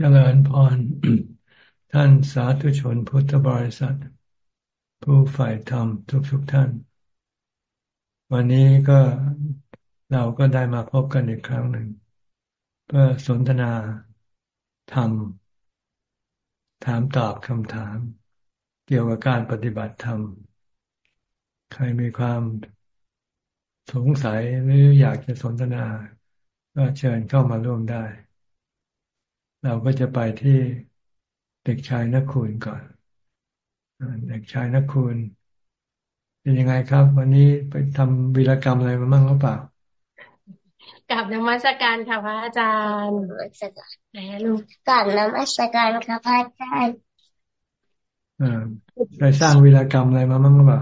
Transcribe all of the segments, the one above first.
เจริญพร ท่านสาธุชนพุทธบริษัท ผู้ฝ่ายธรรมทุกทุกท่าน วันนี้ก็เราก็ได้มาพบกันอีกครั้งหนึ่ง เพื่อสนทนาธรรม ถามตอบคำถาม เกี่ยวกับการปฏิบัติธรรม ใครมีความสงสัยหรืออยากจะสนทนา ก็เชิญเข้ามาร่วมได้ เราก็จะไปที่เด็กชายนักคุณก่อนเด็กชายนักคุณเป็นยังไงครับ วันนี้ไปทำวีรกรรมอะไรมาบ้างหรือเปล่ากับนมัสการค่ะพระอาจารย์นมัสการไหนลูกกับนมัสการค่ะพระอาจารย์ไปสร้างวีรกรรมอะไรมาบ้างหรือเปล่า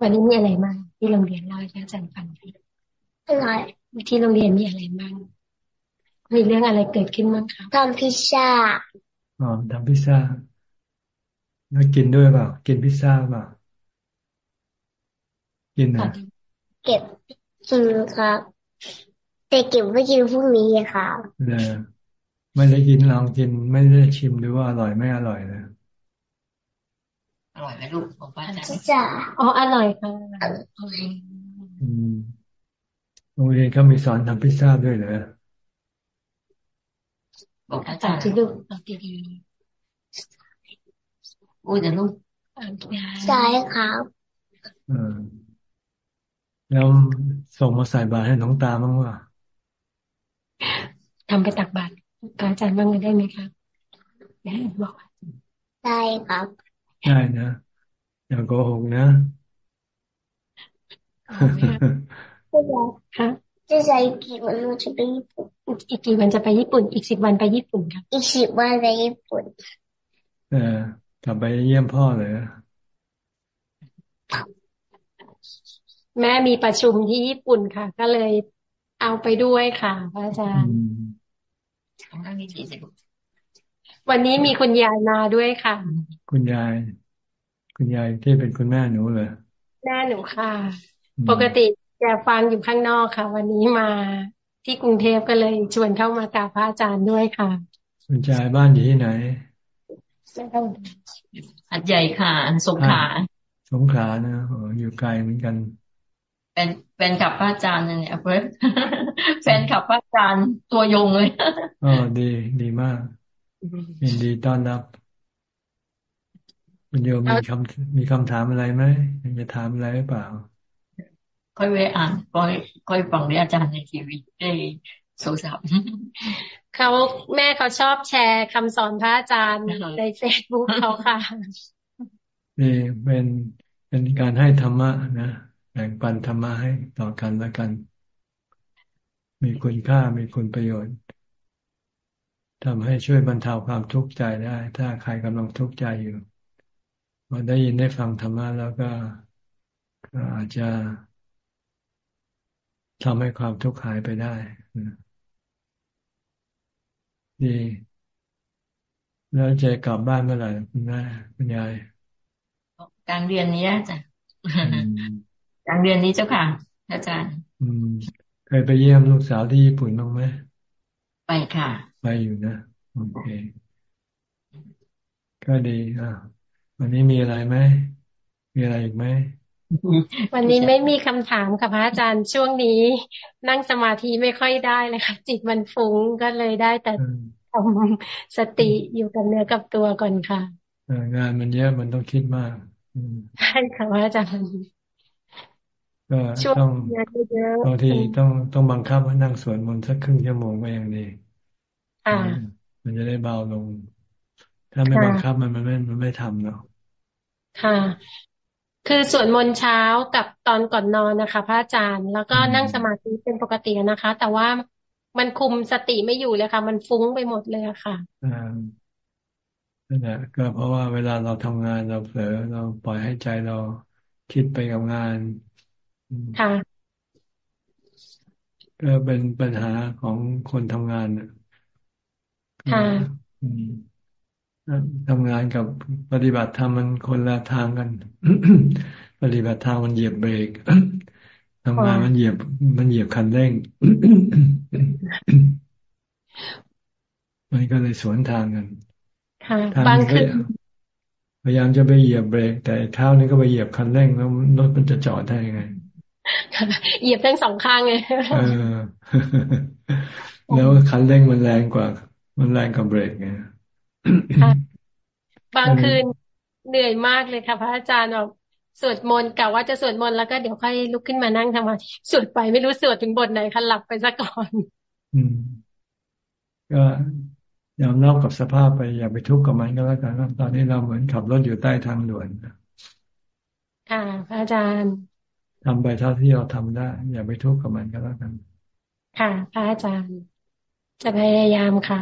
วันนี้มีอะไรมาที่โรงเรียนเราอาจารย์ฟังอะไรที่โรงเรียนมีอะไรบ้าง มีเรื่องอะไรเกิดขึ้นบ้างคะทำพิซซ่าอ๋อทำพิซซ่าแล้วกินด้วยเปล่ากินพิซซ่าเปล่ากินนะเก็บกินครับแต่เก็บไว้กินพรุ่งนี้ครับเลยไม่ได้กินลองกิน ไม่ได้ชิมดูว่าอร่อยไม่อร่อยเลยอร่อยไหมลูกของป้าจ๋าจ้าอ๋ออร่อยค่ะโรงเรียนเขามีสอนทำพิซซ่าด้วยเหรอ บอกอาจารย์ที่ลูกเอาดีๆอุ้ยเดี๋ยวลูกใช่ครับแล้วส่งมาใส่บาตรให้น้องตาบ้างว่าทำไปตักบาตรอาจารย์บ้างได้ไหมครับได้บอกได้ครับได้นะอย่าโกหกนะค่ะ จะใช้กี่วันเราจะไปญี่ปุ่น อีกกี่วันจะไปญี่ปุ่น อีกสิบวันไปญี่ปุ่นครับ อีกสิบวันไปญี่ปุ่น เออกลับไปเยี่ยมพ่อเลยแม่มีประชุมที่ญี่ปุ่นค่ะ ก็เลยเอาไปด้วยค่ะพระอาจารย์วันนี้มีคุณยายมาด้วยค่ะ คุณยาย คุณยายที่เป็นคุณแม่หนูเลยแม่หนูค่ะ ปกติ แกฟังอยู่ข้างนอกค่ะ วันนี้มาที่กรุงเทพก็เลยชวนเข้ามากราบพระอาจารย์ด้วยค่ะคุณจายบ้านอยู่ที่ไหนอัดใหญ่ค่ะ สงขลาสงขลานะอยู่ไกลเหมือนกันเป็นเป็นกับพระอาจารย์เนี่ยเพื่อนแฟนขับพระอาจารย์ตัวยงเลยอ๋อดี ดีมากยินดีต้อนรับคุณโยมมีคำมีคำถามอะไรไหมอยากจะถามอะไรหรือเปล่า ค่อยไปอ่านค่อยค่อยฟังเรื่องอาจารย์ในทีวีได้โซซับเขาแม่เขาชอบแชร์คำสอนพระอาจารย์ในเฟซบุ๊กเขาค่ะนี่เป็นเป็นการให้ธรรมะนะแบ่งปันธรรมะให้ต่อกันแล้วกัน มีคุณค่ามีคุณประโยชน์ทำให้ช่วยบรรเทาความทุกข์ใจได้ ถ้าใครกำลังทุกข์ใจอยู่พอได้ยินได้ฟังธรรมะแล้วก็อาจจะ ทำให้ความทุกข์หายไปได้ดีแล้วจะกลับบ้านเมื่อไหร่คุณแม่คุณยายกลางเดือนนี้จ้ะกลางเดือนนี้เจ้าค่ะ อาจารย์เคยไปเยี่ยมลูกสาวที่ญี่ปุ่นบ้างไหมไปค่ะ ไปอยู่นะโอเคก็ดีอ่าวันนี้มีอะไรไหมมีอะไรอีกไหม วันนี้ไม่มีคำถามค่ะพระอาจารย์ช่วงนี้ นั่งสมาธิไม่ค่อยได้เลยค่ะ จิตมันฟุ้งก็เลยได้แต่ทำสติอยู่กับเนื้อกับตัวก่อนค่ะงานมันเยอะมันต้องคิดมากใช่ค่ะพระอาจารย์ก็ต้องบางทีต้องต้องบังคับให้นั่งสวดมนต์สักครึ่งชั่วโมงก็ยังดีมันจะได้เบาลง ถ้าไม่บังคับมันมันไม่มันไม่ทำเนาะค่ะ คือสวดมนต์เช้ากับตอนก่อนนอนนะคะ พระอาจารย์แล้วก็นั่งสมาธิเป็นปกตินะคะ แต่ว่ามันคุมสติไม่อยู่เลยค่ะ มันฟุ้งไปหมดเลยค่ะอ่านั่นแหละก็เพราะว่าเวลาเราทำงานเราเผลอเราปล่อยให้ใจเราคิดไปกับงานค่ะก็เป็นปัญหาของคนทำงานค่ะ ทำงานกับปฏิบัติธรรมมันคนละทางกัน ปฏิบัติธรรมมันเหยียบเบรกทำงานมันเหยียบ มันเหยียบคันเร่ง มันก็เลยสวนทางกันค่ะบางคืนพยายามจะไปเหยียบเบรก แต่เท้านี่ก็ไปเหยียบคันเร่งแล้วรถมันจะจอดได้ยังไงเหยียบทั้งสองข้างเลยแล้วคันเร่งมันแรงกว่า มันแรงกว่าเบรกไง บางคืนเหนื่อยมากเลยค่ะ พระอาจารย์แบบสวดมนต์กะว่าจะสวดมนต์แล้วก็เดี๋ยวค่อยลุกขึ้นมานั่งทำมาสวดไปไม่รู้สวดถึงบทไหนคันหลับไปซะก่อน อืม ก็ยอมรับกับสภาพไปอย่าไปทุกข์กับมันก็แล้วกันตอนนี้เราเหมือนขับรถอยู่ใต้ทางด่วนค่ะพระอาจารย์ทำไปเท่าที่เราทำได้ อย่าไปทุกข์กับมันก็แล้วกัน ค่ะพระอาจารย์ จะพยายามค่ะ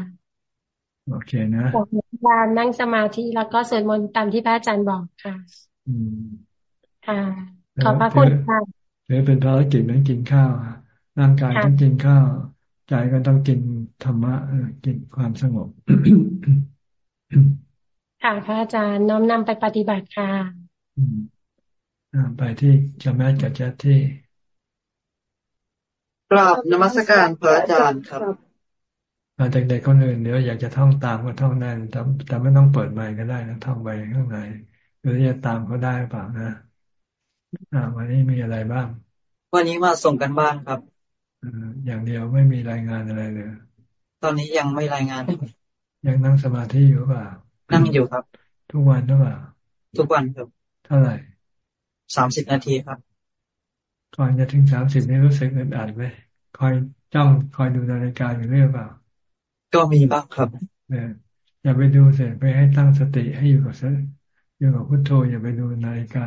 โอเคนะพยายามนั่งสมาธิแล้วก็สวดมนต์ตามที่พระอาจารย์บอกค่ะ อืมค่ะขอบพระคุณค่ะถือเป็นภารกิจเหมือนกินข้าวร่างกายต้องกินข้าวใจก็ต้องกินธรรมะกินความสงบค่ะพระอาจารย์น้อมนำไปปฏิบัติค่ะไปที่จาแมทกับเจที่กราบนมัสการพระอาจารย์ครับ เด็กๆคนอื่นเดี๋ยวอยากจะท่องตามก็ท่องได้แต่แต่ไม่ต้องเปิดไมค์ก็ได้นะท่องไปข้างในหรือจะตามเขาได้เปล่านะอ่า วันนี้มีอะไรบ้าง วันนี้มาส่งกันบ้านครับอย่างเดียวไม่มีรายงานอะไรเลย ตอนนี้ยังไม่รายงาน ยังนั่งสมาธิอยู่เปล่า นั่งอยู่ครับ ทุกวันหรือเปล่า ทุกวันครับ เท่าไหร่สามสิบนาทีครับ ก่อนจะถึงสามสิบนี่รู้สึกอึดอัดไหมคอยจ้องคอยดูนาฬิกาอยู่เรื่อยเปล่า ก็มีบ้างครับเนี่ยอย่าไปดูเสร็จไปให้ตั้งสติให้อยู่กับอยู่กับพุทโธอย่าไปดูนาฬิกา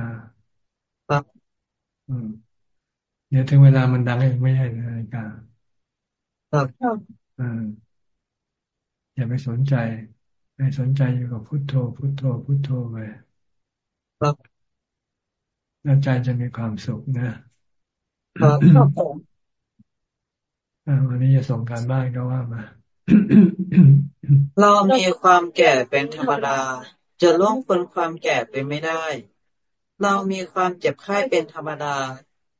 ครับอืมเดี๋ยวถึงเวลามันดังเองไม่ใช่นาฬิกาครับอ่าอย่าไปสนใจไม่สนใจอยู่กับพุทโธ พุทโธ พุทโธไปครับแล้วใจจะมีความสุขนะครับผมวันนี้จะส่งการบ้านก็ว่ามา เรามีความแก่เป็นธรรมดา จะล่วงพ้นความแก่ไปไม่ได้ เรามีความเจ็บไข้เป็นธรรมดา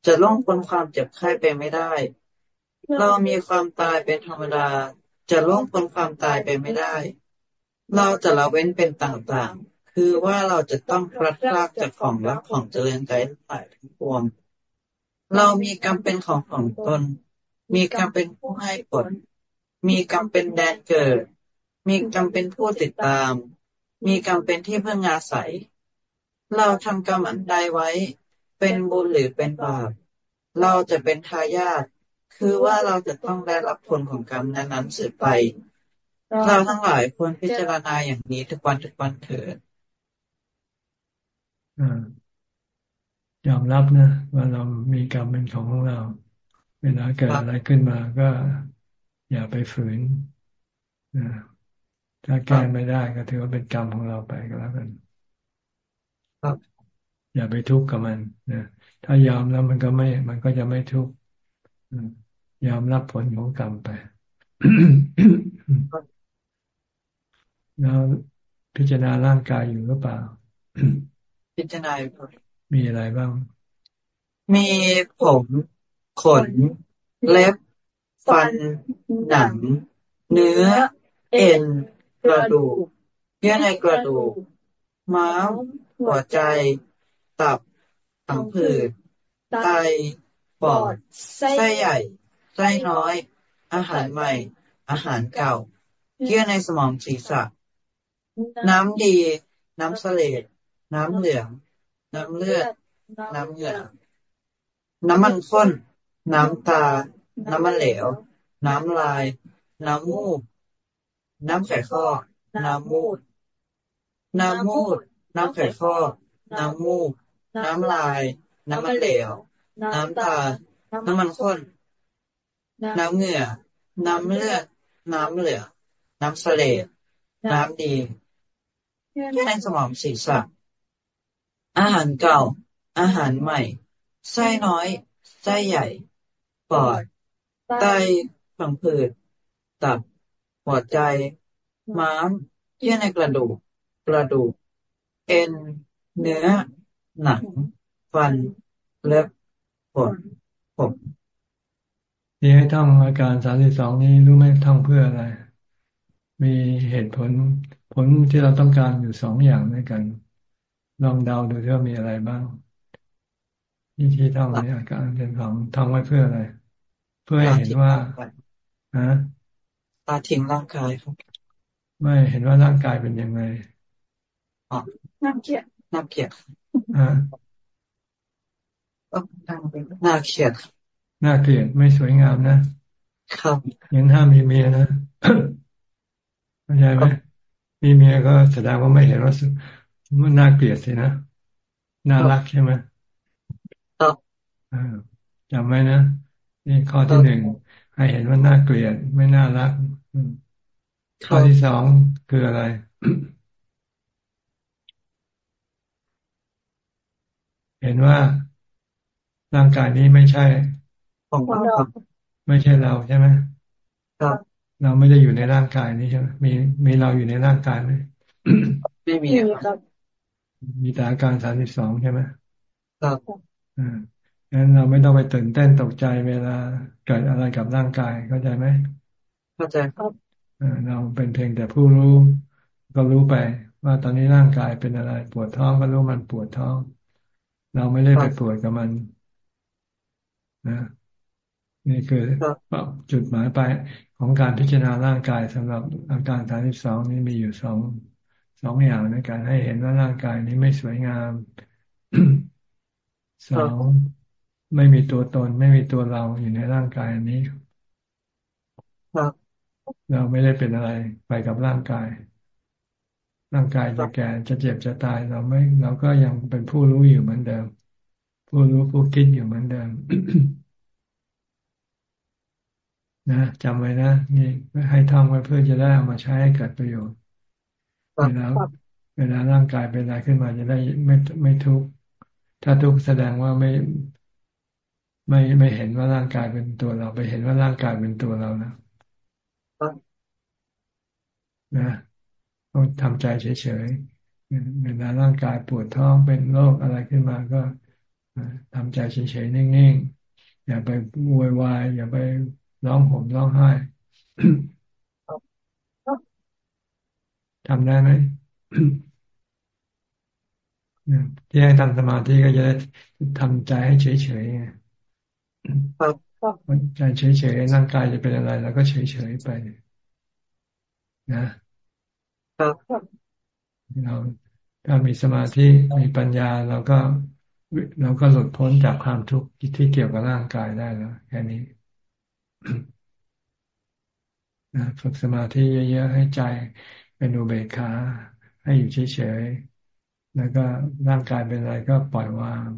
จะล่องพ้นความเจ็บไข้ไปไม่ได้ เรามีความตายเป็นธรรมดา จะล่องพ้นความตายไปไม่ได้ เราจะละเว้นเป็นต่างๆ คือว่าเราจะต้องพลัดพรากจากของรักของเจริญใจทั้งหลายทั้งปวง เรามีกรรมเป็นของของตน มีกรรมเป็นผู้ให้ผล มีกรรมเป็นแดนเกิด มีกรรมเป็นผู้ติดตาม มีกรรมเป็นที่เพื่ออาศัย เราทำกรรมอันใดไว้ เป็นบุญหรือเป็นบาป เราจะเป็นทายาท คือว่าเราจะต้องได้รับผลของกรรมนั้นๆสืบไป เราทั้งหลายควรพิจารณาอย่างนี้ทุกวันทุกวันเถิดยอมรับนะ ว่าเรามีกรรมเป็นของของเรา เวลาเกิดอะไรขึ้นมาก็ อย่าไปฝืนถ้าแก้ไม่ได้ก็ถือว่าเป็นกรรมของเราไปก็แล้วกันครับอย่าไปทุกข์กับมันนะถ้ายอมแล้วมันก็ไม่ มันก็จะไม่ทุกข์ยอมรับผลของกรรมไปแล้วพิจารณาร่างกายอยู่หรือเปล่า พิจารณาอยู่มีอะไรบ้าง มีผมขนเล็บ ฟัน หนัง เนื้อ เอ็น กระดูกเยื่อในกระดูก ม้ามหัวใจ ตับผังผืดไตปอดไส้ใหญ่ไส้น้อย อาหารใหม่ อาหารเก่าเยื่อในสมองศีรษะ น้ำดี น้ำเสลดน้ำเหลือง น้ำเลือด น้ำเหงื่อน้ำมันข้น น้ำตา น้ำมันเหลว น้ำลาย น้ำมูก น้ำไข่ข้อ น้ำมูด น้ำมูด น้ำไข่ข้อ น้ำมูก น้ำลาย น้ำมันเหลว น้ำตา น้ำมันข้น น้ำเหงื่อ น้ำเลือด น้ำเหลือง น้ำเสลดน้ำดีในสมองศีรษะอาหารเก่า อาหารใหม่ ไส้น้อย ไส้ใหญ่ ปอด ไตผังผืด ตับ หัวใจ ม้าม เยื่อในกระดูก กระดูก เอ็น เนื้อ หนัง ฟัน เล็บขนผมที่ให้ท่องอาการสามสิบสองนี้รู้ไหมท่องเพื่ออะไร มีเหตุผล ผลที่เราต้องการอยู่สองอย่างด้วยกัน ลองเดาดูว่ามีอะไรบ้างวิธีท่องในอาการเป็นของท่องไว้เพื่ออะไร เพื่อให้เห็นว่าฮะตาทิ้งร่างกายครับ ไม่เห็นว่าร่างกายเป็นยังไงอ๋อน่าเกลียดน่าเกลียดฮะน่าเกลียดน่าเกลียดไม่สวยงามนะครับยังห้ามมีเมียนะเข้าใจไหมมีเมียก็แสดงว่าไม่เห็นว่ามันน่าเกลียดสินะน่ารักใช่ไหมครับจำไว้นะ นี่ข้อที่หนึ่งให้เห็นว่าน่าเกลียดไม่น่ารักข้อที่สองคืออะไร เห็นว่าร่างกายนี้ไม่ใช่ของเราไม่ใช่เราใช่ไหมครับเราไม่ได้อยู่ในร่างกายนี้ใช่ไหมมีมีเราอยู่ในร่างกายไหมไม่มีครับ มีแต่อาการสามสิบสองใช่ไหมครับอ่า งั้นเราไม่ต้องไปตื่นเต้นตกใจเวลาเกิดอะไรกับร่างกายเข้าใจไหมเข้าใจครับเราเป็นเพียงแต่ผู้รู้ ก็รู้ไป ว่าตอนนี้ร่างกายเป็นอะไร ปวดท้องก็รู้มันปวดท้อง เราไม่ได้ไปปวดกับมันนะนี่คือจุดหมายไปของการพิจารณาร่างกายสำหรับอาการฐานที่สองนี้มีอยู่สองสองอย่างในการให้เห็นว่าร่างกายนี้ไม่สวยงามสอง ไม่มีตัวตน ไม่มีตัวเราอยู่ในร่างกายอันนี้เราไม่ได้เป็นอะไรไปกับร่างกาย ร่างกายจะแก่จะเจ็บจะตายเราไม่ เราก็ยังเป็นผู้รู้อยู่เหมือนเดิม ผู้รู้ผู้คิดอยู่เหมือนเดิมนะจำไว้นะนี่ให้ท่องไว้เพื่อจะได้เอามาใช้ให้เกิดประโยชน์เวลาเวลาร่างกายเป็นอะไรขึ้นมาจะได้ไม่ไม่ทุกข์ถ้าทุกข์แสดงว่าไม่ ไม่ไม่เห็นว่าร่างกายเป็นตัวเรา ไปเห็นว่าร่างกายเป็นตัวเรานะนะต้องทำใจเฉยๆเวลาร่างกายปวดท้องเป็นโรคอะไรขึ้นมาก็ทำใจเฉยๆนิ่งๆ อย่าไปวุ่นวาย อย่าไปร้องห่มร้องไห้ทำได้ไหมที่ให้ทำสมาธิก็จะได้ทำใจให้เฉยๆไง ใจเฉยๆร่างกายจะเป็นอะไร แล้วก็เฉยๆไปนะเราถ้ามีสมาธิมีปัญญาเราก็เราก็หลุดพ้นจากความทุกข์ที่เกี่ยวกับร่างกายได้แล้วแค่นี้ฝึกสมาธิเยอะๆให้ใจเป็นอุเบกขาให้อยู่เฉยๆแล้วก็ร่างกายเป็นอะไรก็ปล่อยวาง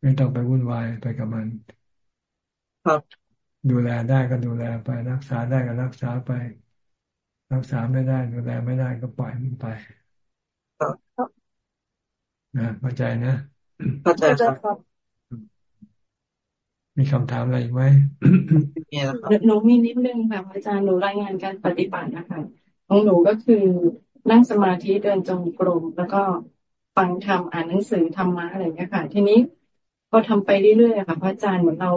ไม่ต้องไปวุ่นวายไปกับมัน ครับดูแลได้ก็ดูแลไปรักษาได้ก็รักษาไป รักษาไม่ได้ ดูแลไม่ได้ก็ปล่อยมันไปนะเข้าใจนะเข้าใจครับ มีคำถามอะไรอีกไหมหนูมีนิดนึงค่ะอาจารย์หนูรายงานการปฏิบัตินะคะของหนูก็คือนั่งสมาธิเดินจงกรมแล้วก็ฟังธรรมอ่านหนังสือธรรมะอะไรอย่างเงี้ยค่ะ ทีนี้ พอทำไปเรื่อยๆค่ะพระอาจารย์เหมือนเรา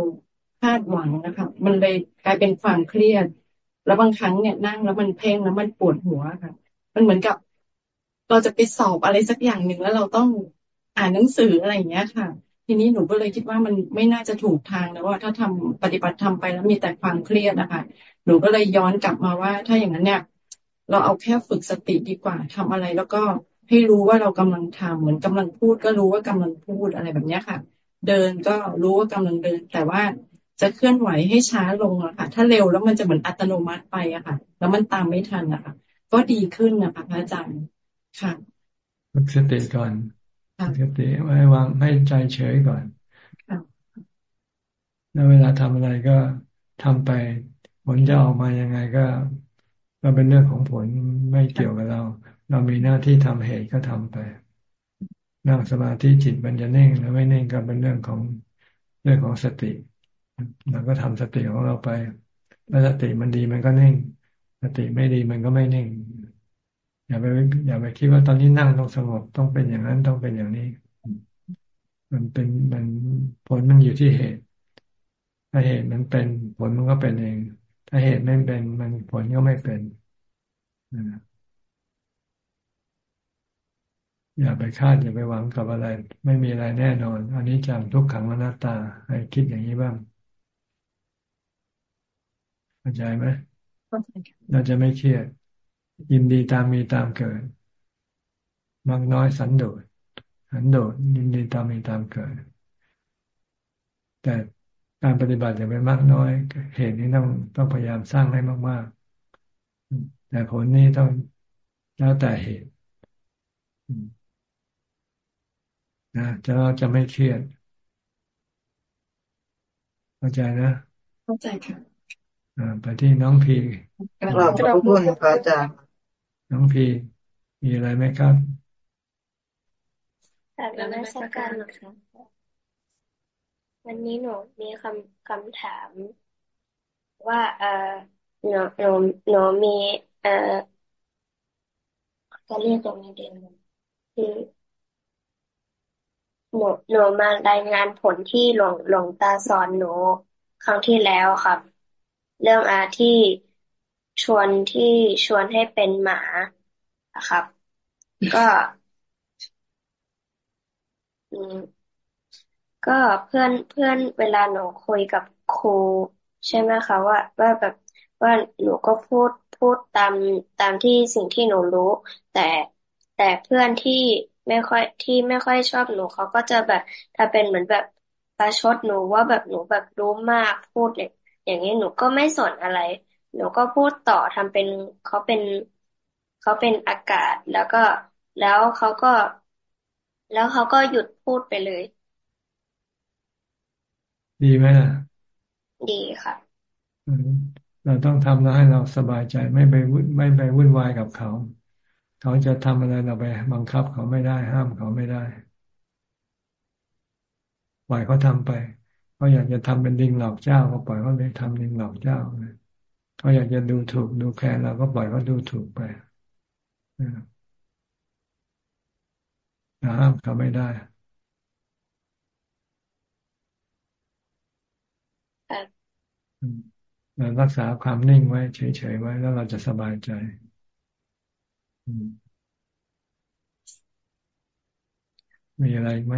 คาดหวังนะคะ มันเลยกลายเป็นความเครียด แล้วบางครั้งเนี่ยนั่งแล้วมันเพ่งแล้วมันปวดหัวค่ะ มันเหมือนกับ เราจะไปสอบอะไรสักอย่างหนึ่งแล้วเราต้องอ่านหนังสืออะไรอย่างเงี้ยค่ะ ทีนี้หนูก็เลยคิดว่ามันไม่น่าจะถูกทางนะว่าถ้าทำปฏิบัติทำไปแล้วมีแต่ความเครียดนะคะหนูก็เลยย้อนกลับมาว่า ถ้าอย่างนั้นเนี่ยเราเอาแค่ฝึกสติดีกว่าทำอะไร แล้วก็ให้รู้ว่าเรากำลังทำเหมือนกำลังพูด ก็รู้ว่ากำลังพูดอะไรแบบเนี้ยค่ะ เดินก็รู้ว่ากำลังเดิน แต่ว่าจะเคลื่อนไหวให้ช้าลงอะค่ะ ถ้าเร็วแล้วมันจะเหมือนอัตโนมัติไปอะค่ะ แล้วมันตามไม่ทันอะค่ะก็ดีขึ้นนะคะพระอาจารย์ค่ะฝึกสติก่อนสติไว้วางให้ใจเฉยก่อนแล้วเวลาทำอะไรก็ทำไป ผลจะออกมายังไงก็ก็เป็นเรื่องของผลไม่เกี่ยวกับเรา เรามีหน้าที่ทำเหตุก็ทำไป นั่งสมาธิจิตมันจะนิ่งหรือไม่นิ่งก็เป็นเรื่องของเรื่องของสติเราก็ทำสติของเราไป แล้วสติมันดีมันก็นิ่ง สติไม่ดีมันก็ไม่นิ่ง อย่าไปอย่าไปคิดว่าตอนนี้นั่งต้องสงบต้องเป็นอย่างนั้นต้องเป็นอย่างนี้ มันเป็นมันผลมันอยู่ที่เหตุ ถ้าเหตุมันเป็นผลมันก็เป็นเอง ถ้าเหตุไม่เป็นมันผลก็ไม่เป็น อย่าไปคาดอย่าไปหวังกับอะไร ไม่มีอะไรแน่นอน อันนี้จังทุกขังอนัตตาให้คิดอย่างนี้บ้างเข้าใจไหมเราจะไม่เครียด ยินดีตามมีตามเกิดมากน้อยสันโดษสันโดษยินดีตามมีตามเกิด แต่การปฏิบัติอย่าไปมากน้อย เหตุนี้ต้องต้องพยายามสร้างให้มากๆแต่ผลนี้ต้องแล้วแต่เหตุ นะจะเราจะไม่เครียดเข้าใจนะเข้าใจค่ะอ่าไปที่น้องพีกราบขอบคุณพระอาจารย์น้องพีมีอะไรไหมครับกราบนมัสการนะคะวันนี้หนูมีคำคำถามว่าเออหนูหนูหนูมีเออจะเรียกตรงนี้เดียวคือ หนูหนูมารายงานผลที่หลวงหลวงตาสอนหนูครั้งที่แล้วครับ เรื่องอาที่ชวนที่ชวนให้เป็นหมาครับ ก็ก็เพื่อนเพื่อนเวลาหนูคุยกับครู ใช่ไหมคะว่า ว่าแบบว่าหนูก็พูดพูดตามตามที่สิ่งที่หนูรู้ แต่แต่เพื่อนที่ ไม่ค่อยที่ไม่ค่อยชอบหนูเขาก็จะแบบถ้าเป็นเหมือนแบบประชดหนูว่าแบบหนูแบบรู้มากพูดเนี่ยอย่างนี้หนูก็ไม่สนอะไร หนูก็พูดต่อทำเป็นเขาเป็นเขาเป็นอากาศแล้วก็แล้วเขาก็ แล้วเขาก็หยุดพูดไปเลย ดีไหมล่ะ ดีค่ะเราต้องทำแล้วให้เราสบายใจไม่ไปวุ่นไม่ไปวุ่นวายกับเขา เขาจะทำอะไรเราไปบังคับเขาไม่ได้ ห้ามเขาไม่ได้ปล่อยเขาทำไปเขาอยากจะทำเป็นดิงหลอกเจ้าก็ปล่อยเขาไปทำดิงหลอกเจ้าเขาอยากจะดูถูกดูแคลนเราก็ปล่อยเขาดูถูกไปห้ามเขาไม่ได้เรารักษาความนิ่งไว้เฉยๆไว้แล้วเราจะสบายใจ มีอะไรไหม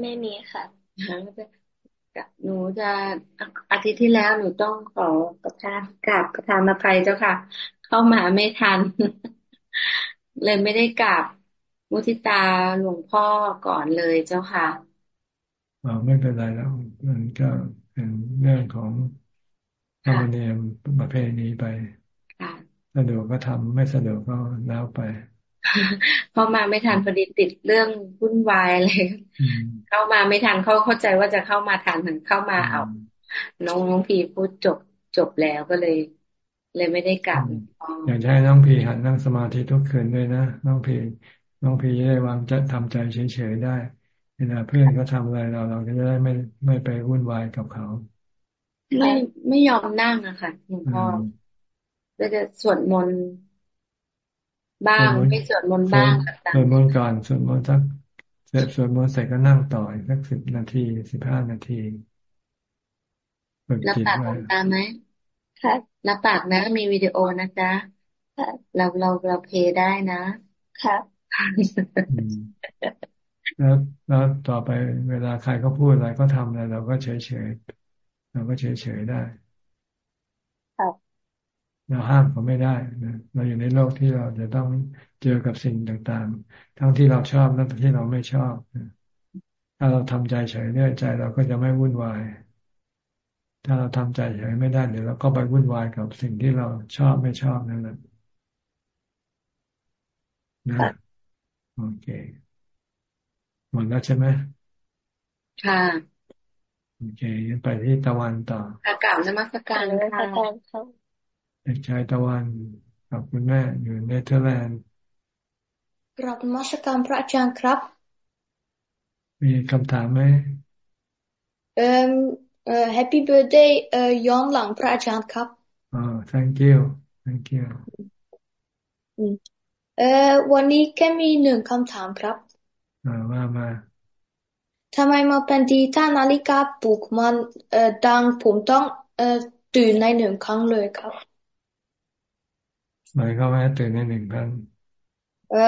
ไม่มีค่ะหนูจะอาทิตย์ที่แล้วหนูต้องขอกระทากราบกระทามาภัยเจ้าค่ะ เข้ามาไม่ทัน เลยไม่ได้กราบมุทิตาหลวงพ่อก่อนเลยเจ้าค่ะอ๋อไม่เป็นไรแล้วมันก็เป็นเรื่องของธรรมเนียมประเพณีไป สะดวกก็ทำไม่สะดวกก็แล้วไปเข้ามาไม่ทันพอดีติดเรื่องวุ่นวายอะไรเข้ามาไม่ทันเขาเข้าใจว่าจะเข้ามาทันเหมือนเข้ามาเอา น้องน้องพีพูดจบจบแล้วก็เลย เลยไม่ได้กลับอยากให้น้องพีหันนั่งสมาธิทุกคืนด้วยนะน้องพีน้องพีจะได้วางจะทำใจเฉยๆได้เวลาเพื่อนเขาทาอะไรเราเราก็จะได้ไม่ไม่ไปวุ่นวายกับเขา ไม่ไม่ยอมนั่งอะค่ะหลวงพ่อ ก็จะสวดมนต์บ้างไม่สวดมนต์บ้างสวดมนต์ก่อนสวดมนต์สักเสร็จสวดมนต์เสร็จก็นั่งต่ออีกสักสิบนาทีสิบห้านาทีรับปากตามไหมค่ะรับปากนะมีวิดีโอนะจ๊ะเราเราเราเพย์ได้นะ ค่ะแล้วแล้วต่อไปเวลาใครเขาพูดอะไรก็ทำอะไรเราก็เฉยเฉยเราก็เฉยเฉยได้ เราห้ามเขาไม่ได้นะเราอยู่ในโลกที่เราจะต้องเจอกับสิ่งต่างๆ ทั้งที่เราชอบและที่เราไม่ชอบ ถ้าเราทำใจเฉยเนี่ยใจเราก็จะไม่วุ่นวาย ถ้าเราทำใจเฉยไม่ได้เดี๋ยวเราก็ไปวุ่นวายกับสิ่งที่เราชอบไม่ชอบนั่นแหละนะโอเคหมดแล้วใช่ไหมค่ะโอเคยังไปที่ตะวันต่ออากาศนมัสการค่ะ เด็กชายตะวันกับคุณแม่อยู่เนเธอร์แลนด์กราบนมัสการพระอาจารย์ครับ มีคำถามไหมเอ่อเอ่อ Happy birthday เอ่อย้อนหลังพระอาจารย์ครับอ๋อ thank you thank you เอ่อวันนี้แค่มีหนึ่งคำถามครับอ่าว่ามาทำไมมาเป็นดีถ้านาฬิกาปลุกมันเอ่อดังผมต้องเอ่อตื่นในหนึ่งครั้งเลยครับ หมายความว่าตื่นในหนึ่งครั้งเอ่อ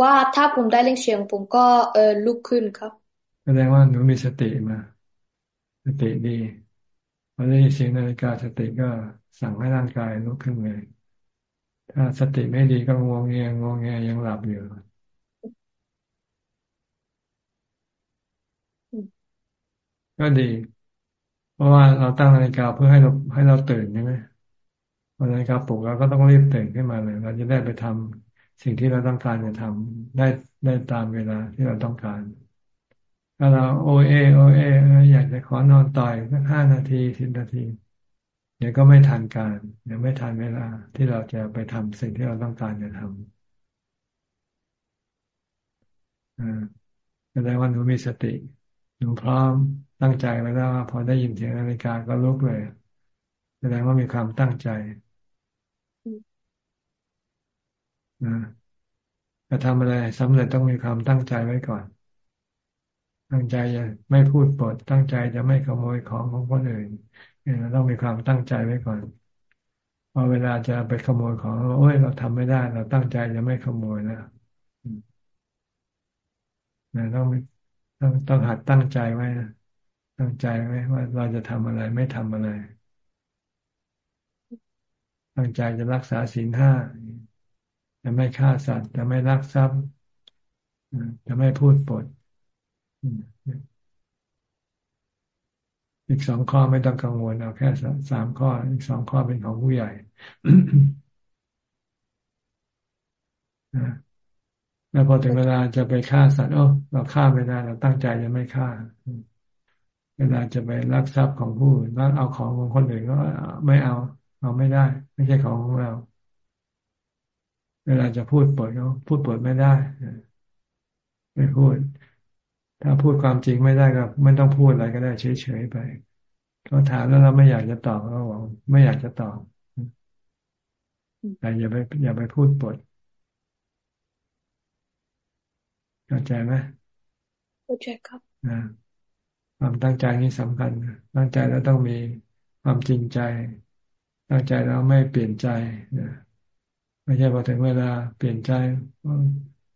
ว่าถ้าผมได้เล่นเสียง ผมก็เออลุกขึ้นครับแสดงว่าหนูมีสติมาสติดีพอได้ยินเสียงนาฬิกาสติก็สั่งให้ร่างกายลุกขึ้นเลยถ้าสติไม่ดีก็งวงเงียงวงเงียยังหลับอยู่ก็ดี เพราะว่าเราตั้งนาฬิกาเพื่อให้เราให้เราตื่นใช่ไหม พอนาฬิกาปลุกเราก็ต้องรีบตื่นขึ้นมาเลย เราจะได้ไปทำสิ่งที่เราต้องการจะทำได้ได้ตามเวลาที่เราต้องการ ถ้าเราโอเอโอเออยากจะขอนอนต่อยสักห้านาทีสิบนาที เดี๋ยวก็ไม่ทันการเดี๋ยวไม่ทันเวลาที่เราจะไปทำสิ่งที่เราต้องการจะทำอ่าแสดงว่าหนูมีสติ หนูพร้อมตั้งใจไว้แล้วว่าพอได้ยินเสียงนาฬิกาก็ลุกเลยแสดงว่ามีความตั้งใจ นะจะทำอะไรสำเร็จต้องมีความตั้งใจไว้ก่อน ตั้งใจจะไม่พูดปด ตั้งใจจะไม่ขโมยของของคนอื่นเราต้องมีความตั้งใจไว้ก่อนพอเวลาจะไปขโมยของโอ้ยเราทำไม่ได้ เราตั้งใจจะไม่ขโมยนะนะต้องต้องต้องหัดตั้งใจไว้นะตั้งใจไว้ว่าเราจะทำอะไรไม่ทำอะไรตั้งใจจะรักษาศีลห้า จะไม่ฆ่าสัตว์ จะไม่ลักทรัพย์ จะไม่พูดปด อีกสองข้อไม่ต้องกังวลเอาแค่สามข้อ อีกสองข้อเป็นของผู้ใหญ่แล้วพอถึงเวลาจะไปฆ่าสัตว์โอ้เราฆ่าไม่ได้เราตั้งใจจะไม่ฆ่า เวลาจะไปลักทรัพย์ของผู้อื่นแล้วเอาของของคนอื่นก็ไม่เอา เอาไม่ได้ ไม่ใช่ของของเรา เวลาจะพูดปดก็พูดปดไม่ได้ไม่พูด ถ้าพูดความจริงไม่ได้ก็ไม่ต้องพูดอะไรก็ได้เฉยๆไปเขาถามแล้วเราไม่อยากจะตอบก็บอกไม่อยากจะตอบแต่อย่าไปอย่าไปพูดปดเข้าใจไหมเข้าใจครับนะความตั้งใจนี้สำคัญตั้งใจแล้วต้องมีความจริงใจ ตั้งใจแล้วไม่เปลี่ยนใจนะ ไม่ใช่พอถึงเวลาเปลี่ยนใจ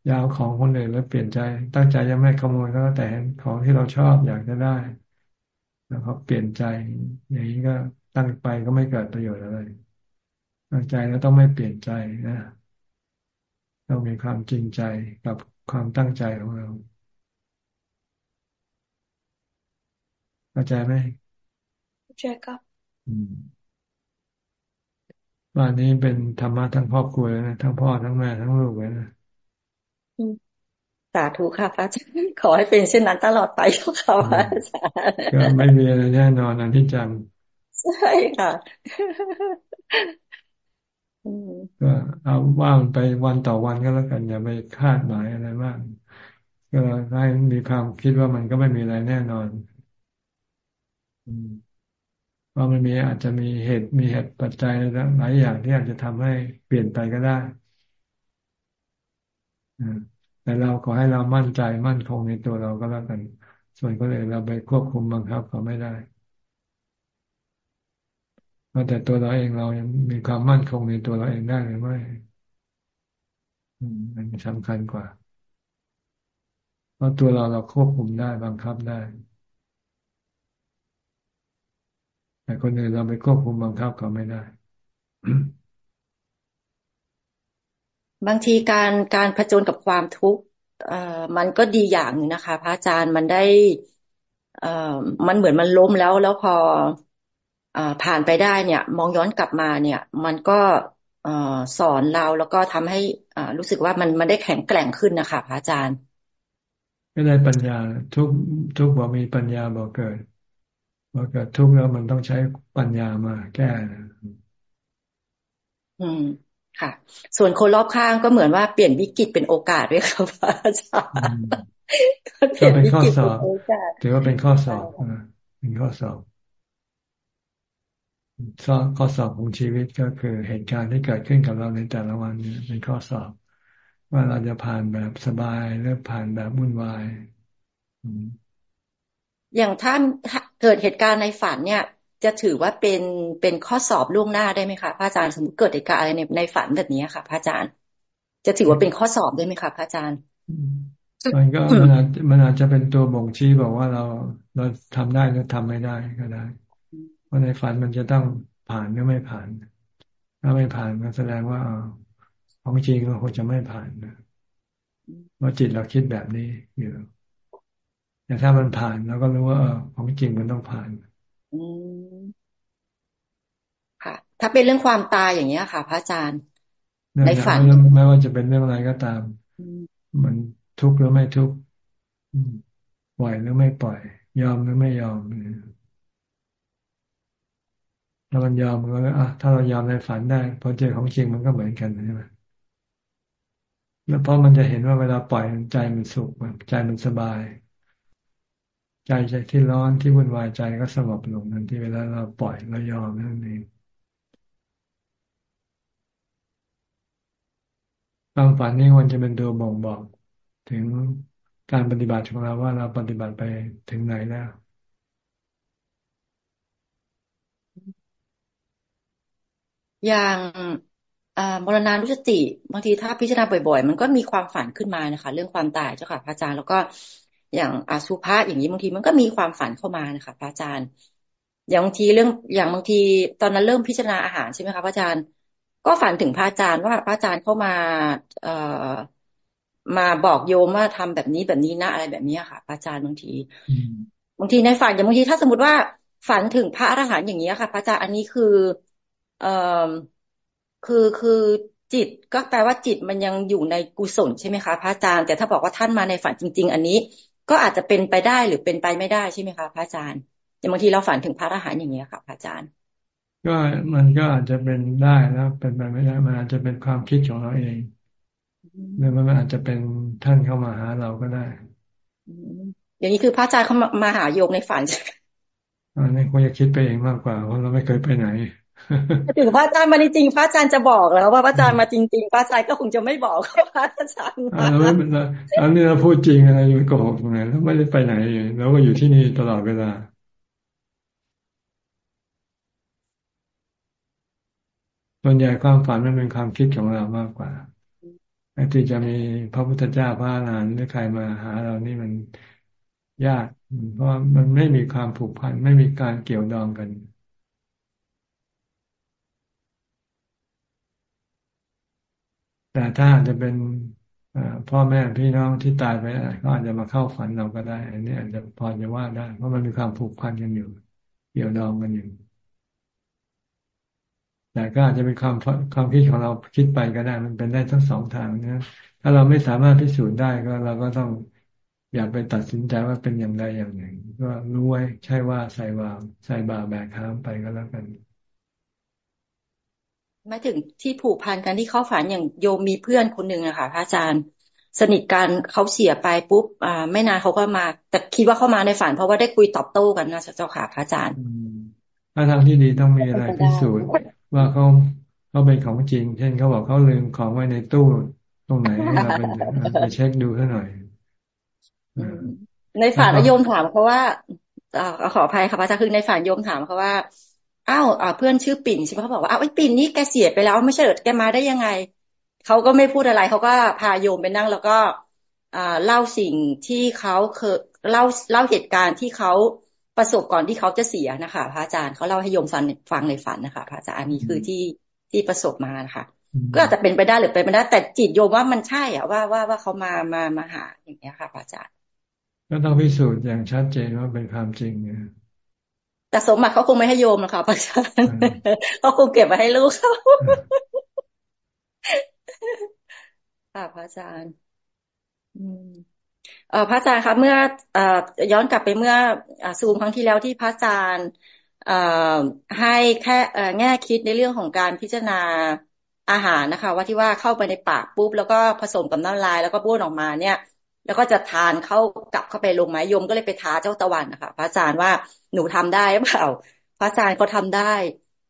ยาวของคนอื่นแล้วเปลี่ยนใจ ตั้งใจจะไม่ขโมยก็แต่ของที่เราชอบอยากจะได้ แล้วเขาเปลี่ยนใจ อย่างนี้ก็ตั้งไปก็ไม่เกิดประโยชน์อะไรตั้งใจแล้วต้องไม่เปลี่ยนใจนะต้องมีความจริงใจกับความตั้งใจของเราเข้าใจไหมเข้าใจครับ บ้านนี้เป็นธรรมะทั้งครอบครัวเลยนะทั้งพ่อทั้งแม่ทั้งลูกเลยนะสาธุค่ะพระอาจารย์ขอให้เป็นเช่นนั้นตลอดไปเจ้าค่ะพระอาจารย์ก็ไม่มีอะไรแน่นอนอันที่จำใช่ค่ะก็เอาว่างไปวันต่อวันก็แล้วกันอย่าไปคาดหมายอะไรมากก็ให้มีความคิดว่ามันก็ไม่มีอะไรแน่นอนเพ รามันมีอาจจะมีเหตุมีเหตุปัจจัยหลายอย่างที่อาจจะทำให้เปลี่ยนไปก็ได้แต่เราขอให้เรามั่นใจมั่นคงในตัวเราก็แล้วกัน ส่วนคนอื่นเราไปควบคุมบังคับเขาไม่ได้แต่ตัวเราเองเรายังมีความมั่นคงในตัวเราเองได้หรือไม่มันสำคัญกว่า เพราะตัวเราเราควบคุมได้บังคับได้ แต่คนอื่นเราไปควบคุมบังคับเขาไม่ได้ บางทีการการผจญกับความทุกข์เอ่อมันก็ดีอย่างนึงนะคะ พระอาจารย์มันได้เอ่อมันเหมือนมันล้มแล้วแล้วพออ่าผ่านไปได้เนี่ย มองย้อนกลับมาเนี่ย มันก็เอ่อสอนเราแล้วก็ทำให้อ่ารู้สึกว่ามันมันได้แข็งแกร่งขึ้นนะคะพระอาจารย์ไม่ได้ปัญญาทุกทุกบ่มีปัญญาบ่เกิด บ่เกิดทุกแล้วมันต้องใช้ปัญญามาแก้อืมค่ะ ส่วนคนรอบข้างก็เหมือนว่าเปลี่ยนวิกฤตเป็นโอกาสด้วยค่ะพระอาจารย์ก็เป็นข้อสอบถือว่าเป็นข้อสอบเป็นข้อสอบข้อสอบของชีวิตก็คือเหตุการณ์ที่เกิดขึ้นกับเราในแต่ละวันนี้เป็นข้อสอบ ว่าเราจะผ่านแบบสบายหรือผ่านแบบวุ่นวาย อย่างถ้าเกิดเหตุการณ์ในฝันเนี่ย จะถือว่าเป็นเป็นข้อสอบล่วงหน้าได้ไหมคะพระอาจารย์สมมติเกิดเหตุการณ์อะไรในในฝันแบบนี้ค่ะพระอาจารย์ จะถือว่าเป็นข้อสอบได้ไหมคะพระอาจารย์มันก็มันอาจมันอาจจะเป็นตัวบ่งชี้บอกว่าเราเราทำได้หรือทำไม่ได้ก็ได้เพราะในฝันมันจะต้องผ่านหรือไม่ผ่าน ถ้าไม่ผ่านก็แสดงว่าของจริงก็คงจะไม่ผ่านนะว่าจิตเราคิดแบบนี้อยู่ แต่ถ้ามันผ่านเราก็รู้ว่าของจริงมันต้องผ่านค่ะ ถ้าเป็นเรื่องความตายอย่างเงี้ยค่ะ พระอาจารย์ในฝันไม่ว่าจะเป็นเรื่องอะไรก็ตาม มันทุกข์หรือไม่ทุกข์ปล่อยหรือไม่ปล่อย ยอมหรือไม่ยอมถ้ามันยอมก็อะถ้าเรายอมในฝันได้พอเจอของจริงมันก็เหมือนกันใช่ไหมแล้วเพราะมันจะเห็นว่าเวลาปล่อยใจมันสุขใจมันสบาย ใจใจที่ร้อนที่วุ่นวายใจก็สงบลงทันที่เวลาเราปล่อยเรายอมนั่นเองความฝันนี่มันจะเป็นตัวบ่งบอก ถึงการปฏิบัติของเราว่าเราปฏิบัติไปถึงไหนแล้วอย่างมรณานุสติบางทีถ้าพิจารณาบ่อยๆ มันก็มีความฝันขึ้นมานะคะ เรื่องความตายเจ้าค่ะพระอาจารย์แล้วก็ อย่างอาสุภาอย่างนี้บางทีมันก็มีความฝันเข้ามานะคะพระอาจารย์ อย่างบางทีเรื่องอย่างบางทีตอนนั้นเริ่มพิจารณาอาหารใช่ไหมคะพระอาจารย์ ก็ฝันถึงพระอาจารย์ว่าพระอาจารย์เข้ามา เอ่อมาบอกโยมว่าทำแบบนี้แบบนี้นะอะไรแบบนี้ค่ะพระอาจารย์บางทีบางทีในฝันอย่างบางทีถ้าสมมติว่าฝันถึงพระอรหันต์อย่างนี้ค่ะพระอาจารย์อันนี้คือ เอ่อคือคือจิตก็แปลว่าจิตมันยังอยู่ในกุศลใช่ไหมคะพระอาจารย์ แต่ถ้าบอกว่าท่านมาในฝันจริง ๆ อันนี้ ก็อาจจะเป็นไปได้หรือเป็นไปไม่ได้ใช่ไหมคะพระอาจารย์แต่บางทีเราฝันถึงพระอรหันต์อย่างนี้ค่ะพระอาจารย์ ก็มันก็อาจจะเป็นได้นะเป็นไปไม่ได้มันอาจจะเป็นความคิดของเราเองหรือมันอาจจะเป็นท่านเข้ามาหาเราก็ได้อย่างนี้คือพระอาจารย์เขามาหาโยมในฝันใช่ไหมอันนี้คงจะคิดไปเองมากกว่าเพราะเราไม่เคยไปไหน ถึงพระอาจารย์มาจริงพระอาจารย์จะบอกแล้ว ว่าพระอาจารย์มาจริงๆพระอาจารย์ก็คงจะไม่บอกพระอาจารย์มาอันนี้เราพูดจริงอะไรอยู่โกหกตรงไหนเราไม่ได้ไปไหนเราก็อยู่ที่นี่ตลอดเวลาส่วนใหญ่ความฝันมันเป็นความคิดของเรามากกว่าที่จะมีพระพุทธเจ้าพระอรหันต์หรือใครมาหาเรานี่มันยาก เพราะมันไม่มีความผูกพันไม่มีการเกี่ยวดองกัน แต่ถ้าอาจจะเป็นพ่อแม่พี่น้องที่ตายไปก็อาจจะมาเข้าฝันเราก็ได้ อันนี้อาจจะพอจะว่าได้ เพราะมันมีความผูกพันกันอยู่เกี่ยวดองกันอยู่แต่ก็อาจจะเป็นความความคิดของเราคิดไปก็ได้ มันเป็นได้ทั้งสองทางนะถ้าเราไม่สามารถพิสูจน์ได้ก็เราก็ต้องอย่าไปตัดสินใจว่าเป็นอย่างใดอย่างหนึ่ง ก็รู้ไว้ใช่ว่าใส่วางใส่บาแบกข้ามไปก็แล้วกัน หมายถึงที่ผูกพันกันที่เขาฝันอย่างโยมมีเพื่อนคนหนึ่งอะค่ะพระอาจารย์สนิทกันเขาเสียไปปุ๊บอ่าไม่นานเขาก็มา แต่คิดว่าเข้ามาในฝันเพราะว่าได้คุยตอบโต้กันนะเจ้าค่ะพระอาจารย์ถ้าทางที่ดีต้องมีอะไรพิสูจน์ว่าเขาเขาเป็นของจริง เช่นเขาบอกเขาลืมของไว้ในตู้ตรงไหนให้เราไปไปเช็คดูซะหน่อยในฝันโยมถามเขาว่าขออภัยค่ะพระอาจารย์คือในฝันโยมถามเขาว่า อ้าวเพื่อนชื่อปิ่นใช่ไหมเขาบอกว่าอ้าวไอ้ปิ่นนี่แกเสียไปแล้ว ไม่ใช่เหรอแกมาได้ยังไงเขาก็ไม่พูดอะไรเขาก็พาโยมไปนั่ง แล้วก็เล่าสิ่งที่เขาเคยเล่าเล่าเหตุการณ์ที่เขาประสบก่อนที่เขาจะเสียนะคะพระอาจารย์เขาเล่าให้โยมฟังฟังในฝันนะคะพระอาจารย์อันนี้คือที่ที่ประสบมานะคะก็อาจจะเป็นไปได้หรือเป็นไม่ได้แต่จิตโยมว่ามันใช่อะว่าว่าว่าเขามามามาหาอย่างเงี้ยค่ะพระอาจารย์ก็ต้องพิสูจน์อย่างชัดเจนว่าเป็นความจริงเนี่ย แต่สมบัติเขาคงไม่ให้โยมนะคะพระอาจารย์เขาคงเก็บไว้ให้ลูกเขาค่ะพระอาจารย์เออพระอาจารย์คะเมื่อย้อนกลับไปเมื่อซูมครั้งที่แล้วที่พระอาจารย์ให้แค่แง่คิดในเรื่องของการพิจารณาอาหารนะคะ ว่าที่ว่าเข้าไปในปากปุ๊บแล้วก็ผสมกับน้ำลาย แล้วก็บ้วนออกมาเนี่ย แล้วก็จะทานเข้ากลับเข้าไปลงไม้ยมก็เลยไปท้าเจ้าตะวันนะคะพระอาจารย์ว่าหนูทำได้หรือเปล่า พระอาจารย์เขาทาได้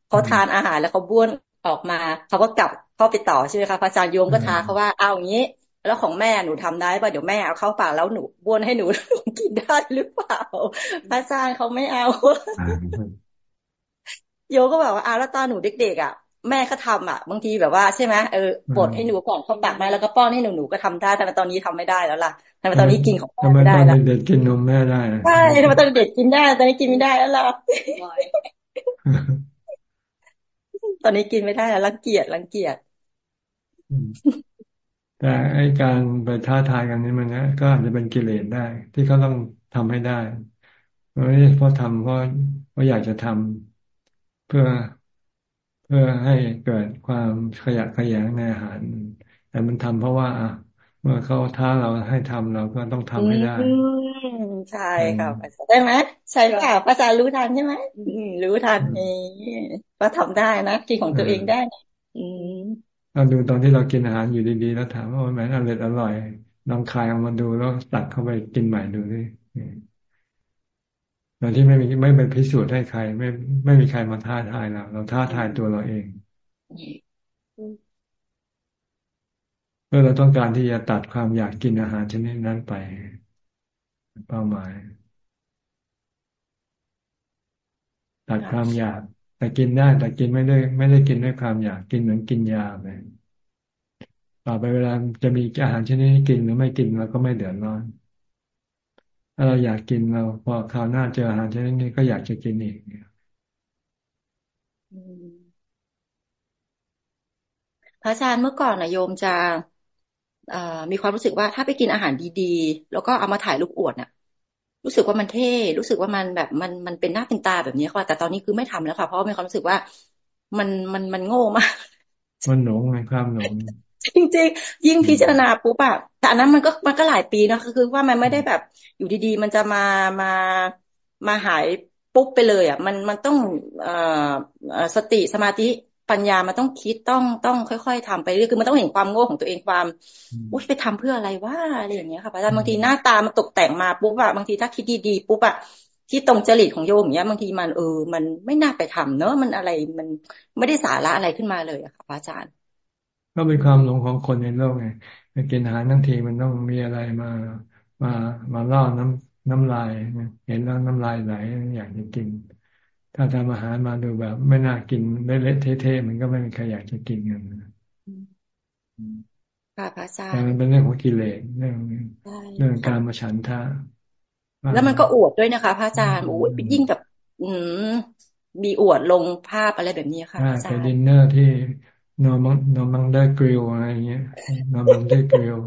เขาทานอาหารแล้วเขาบ้วนออกมาเขาก็กลับเข้าไปต่อใช่ไหมคะพระอาจารย์โยมก็ท้าเขาว่าเอาอย่างนี้ แล้วของแม่หนูทำได้ป่ะเดี๋ยวแม่เอาเข้าปากแล้วหนูบ้วนให้หนูกินได้หรือเปล่า พระอาจารย์เขาไม่เอาโยก็บอกว่าอ้าวแล้วตอนหนูเด็กๆอะ แม่ก็ทำอะ บางทีแบบว่าใช่ไหมเออบดให้หนูก่อนเข้าปากแม่แล้วก็ป้อนให้หนูหนูก็ทำได้แต่ตอนนี้ทำไม่ได้แล้วล่ะทำไมตอนนี้กินของแม่ไม่ได้แล้วทำไมตอนเด็กกินนมแม่ได้ใช่ทำไมตอนเด็กกินได้ตอนนี้กินไม่ได้แล้วล่ะตอนนี้กินไม่ได้แล้วรังเกียจรังเกียจแต่ไอ้การไปท้าทายกันนี้มันก็อาจจะเป็นกิเลสได้ ที่เขาต้องทำให้ได้ไม่ใช่เพราะทำเพราะเพราะอยากจะทำเพื่อ เพื่อให้เกิดความขยะขยงในอาหาร แต่มันทำเพราะว่าเมื่อเขาท้าเราให้ทำเราก็ต้องทำให้ได้ใช่ค่ะได้ไหมใช่ค่ะพระอาจารย์รู้ทันใช่ไหมรู้ทันนี่ก็ทำได้นะกินของตัวเองได้อืมเราดูตอนที่เรากินอาหารอยู่ดีๆ แล้วถามว่ามันอร่อยอร่อยลองคายออกมาดูแล้วตัดเข้าไปกินใหม่ดูดิ โดยที่ไม่มีไม่ไปพิสูจน์ให้ใคร ไม่ไม่มีใครมาท้าทายเราเราท้าทายตัวเราเองเพื่อเราต้องการที่จะตัดความอยากกินอาหารชนิดนั้นไป เป้าหมาย ตัดความอยากแต่กินได้แต่กินไม่ได้ไม่ได้กินด้วยความอยากกินเหมือนกินยาไปต่อไปเวลาจะมีอาหารชนิดนี้กินหรือไม่กินเราก็ไม่เดือดร้อน ถ้าเราอยากกินเราพอคราวหน้าเจออาหารชนิดนี้ก็อยากจะกินอีกพระอาจารย์เมื่อก่อนนะโยมจะมีความรู้สึกว่าถ้าไปกินอาหารดีๆ แล้วก็เอามาถ่ายรูปอวดเนี่ยรู้สึกว่ามันเท่รู้สึกว่ามันแบบมันมันเป็นหน้าเป็นตาแบบนี้ค่ะแต่ตอนนี้คือไม่ทำแล้วค่ะ เพราะมีความรู้สึกว่ามันมันมันโง่มากมันหนงไงความหนง จริงๆ ยิ่งพิจารณาปุ๊บอะแต่อันนั้นมันก็มันก็หลายปีนะคือว่ามันไม่ได้แบบอยู่ดีๆ มันจะมามามาหายปุ๊บไปเลยอะมันมันต้องเอ่อสติสมาธิปัญญามันต้องคิดต้องต้องค่อย ๆทำไปเรื่อยคือมันต้องเห็นความโง่ของตัวเองความอุ้ยไปทำเพื่ออะไรวะอะไรอย่างเงี้ยค่ะอาจารย์บางทีหน้าตามันตกแต่งมาปุ๊บอะบางทีถ้าคิดดีๆปุ๊บอะที่ตรงจริตของโยมอย่างเงี้ยบางทีมันเออ มันไม่น่าไปทำเนอะมันอะไรมันไม่ได้สาระอะไรขึ้นมาเลยอะค่ะอาจารย์ ก็เป็นความหลงของคนในโลกไงกินอาหารทั้งทีมันต้องมีอะไรมามามาล่อน้ำน้ำลายเห็นแล้วน้ำลายไหลอยากจะกิน ถ้าทำอาหารมาดูแบบ ไม่น่ากินเละเทะๆมันก็ไม่มีใครอยากจะกินกันค่ะพระอาจารย์แต่มันเป็นเรื่องของกิเลสเรื่องเรื่องการมาฉันทะแล้วมันก็อวดด้วยนะคะพระอาจารย์โอ้ยยิ่งแบบ อืมมีอวดลงภาพอะไรแบบนี้ค่ะอาจารย์ไปดินเนอร์ที่ นอมังนอมังได้กริลอะไรเงี้ยนอมังได้กริล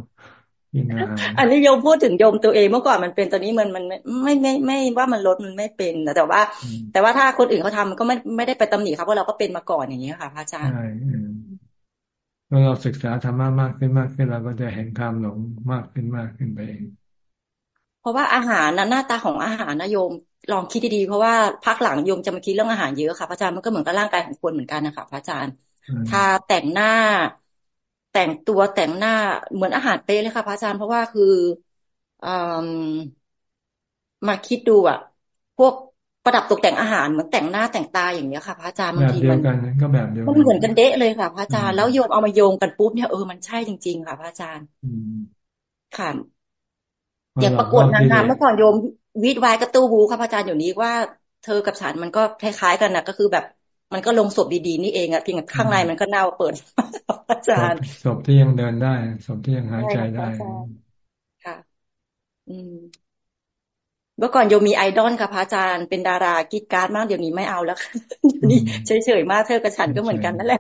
อันนี้โยมพูดถึงโยมตัวเองเมื่อก่อนมันเป็นตอนนี้มันมันไม่ไม่ไม่ว่ามันลดมันไม่เป็นแต่ว่า แต่ว่าถ้าคนอื่นเขาทำก็ไม่ไม่ได้ไปตำหนิครับเพราะเราก็เป็นมาก่อนอย่างนี้ค่ะพระอาจารย์ใช่เมื่อเราศึกษาธรรมะมากขึ้นมากขึ้นเราก็จะเห็นความหลงมากขึ้นมากขึ้นไปเองเพราะว่าอาหารนะหน้าตาของอาหารนะโยมลองคิดดีๆเพราะว่าพักหลังโยมจะมาคิดเรื่องอาหารเยอะค่ะพระอาจารย์มันก็เหมือนกับร่างกายของคนเหมือนกันนะคะพระอาจารย์ ทาแต่งหน้า แต่งตัวแต่งหน้าเหมือนอาหารเป๊ะเลยค่ะพระอาจารย์เพราะว่าคืออมาคิดดูอะพวกประดับตกแต่งอาหารเหมือนแต่งหน้าแต่งตาอย่างเนี้ยค่ะพระอาจารย์บางทีมันก็แบบเดียวมันเหมือนกันเดะเลยค่ะพระอาจารย์แล้วโยมเอามาโยงกันปุ๊บเนี่ยเออมันใช่จริง ๆ ค่ะพระอาจารย์ค่ะอย่างประกวดนางงามเมื่อก่อนโยมวิดไว้กระตู้บูค่ะพระอาจารย์อยู่นี้ว่า เธอกับฉันมันก็คล้ายๆกันนะก็คือแบบ มันก็ลงศพดีๆนี่เองอะเพียงข้างในมันก็เน่าเปิดอาจารย์ศพที่ยังเดินได้ศพที่ยังหายใจได้ค่ะ อืมเมื่อก่อนโยมีไอดอลค่ะพระอาจารย์เป็นดารากีดการมากเดี๋ยวนี้ไม่เอาแล้วเดี๋ยวนี้เฉยๆมากเธอกับฉันก็เหมือนกันนั่นแหละ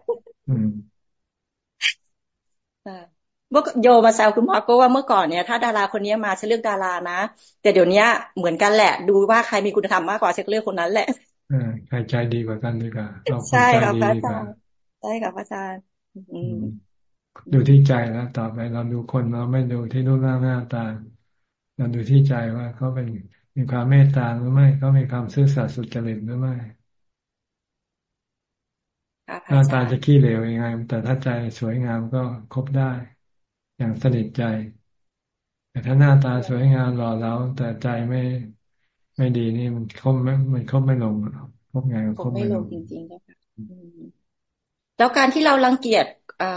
เมื่อโยมาแซวคุณหมอก็ว่าเมื่อก่อนเนี่ยถ้าดาราคนนี้มาฉันเลือกดารานะแต่เดี๋ยวนี้เหมือนกันแหละ ดูว่าใครมีคุณธรรมมากกว่าฉันเลือกคนนั้นแหละ ใครใจดีกว่ากันดีกว่าเราใช่ค่ะพระอาจารย์ใช่ค่ะพระอาจารย์ดูที่ใจแล้วต่อไปเราดูคนเราไม่ดูที่รูปร่างหน้าตาเราดูที่ใจว่าเขาเป็นมีความเมตตาหรือไม่เขามีความซื่อสัตย์สุจริตหรือไม่หน้าตาจะขี้เหร่ยังไง แต่ถ้าใจสวยงามก็คบได้ อย่างสนิทใจ แต่ถ้าหน้าตาสวยงามหล่อเหลาแต่ใจไม่ ไม่ดีนี่มันคบไม่มันคบไม่ลงคบไงก็คบไม่ลงจริงๆนะคะแล้วการที่เรารังเกียจอ่า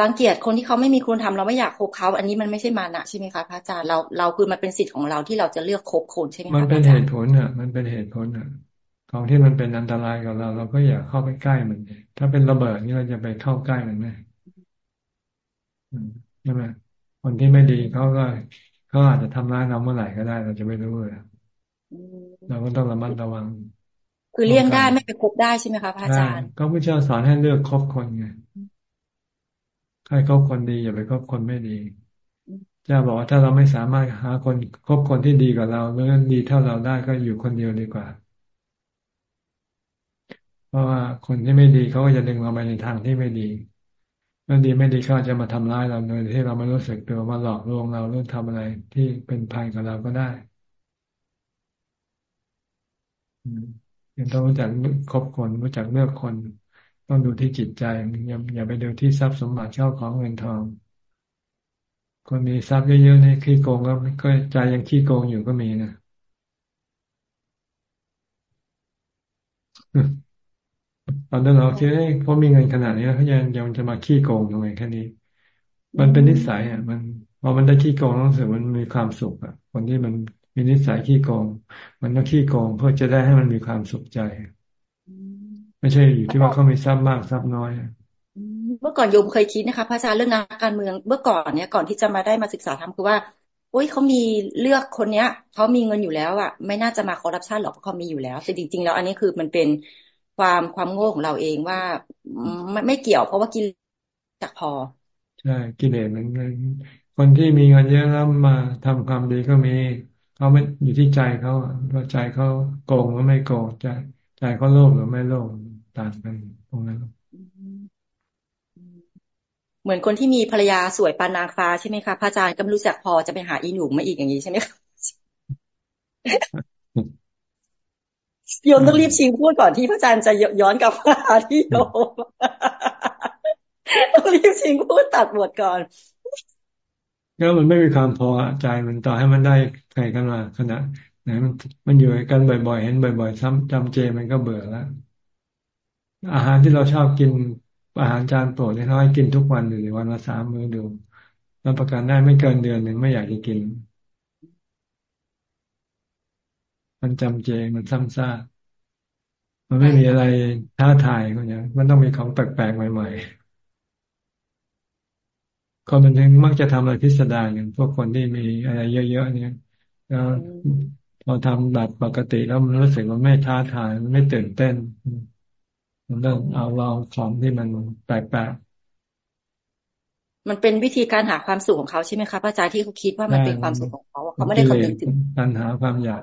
รังเกียจคนที่เขาไม่มีคุณธรรมเราไม่อยากคบเขา อันนี้มันไม่ใช่มานะใช่ไหมคะพระอาจารย์เราเราคือมันเป็นสิทธิ์ของเราที่เราจะเลือกคบคนใช่ไหมคะมันเป็นเหตุผลอะ มันเป็นเหตุผลอะของที่มันเป็นอันตรายกับเรา เราก็อย่าเข้าไปใกล้มันถ้าเป็นระเบิดนี่เราจะไปเข้าใกล้มันไหมใช่ไหมคนที่ไม่ดีเขาก็เขาอาจจะทำร้ายเราเมื่อไหร่ก็ได้ เราจะไม่รู้เลย เราก็ต้องระมัดระวัง คือเลี่ยงได้ไม่ไปคบได้ใช่ไหมคะพระอาจารย์ก็พระเจ้าสอนให้เลือกคบคนไงใครคบคนดีอย่าไปคบคนไม่ดีเจ้าบอกว่าถ้าเราไม่สามารถหาคนคบคนที่ดีกว่าเราหรือดีเท่าเราได้ก็อยู่คนเดียวดีกว่า เพราะว่าคนที่ไม่ดีเขาก็จะดึงเราไปในทางที่ไม่ดีเมื่อดีไม่ดีเขาจะมาทำร้ายเราโดยที่เราไม่รู้สึกตัวมาหลอกลวงเราหรือทำอะไรที่เป็นภัยกับเราก็ได้ ยังต้องรู้จักคบคนรู้จักเลือกคน ต้องดูที่จิตใจอย่าอย่าไปดูที่ทรัพย์สมบัติเช่าของเงินทอง คนมีทรัพย์เยอะๆนี่ขี้โกงก็ก็ใจยังขี้โกงอยู่ก็มีนะตอนนั้นเราคิดว่าเขามีเงินขนาดนี้เขายังยังจะมาขี้โกงทำไมแค่นี้ มันเป็นนิสัยอะ มันพอมันได้ขี้โกงรู้สึกมันมีความสุขอะ คนที่มัน มีนิสัยขี้โกง มันต้องขี้โกงเพื่อจะได้ให้มันมีความสุขใจ ไม่ใช่อยู่ที่ว่าเขามีทรัพย์มากทรัพย์น้อยเมื่อก่อนโยมเคยคิดนะคะพระอาจารย์เรื่องนักการเมือง เมื่อก่อนเนี่ยก่อนที่จะมาได้มาศึกษาธรรมคือว่าโอ้ยเขามีเลือกคนเนี้ยเขามีเงินอยู่แล้วอะ ไม่น่าจะมาคอร์รัปชันหรอกเพราะเขามีอยู่แล้วแต่จริง ๆ แล้ว อันนี้คือมันเป็นความความโง่ของเราเองว่าไม่ไม่เกี่ยว เพราะว่ากินจากพอใช่กิเลสมันคนที่มีเงินเยอะแล้วมาทำความดีก็มี เขาไม่อยู่ที่ใจเขาว่าใจเขาโกงหรือไม่โกงใจ ใจเขาโลภหรือไม่โลภต่างกันตรงนั้นเหมือนคนที่มีภรรยาสวยปานนางฟ้าใช่ไหมคะพระอาจารย์ก็ไม่รู้จักพอจะไปหาอีหนุ่มมาอีกอย่างนี้ใช่ไหมคะโยมต้องรีบชิงพูดก่อนที่พระอาจารย์จะย้อนกลับมาที่โยมต้องรีบชิงพูดตัดบทก่อนก็มันไม่มีความพอใจมันต่อให้มันได้ ใครกันมาขณะไหนมันมันอยู่กันบ่อย ๆ เห็นบ่อย ๆ ซ้ำจำเจมันก็เบื่อแล้วอาหารที่เราชอบกินอาหารจานโปรดเนี่ยเขาให้กินทุกวันอยู่วันละสามมื้อดูรับประกันได้ไม่เกินเดือนหนึ่งไม่อยากจะกิน มันจำเจมันซ้ำซากมันไม่มีอะไรท้าทายเขาเนี่ยมันต้องมีของแปลกๆใหม่ๆคนมันถึงมักจะทำอะไรพิสดารอย่างพวกคนที่มีอะไรเยอะๆเนี่ย แล้วพอทำแบบปกติแล้วมันรู้สึกมันไม่ท้าทายมันไม่ตื่นเต้น มันต้องเอาลองของที่มันแปลกๆมันเป็นวิธีการหาความสุขของเขาใช่ไหมคะพระอาจารย์ที่เขาคิดว่ามันเป็นความสุขของเขาเขาไม่ได้คำนึงถึงการหาความอยาก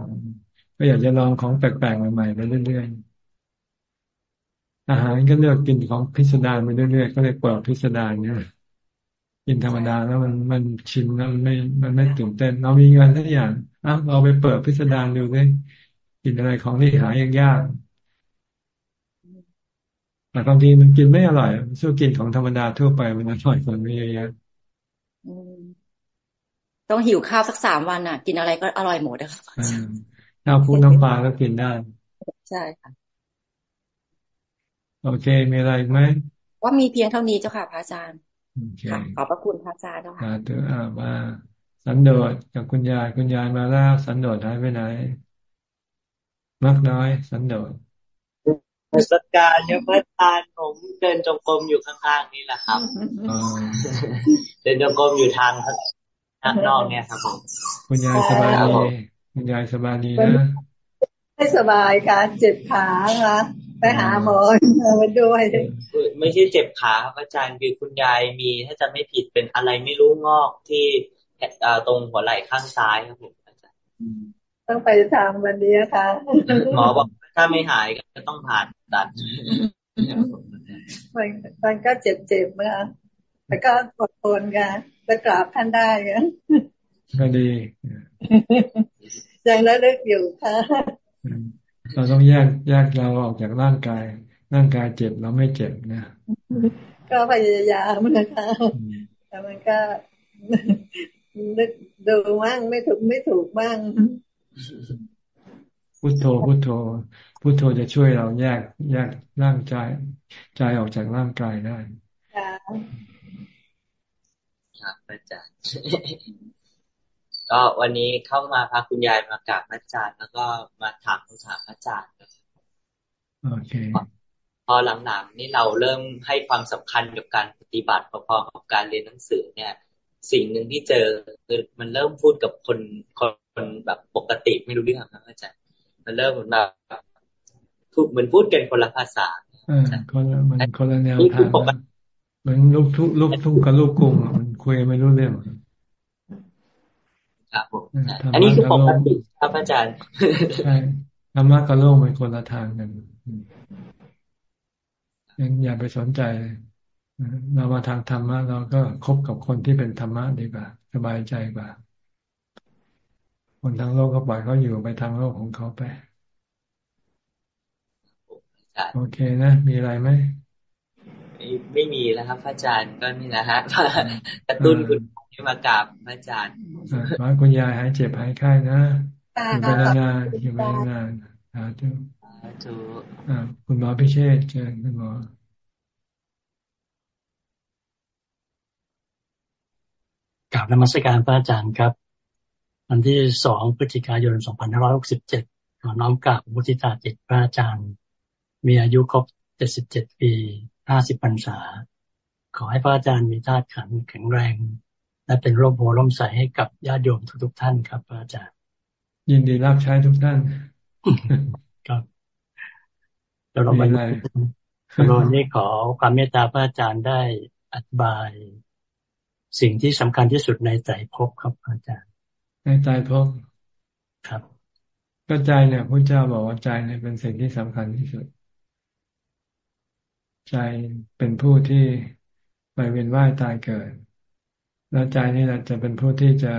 ก็อยากจะลองของแปลกๆใหม่ๆไปเรื่อยๆอาหารก็เลือกกินของพิสดารไปเรื่อยๆก็เลยเปิดพิสดารเนี่ย กินธรรมดาแล้วมันมันชินแล้วมันไม่มันไม่ตื่นเต้น เรามีเงินทุกอย่างอะเราไปเปิดพิสดารดูเลยกินอะไรของที่หายากแต่บางทีมันกินไม่อร่อยสู้กินของธรรมดาทั่วไปมันอร่อยกว่านี้เยอะต้องหิวข้าวสักสามวันอะ กินอะไรก็อร่อยหมดอะค่ะน้ำพุน้ำปลาก็กินได้ใช่ค่ะโอเค มีอะไรไหมว่ามีเพียงเท่านี้เจ้าค่ะพระอาจารย์ค่ะ ขอบพระคุณพระอาจารย์เจ้าค่ะเถอะมาสันโดษกับคุณยายคุณยายมาแล้วสันโดษหายไปไหนมักน้อย สันโดษสการเนี่ยพระอาจารย์ผมเดินจงกรมอยู่ข้างๆนี่แหละครับเดินจงกรมอยู่ทางทางนอกเนี่ยครับผมคุณยายสบายดีคุณยายสบายดีนะไม่สบายค่ะเจ็บขาค่ะ ไปหาหมอมาด้วย ไม่ใช่เจ็บขาครับอาจารย์คือคุณยายมีถ้าจะไม่ผิดเป็นอะไรไม่รู้งอกที่ตรงหัวไหล่ข้างซ้ายครับผมอาจารย์ต้องไปทำวันนี้ค่ะหมอบอกถ้าไม่หายก็ต้องผ่าตัดมันมันก็เจ็บเจ็บมาแต่ก็อดทนกันจะกราบท่านได้กันก็ดียังระลึกอยู่ค่ะ เราต้องแยกแยกเราออกจากร่างกาย ร่างกายเจ็บเราไม่เจ็บนะ ก็พยายามนะคะแต่มันก็นึกดูมั่งไม่ถูกไม่ถูกบ้างพุทโธพุทโธพุทโธจะช่วยเราแยกแยกร่างกายใจออกจากร่างกายได้ครับอาจารย์ ก็วันนี้เข้ามาพาคุณยายมากราบอาจารย์แล้วก็มาถามคำถามอาจารย์โอเค พอหลังๆนี่เราเริ่มให้ความสำคัญกับการปฏิบัติพอๆกับการเรียนหนังสือเนี่ย สิ่งหนึ่งที่เจอคือมันเริ่มพูดกับคนคนแบบปกติไม่รู้เรื่องนะอาจารย์มันเริ่มเหมือนแบบพูดเหมือนพูดกันคนละภาษาอ่าคนละมันคนละแนวทางเหมือนลูกทุ่งลูกทุ่งกับลูกกรุงมันคุยไม่รู้เรื่อง ครับผมอันนี้คือปกติครับอาจารย์ใช่ธรรมะกับโลกมันคนละทางกันยังอย่าไปสนใจเรามาทางธรรมะเราก็คบกับคนที่เป็นธรรมะดีกว่าสบายใจกว่า คนทางโลกก็ปล่อยเขาอยู่ไปทางโลกของเขาไป โอเคนะ มีอะไรไหมไม่มีแล้วครับพระอาจารย์ก็นี่นะฮะกระตุ้นคุณ ที่มากราบพระอาจารย์ขอคุณยายหายเจ็บหายไข้นะอยู่ไปนานๆอยู่ไปนานๆสาธุสาธุคุณหมอพิเชษเชิญคุณหมอกราบนมัสการพระอาจารย์ครับ วันที่สองพฤศจิกายน 2567ขอน้อมกราบมุทิตาจิตพระอาจารย์ มีอายุครบ 77 ปี 50พรรษา ขอให้พระอาจารย์มีธาตุขันแข็งแรง และเป็นร่มโพล่มใสให้กับญาติโยมทุกๆท่านครับพระอาจารย์ยินดีรับใช้ทุกท่านครับแล้วเราไปเรานี้ขอความเมตตาพระอาจารย์ได้อธิบาย สิ่งที่สำคัญที่สุดในใจพบครับอาจารย์ ในใจพบครับ ก็ใจเนี่ยพระเจ้าบอกว่าใจเนี่ยเป็นสิ่งที่สำคัญที่สุด ใจเป็นผู้ที่ไปเวียนว่ายตายเกิด แล้วใจนี่แหละจะเป็นผู้ที่จะ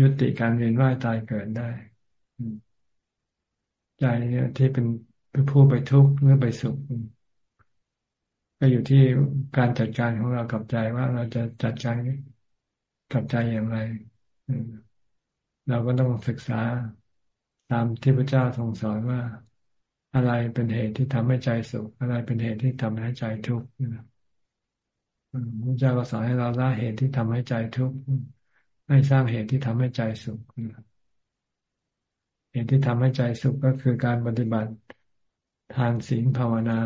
ยุติการเวียนว่ายตายเกิดได้ ใจเนี่ยที่เป็นผู้ไปทุกข์หรือไปสุขก็อยู่ที่การจัดการของเรากับใจว่าเราจะจัดการกับใจอย่างไร เราก็ต้องศึกษาตามที่พระเจ้าทรงสอนว่า อะไรเป็นเหตุที่ทำให้ใจสุข อะไรเป็นเหตุที่ทำให้ใจทุกข์ พระเจ้าก็สอนให้เราละเหตุที่ทำให้ใจทุกข์ให้สร้างเหตุที่ทำให้ใจสุขเหตุที่ทำให้ใจสุขก็คือการปฏิบัติทานศีลภาวนา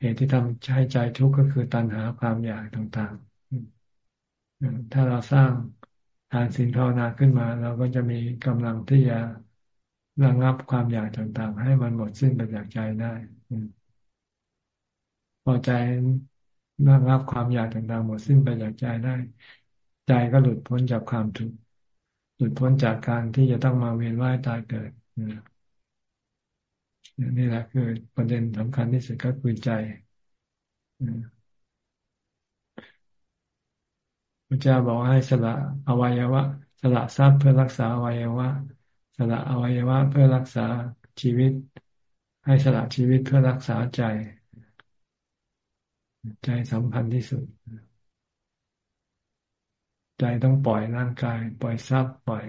เหตุที่ทำให้ใจทุกข์ก็คือตัณหาความอยากต่างๆถ้าเราสร้างทานศีลภาวนาขึ้นมา เราก็จะมีกำลังที่จะระงับความอยากต่างๆ ให้มันหมดสิ้นไปจากใจได้ พอใจ ระงับความอยากต่างๆหมดสิ้นไปจากใจได้ ใจก็หลุดพ้นจากความทุกข์หลุดพ้นจากการที่จะต้องมาเวียนว่ายตายเกิดนี่แหละคือประเด็นสำคัญที่สุดก็คือใจพระเจ้าบอกให้สละอวัยวะ สละทรัพย์เพื่อรักษาอวัยวะ สละอวัยวะเพื่อรักษาชีวิต ให้สละชีวิตเพื่อรักษาใจ ใจสำคัญที่สุด ใจต้องปล่อยร่างกาย ปล่อยทรัพย์ปล่อย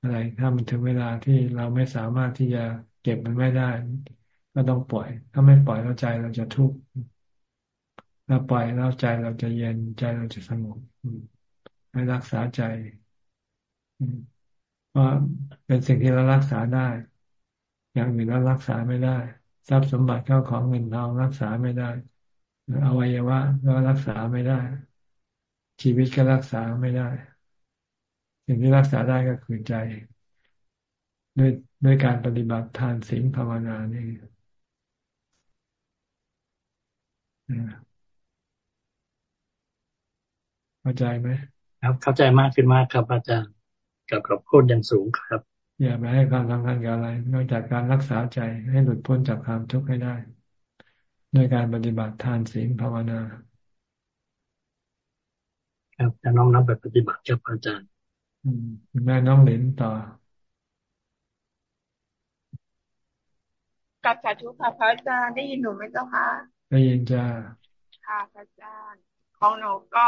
อะไร ถ้ามันถึงเวลาที่เราไม่สามารถที่จะเก็บมันไม่ได้ ก็ต้องปล่อย ถ้าไม่ปล่อยแล้วใจเราจะทุกข์ถ้าปล่อยแล้วใจเราจะเย็นใจเราจะสงบให้รักษาใจว่าเป็นสิ่งที่เรารักษาได้ อย่างอื่นเรารักษาไม่ได้ ทรัพย์สมบัติเข้าของเงินทองรักษาไม่ได้ อวัยวะก็รักษาไม่ได้ ชีวิตก็รักษาไม่ได้ สิ่งที่รักษาได้ก็คือใจด้วยด้วยการปฏิบัติทานศีลภาวนานี่เข้าใจไหมครับเข้าใจมากขึ้นมากครับ อาจารย์กับกับพูดอย่างสูงครับ อย่าไปให้ความสำคัญกับอะไร นอกจากการรักษาใจให้หลุดพ้นจากความทุกข์ให้ได้ ด้วยการปฏิบัติทานศีลภาวนาครับจะน้องนับแบบปฏิบัติครับอาจารย์อืมแม่น้องเหลนต่อกับสาธุค่ะพระอาจารย์ได้ยินหนูไหมเจ้าคะได้ยินจ้าค่ะพระอาจารย์ของหนูก็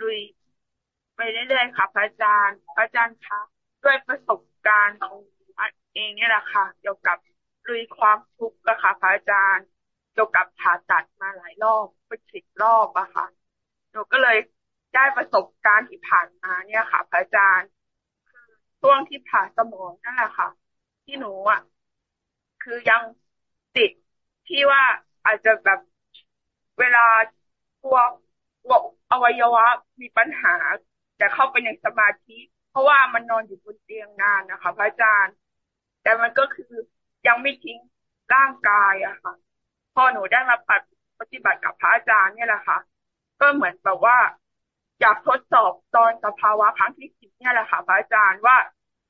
ลุยไปเรื่อยๆค่ะพระอาจารย์พระอาจารย์คะด้วยประสบการณ์ของเองเนี่ยแหละค่ะ เกี่ยวกับลุยความทุกข์อะค่ะพระอาจารย์ เกี่ยวกับผ่าตัดมาหลายรอบเป็นสิบรอบอะค่ะหนูก็เลยได้ประสบการณ์ที่ผ่านมาเนี่ยค่ะ พระอาจารย์คือช่วงที่ผ่าสมองนั่นแหละค่ะ ที่หนูอะ คือยังติดที่ว่าอาจจะแบบเวลาตัวตัวอวัยวะมีปัญหา แต่เข้าไปในสมาธิ เพราะว่ามันนอนอยู่บนเตียงนานนะคะ พระอาจารย์ แต่มันก็คือยังไม่ทิ้งร่างกายอะค่ะ พอหนูได้มาปฏิบัติกับพระอาจารย์เนี่ยแหละค่ะ ก็เหมือนแบบว่า อยากทดสอบตอนสภาวะครั้งที่สิบเนี่ยแหละค่ะ พระอาจารย์ว่า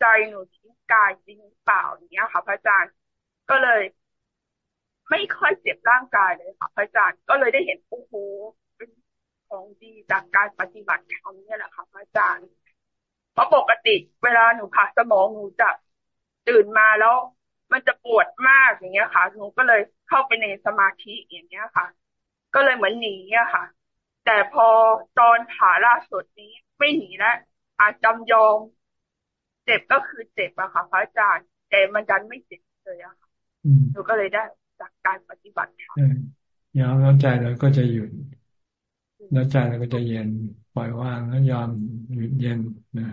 ใจหนูทิ้งกายจริงหรือเปล่าอย่างเงี้ยค่ะ พระอาจารย์ก็เลย ไม่ค่อยเจ็บร่างกายเลยค่ะ พระอาจารย์ก็เลยได้เห็นโอ้โหเป็นของดีจากการปฏิบัติธรรมเนี่ยแหละค่ะ พระอาจารย์เพราะปกติ เวลาหนูผ่าสมองหนูจะตื่นมาแล้ว มันจะปวดมากอย่างเงี้ยค่ะหนูก็เลยเข้าไปในสมาธิอย่างเงี้ยค่ะ ก็เลยเหมือนหนีอะค่ะ แต่พอตอนผ่าล่าสุดนี้ไม่หนีแล้วอาจจำยอม เจ็บก็คือเจ็บอะค่ะพระอาจารย์แต่มันดันไม่เจ็บเลยอะค่ะหนูก็เลยได้จากการปฏิบัติธรรมยอมแล้วใจเราก็จะหยุดแล้วใจเราก็จะเย็นปล่อยวางแล้วยอมหยุดเย็นนะ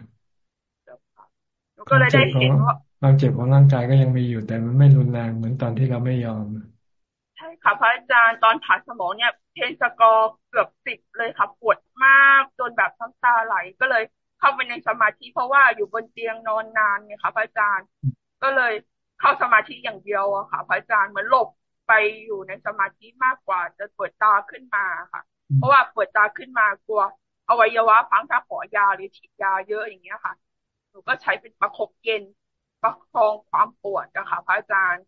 หนูก็เลยได้เห็นว่า ความเจ็บของร่างกายก็ยังมีอยู่แต่มันไม่รุนแรงเหมือนตอนที่เราไม่ยอม ใช่ค่ะพระอาจารย์ตอนผ่าสมองเนี่ย เพนสกอร์เกือบสิบเลยค่ะปวดมากจนแบบน้ำตาไหลก็เลยเข้าไปในสมาธิเพราะว่าอยู่บนเตียงนอนนานเนี่ยค่ะพระอาจารย์ ก็เลยเข้าสมาธิอย่างเดียวอะค่ะ พระอาจารย์เหมือนหลบไปอยู่ในสมาธิมากกว่า จะเปิดตาขึ้นมาค่ะ เพราะว่าเปิดตาขึ้นมากลัวอวัยวะพังถ้าขอยาหรือฉีดยาเยอะอย่างเงี้ยค่ะหนูก็ใช้เป็นประคบเย็น ประคองความปวดนะคะพระอาจารย์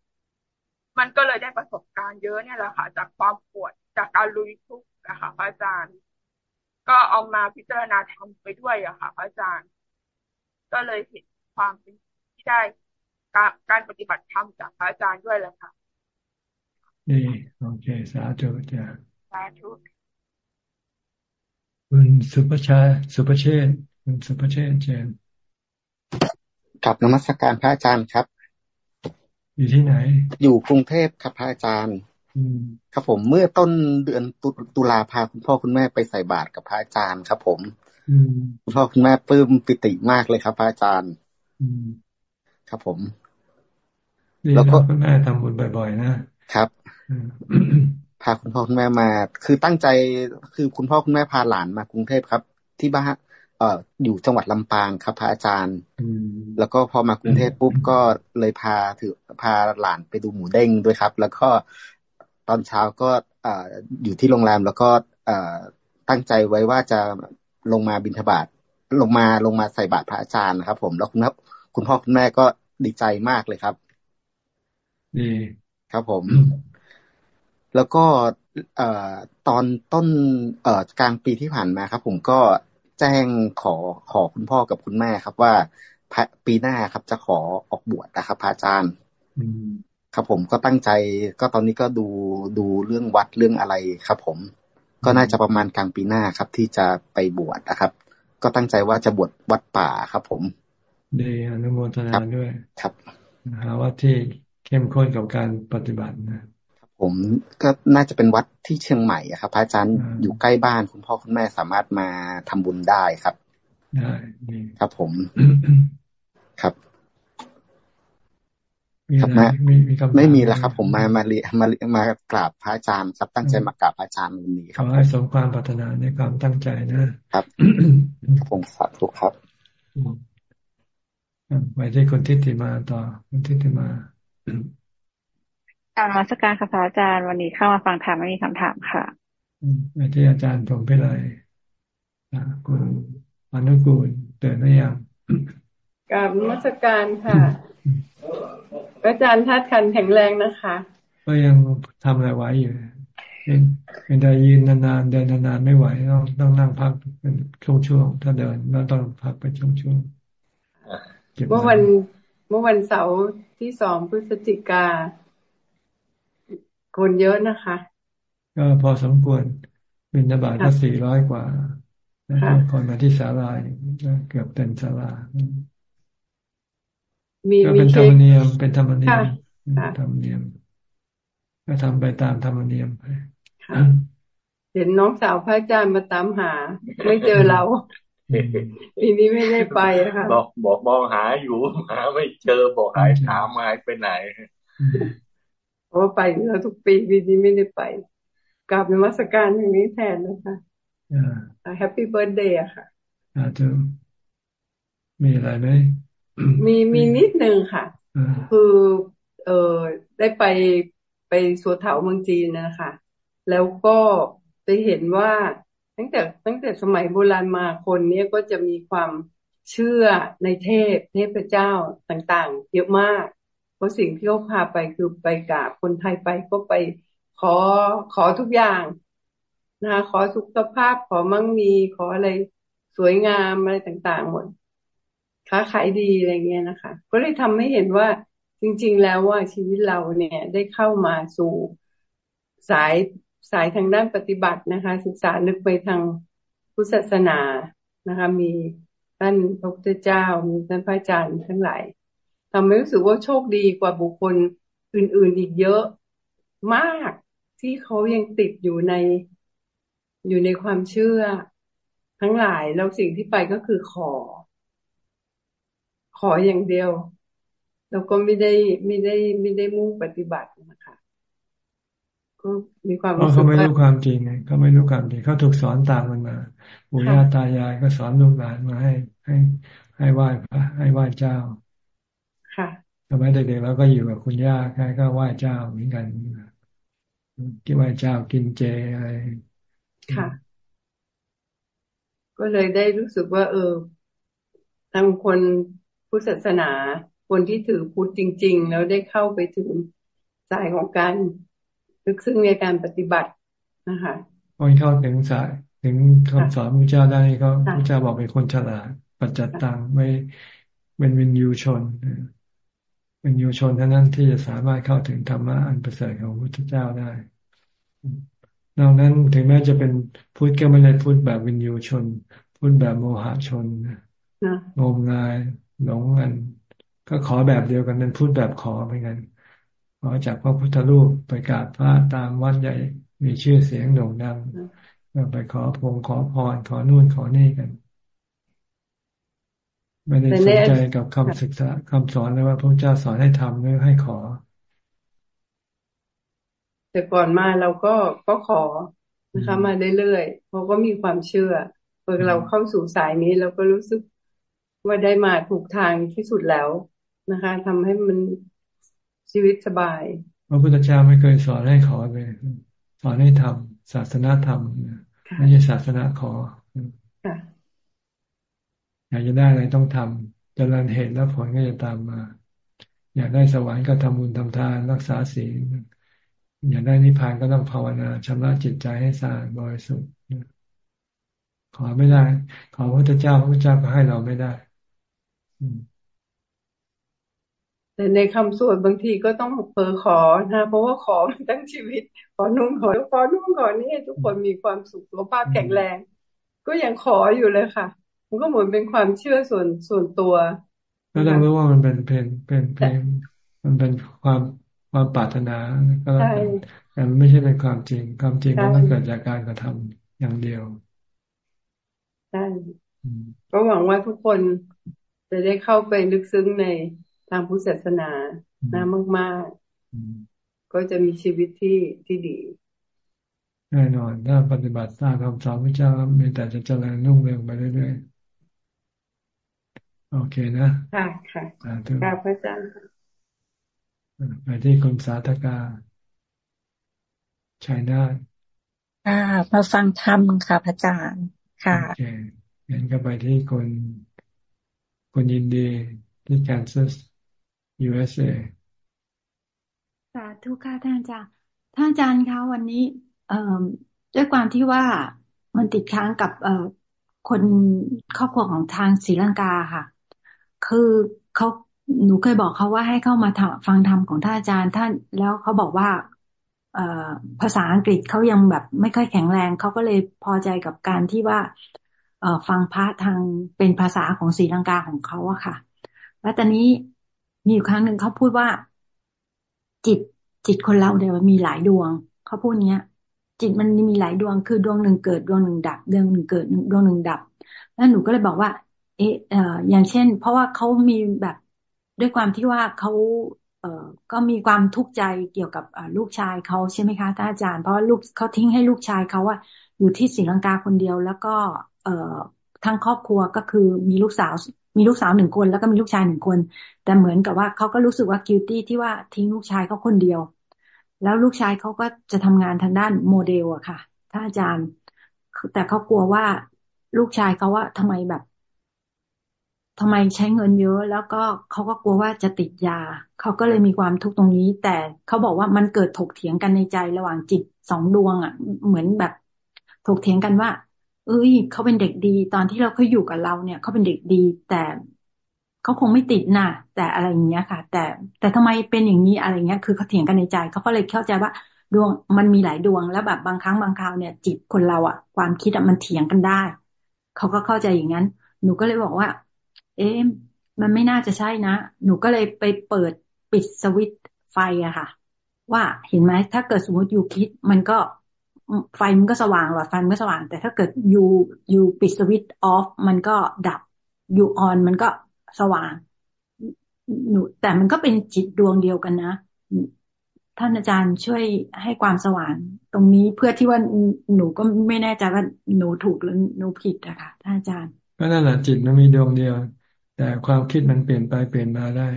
มันก็เลยได้ประสบการณ์เยอะเนี่ยแหละค่ะ จากความปวดจากการลุยทุกข์นะคะพระอาจารย์ ก็เอามาพิจารณาทำไปด้วยอะค่ะพระอาจารย์ ก็เลยเห็นความเป็นที่ได้การการปฏิบัติธรรมจากพระอาจารย์ด้วยแหละค่ะนี่โอเค สาธุจ้ะสาธุคุณสุภชัยสุภเชษคุณสุภเชษเจน กับนมัสการพระอาจารย์ครับ อยู่ที่ไหน อยู่กรุงเทพครับพระอาจารย์ครับผมเมื่อต้นเดือนตุลาพาคุณพ่อคุณแม่ไปใส่บาตรกับพระอาจารย์ครับ ผมคุณพ่อคุณแม่ปลื้มปิติมากเลยครับ พระอาจารย์ครับผม แล้วก็คุณแม่ทำบุญบ่อยๆนะครับพาคุณพ่อคุณแม่มา คือตั้งใจคือคุณพ่อคุณแม่พาหลานมากรุงเทพครับ ที่บ้าน เอ่ออยู่จังหวัดลำปางครับพระอาจารย์แล้วก็พอมากรุงเทพปุ๊บก็เลยพาถือพาหลานไปดูหมูเด้งด้วยครับ แล้วก็ตอนเช้าก็ออยู่ที่โรงแรมแล้วก็ตั้งใจไว้ว่าจะลงมาบินทบาทลงมาลงมาใส่บาตรพระอาจารย์นะครับ ผมแล้วคุณครับคุณพ่อคุณแม่ก็ดีใจมากเลยครับดีครับผม แล้วก็เอ่อตอนต้นเอ่อกลางปีที่ผ่านมาครับ ผมก็ แจ้งขอขอคุณพ่อกับคุณแม่ครับว่าปีหน้าครับจะขอออกบวชนะครับพระอาจารย์ครับผมก็ตั้งใจก็ตอนนี้ก็ดูดูเรื่องวัดเรื่องอะไรครับ ผม ก็น่าจะประมาณกลางปีหน้าครับ ที่จะไปบวชนะครับ ก็ตั้งใจว่าจะบวชวัดป่าครับ ผมดีอนุโมทนาด้วย ครับหาวัดที่เข้มข้นกับการปฏิบัตินะ ผมก็น่าจะเป็นวัดที่เชียงใหม่ครับพระอาจารย์อยู่ใกล้บ้านคุณพ่อคุณแม่สามารถมาทำบุญได้ครับได้ครับผมครับครับมาไม่มีแล้วครับ ผมมามาเรียมามากราบพระอาจารย์ครับตั้งใจมากราบพระอาจารย์วันนี้ครับขอให้สมความปรารถนาในความตั้งใจนะครับผมสาธุครับไปที่คนทิฏฐิมาต่อคนทิฏฐิมา การมาสการค่ะพระอาจารย์วันนี้เข้ามาฟังธรรมไม่มีคำถามค่ะไปที่อาจารย์ผมไปเลยคุณอนุกูลเตือนหรือยังกับมาสการค่ะอาจารย์ทัดคันแข็งแรงนะคะ ก็ยังทำอะไรไว้อยู่เป็นได้ยืนนานๆเดินนานๆไม่ไหวต้องต้องนั่งพักเป็นช่วงๆถ้าเดินแล้วต้องพักไปช่วงๆเมื่อวันเมื่อวันเสาร์ที่สองพฤศจิกา คนเยอะนะคะ ก็พอสมควรบินบาตก็สี่ร้อยกว่าแล้วคนมาที่ศาลาเกือบเต็มศาลาก็เป็นธรรมเนียมเป็นธรรมเนียมธรรมเนียม ก็ทำไปตามธรรมเนียมไปเห็นน้องสาวพระอาจารย์มาตามหา ไม่เจอเราปีนี้ไม่ได้ไปค่ะบอก็บอกมองหาอยู่หาไม่เจอบอกหายถามหายไปไหน เพราะว่าไปแล้วทุกปีปีนี้ไม่ได้ไปกราบนมัสการอย่างนี้แทนนะคะ happy birthday ค่ะอาจจะมีอะไรไหมมีมีนิดนึงค่ะ คือเออได้ไปไปสวนเถาเมืองจีนนะคะ แล้วก็ได้เห็นว่าตั้งแต่ตั้งแต่สมัยโบราณมาคนเนี้ยก็จะมีความเชื่อในเทพเทพเจ้าต่างๆ เยอะมากเพ ราะสิ่งที่เขาพาไปคือไปกราบคนไทยไปก็ไปขอขอทุกอย่างนะคะขอสุขภาพขอมั่งมีขออะไรสวยงามอะไรต่างๆหมดค้าขายดีอะไรเงี้ยนะคะ ก็เลยทำให้เห็นว่าจริง ๆ แล้วว่าชีวิตเราเนี่ยได้เข้ามาสู่สายสายทางด้านปฏิบัตินะคะ ศึกษานึกไปทางพุทธศาสนานะคะ มีท่านพระพุทธเจ้ามีท่านพระอาจารย์ทั้งหลาย ทำให้รู้สึกว่าโชคดีกว่าบุคคลอื่น ๆ อีกเยอะมากที่เขายังติดอยู่ในอยู่ในความเชื่อ ทั้งหลายแล้วสิ่งที่ไปก็คือขอ ขออย่างเดียว แล้วก็ไม่ได้ไม่ได้ไม่ได้มุ่งปฏิบัตินะคะก็มีความรู้สึกเขาไม่รู้ความจริงไงเขาไม่รู้ความจริงเขาถูกสอนตามมันมาปู่ย่าตายายก็สอนลูกหลานมาให้ ให้ ให้ไหว้พระให้ไหว้เจ้า ค่ะสมัยเด็กๆเราก็อยู่กับคุณย่าใครก็ไหว้เจ้าเหมือนกันกินไหว้เจ้ากินเจอะไรค่ะ ก็เลยได้รู้สึกว่า เออทางคนพุทธศาสนา คนที่ถือพุทธจริง ๆ แล้วได้เข้าไปถึงสายของการลึกซึ้งในการปฏิบัตินะคะคนเข้าถึงสายถึงคำสอนพระเจ้าได้เขาพระเจ้าบอกเป็นคนฉลาดปัจจัตตังไม่เป็นวินยูชน เป็นยูชนเท่านั้นที่จะสามารถเข้าถึงธรรมะอันประเสริฐของพระพุทธเจ้าได้ นอกนั้นถึงแม้จะเป็นพุทธก็ไม่ได้พุทธแบบวินยูชน พุทธแบบโมหะชนงมงายหลงกันก็ขอแบบเดียวกันเป็นพุทธแบบขอเหมือนกันขอจากพระพุทธรูปไปกราบพระตามวัดใหญ่มีชื่อเสียงโด่งดังไปขอพงขอพรขอนู่นขอนี่กัน ไม่ได้สนใจกับคำศึกษาคำสอนเลยว่าพระเจ้าสอนให้ทำหรือให้ขอ แต่ก่อนมาเราก็ก็ขอนะคะ มาเรื่อยๆเพราะก็มีความเชื่อพอเราเข้าสู่สายนี้เราก็รู้สึกว่าได้มาถูกทางที่สุดแล้วนะคะทำให้มันชีวิตสบายพระพุทธเจ้าไม่เคยสอนให้ขอเลยสอนให้ทำศาสนาธรรมไม่ใช่ศาสนาขอ อยากจะได้อะไรต้องทำจะรันเหตุแล้วผลก็จะตามมา อยากได้สวรรค์ก็ทำบุญทำทานรักษาศีลอยากได้นิพพานก็ต้องภาวนาชำระจิตใจให้สะอาดบริสุทธิ์ขอไม่ได้ ขอพระพุทธเจ้าพระพุทธเจ้าก็ให้เราไม่ได้แต่ในคำสวดบางทีก็ต้องเผอขอนะเพราะว่าขอตั้งชีวิต ขอนุ่งขอขอนุ่งขอนี่ทุกคนมีความสุขสุขภาพแข็งแรง ก็ยังขออยู่เลยค่ะ มันก็เหมือนเป็นความเชื่อส่วนส่วนตัว ก็ต้องรู้ว่ามันเป็นเพลงเป็นเพลงมันเป็นความความปรารถนาก็แล้วกันแต่มันไม่ใช่เป็นความจริง ความจริงมันต้องเกิดจากการกระทำอย่างเดียวใช่ก็หวังว่าทุกคนจะได้เข้าไปลึกซึ้งในทางพุทธศาสนานะมากๆ ก็จะมีชีวิตที่ที่ดีแน่นอนถ้าปฏิบัติตามคำสอนพระเจ้ามีแต่จะเจริญรุ่งเรืองไปเรื่อยๆ โอเคนะ ค่ะค่ะค่ะพระอาจารย์ไปที่คุณสาธกาชัยนาทค่ะมาฟังธรรมค่ะพระอาจารย์ค่ะโอเคงั้นก็ไปที่คนคนยินดีที่แคนซัส USA สาธุค่ะท่านอาจารย์ท่านอาจารย์คะวันนี้ เอ่อด้วยความที่ว่ามันติดค้างกับเอ่อคนครอบครัวของทางศรีลังกาค่ะ คือเขาหนูเคยบอกเขาว่าให้เข้ามาฟังธรรมของท่านอาจารย์ ท่านแล้วเขาบอกว่าเอภาษาอังกฤษเขายังแบบไม่ค่อยแข็งแรงเขาก็เลยพอใจกับการที่ว่าเอ่อฟังพระทางเป็นภาษาของศรีลังกาของเขาอะค่ะ แล้วตอนนี้มีอยู่ครั้งหนึ่งเขาพูดว่า จิตจิตคนเราเนี่ยมันมีหลายดวงเขาพูดเนี้ย จิตมันมีหลายดวงคือดวงหนึ่งเกิดดวงหนึ่งดับดวงหนึ่งเกิดดวงหนึ่งดับ แล้วหนูก็เลยบอกว่า เอออย่างเช่น เพราะว่าเขามีแบบด้วยความที่ว่าเขาเออก็มีความทุกข์ใจเกี่ยวกับลูกชายเขาใช่ไหมคะท่านอาจารย์ เพราะว่าลูกเขาทิ้งให้ลูกชายเขาว่าอยู่ที่ศรีลังกาคนเดียว แล้วก็ เออทั้งครอบครัวก็คือมีลูกสาว มีลูกสาวหนึ่งคน แล้วก็มีลูกชายหนึ่งคน แต่เหมือนกับว่าเขาก็รู้สึกว่ากิลตี้ที่ว่าทิ้งลูกชายเขาคนเดียว แล้วลูกชายเขาก็จะทำงานทางด้านโมเดลอะค่ะท่านอาจารย์ แต่เขากลัวว่าลูกชายเขาว่าทำไมแบบ ทำไมใช้เงินเยอะ แล้วก็เขาก็กลัวว่าจะติดยา เขาก็เลยมีความทุกข์ตรงนี้ แต่เขาบอกว่ามันเกิดถกเถียงกันในใจระหว่างจิตสองดวงอะ เหมือนแบบถกเถียงกันว่า เอ้ยเขาเป็นเด็กดี ตอนที่เราเขาอยู่กับเราเนี่ยเขาเป็นเด็กดี แต่เขาคงไม่ติดนะแต่อะไรอย่างเงี้ยค่ะ แต่แต่ทำไมเป็นอย่างนี้อะไรเงี้ย คือเขาเถียงกันในใจเขาก็เลยเข้าใจว่าดวงมันมีหลายดวงแล้วแบบบางครั้งบางคราวเนี่ย จิตคนเราอะ ความคิดอะมันเถียงกันได้ เขาก็เข้าใจอย่างนั้น หนูก็เลยบอกว่า เอ๊ะมันไม่น่าจะใช่นะ หนูก็เลยไปเปิดปิดสวิตไฟอะค่ะ ว่าเห็นไหมถ้าเกิดสมมติอยู่คิด มันก็ไฟมันก็สว่างหลอดไฟมันก็สว่าง แต่ถ้าเกิดอยู่อยู่ปิดสวิตออฟมันก็ดับอยู่ออนมันก็สว่างหนูแต่มันก็เป็นจิตดวงเดียวกันนะ ท่านอาจารย์ช่วยให้ความสว่างตรงนี้เพื่อที่ว่าหนูก็ไม่แน่ใจว่าหนูถูกหรือหนูผิดอะค่ะท่านอาจารย์ก็นั่นแหละจิตมันมีดวงเดียว แต่ความคิดมันเปลี่ยนไปเปลี่ยนมาได้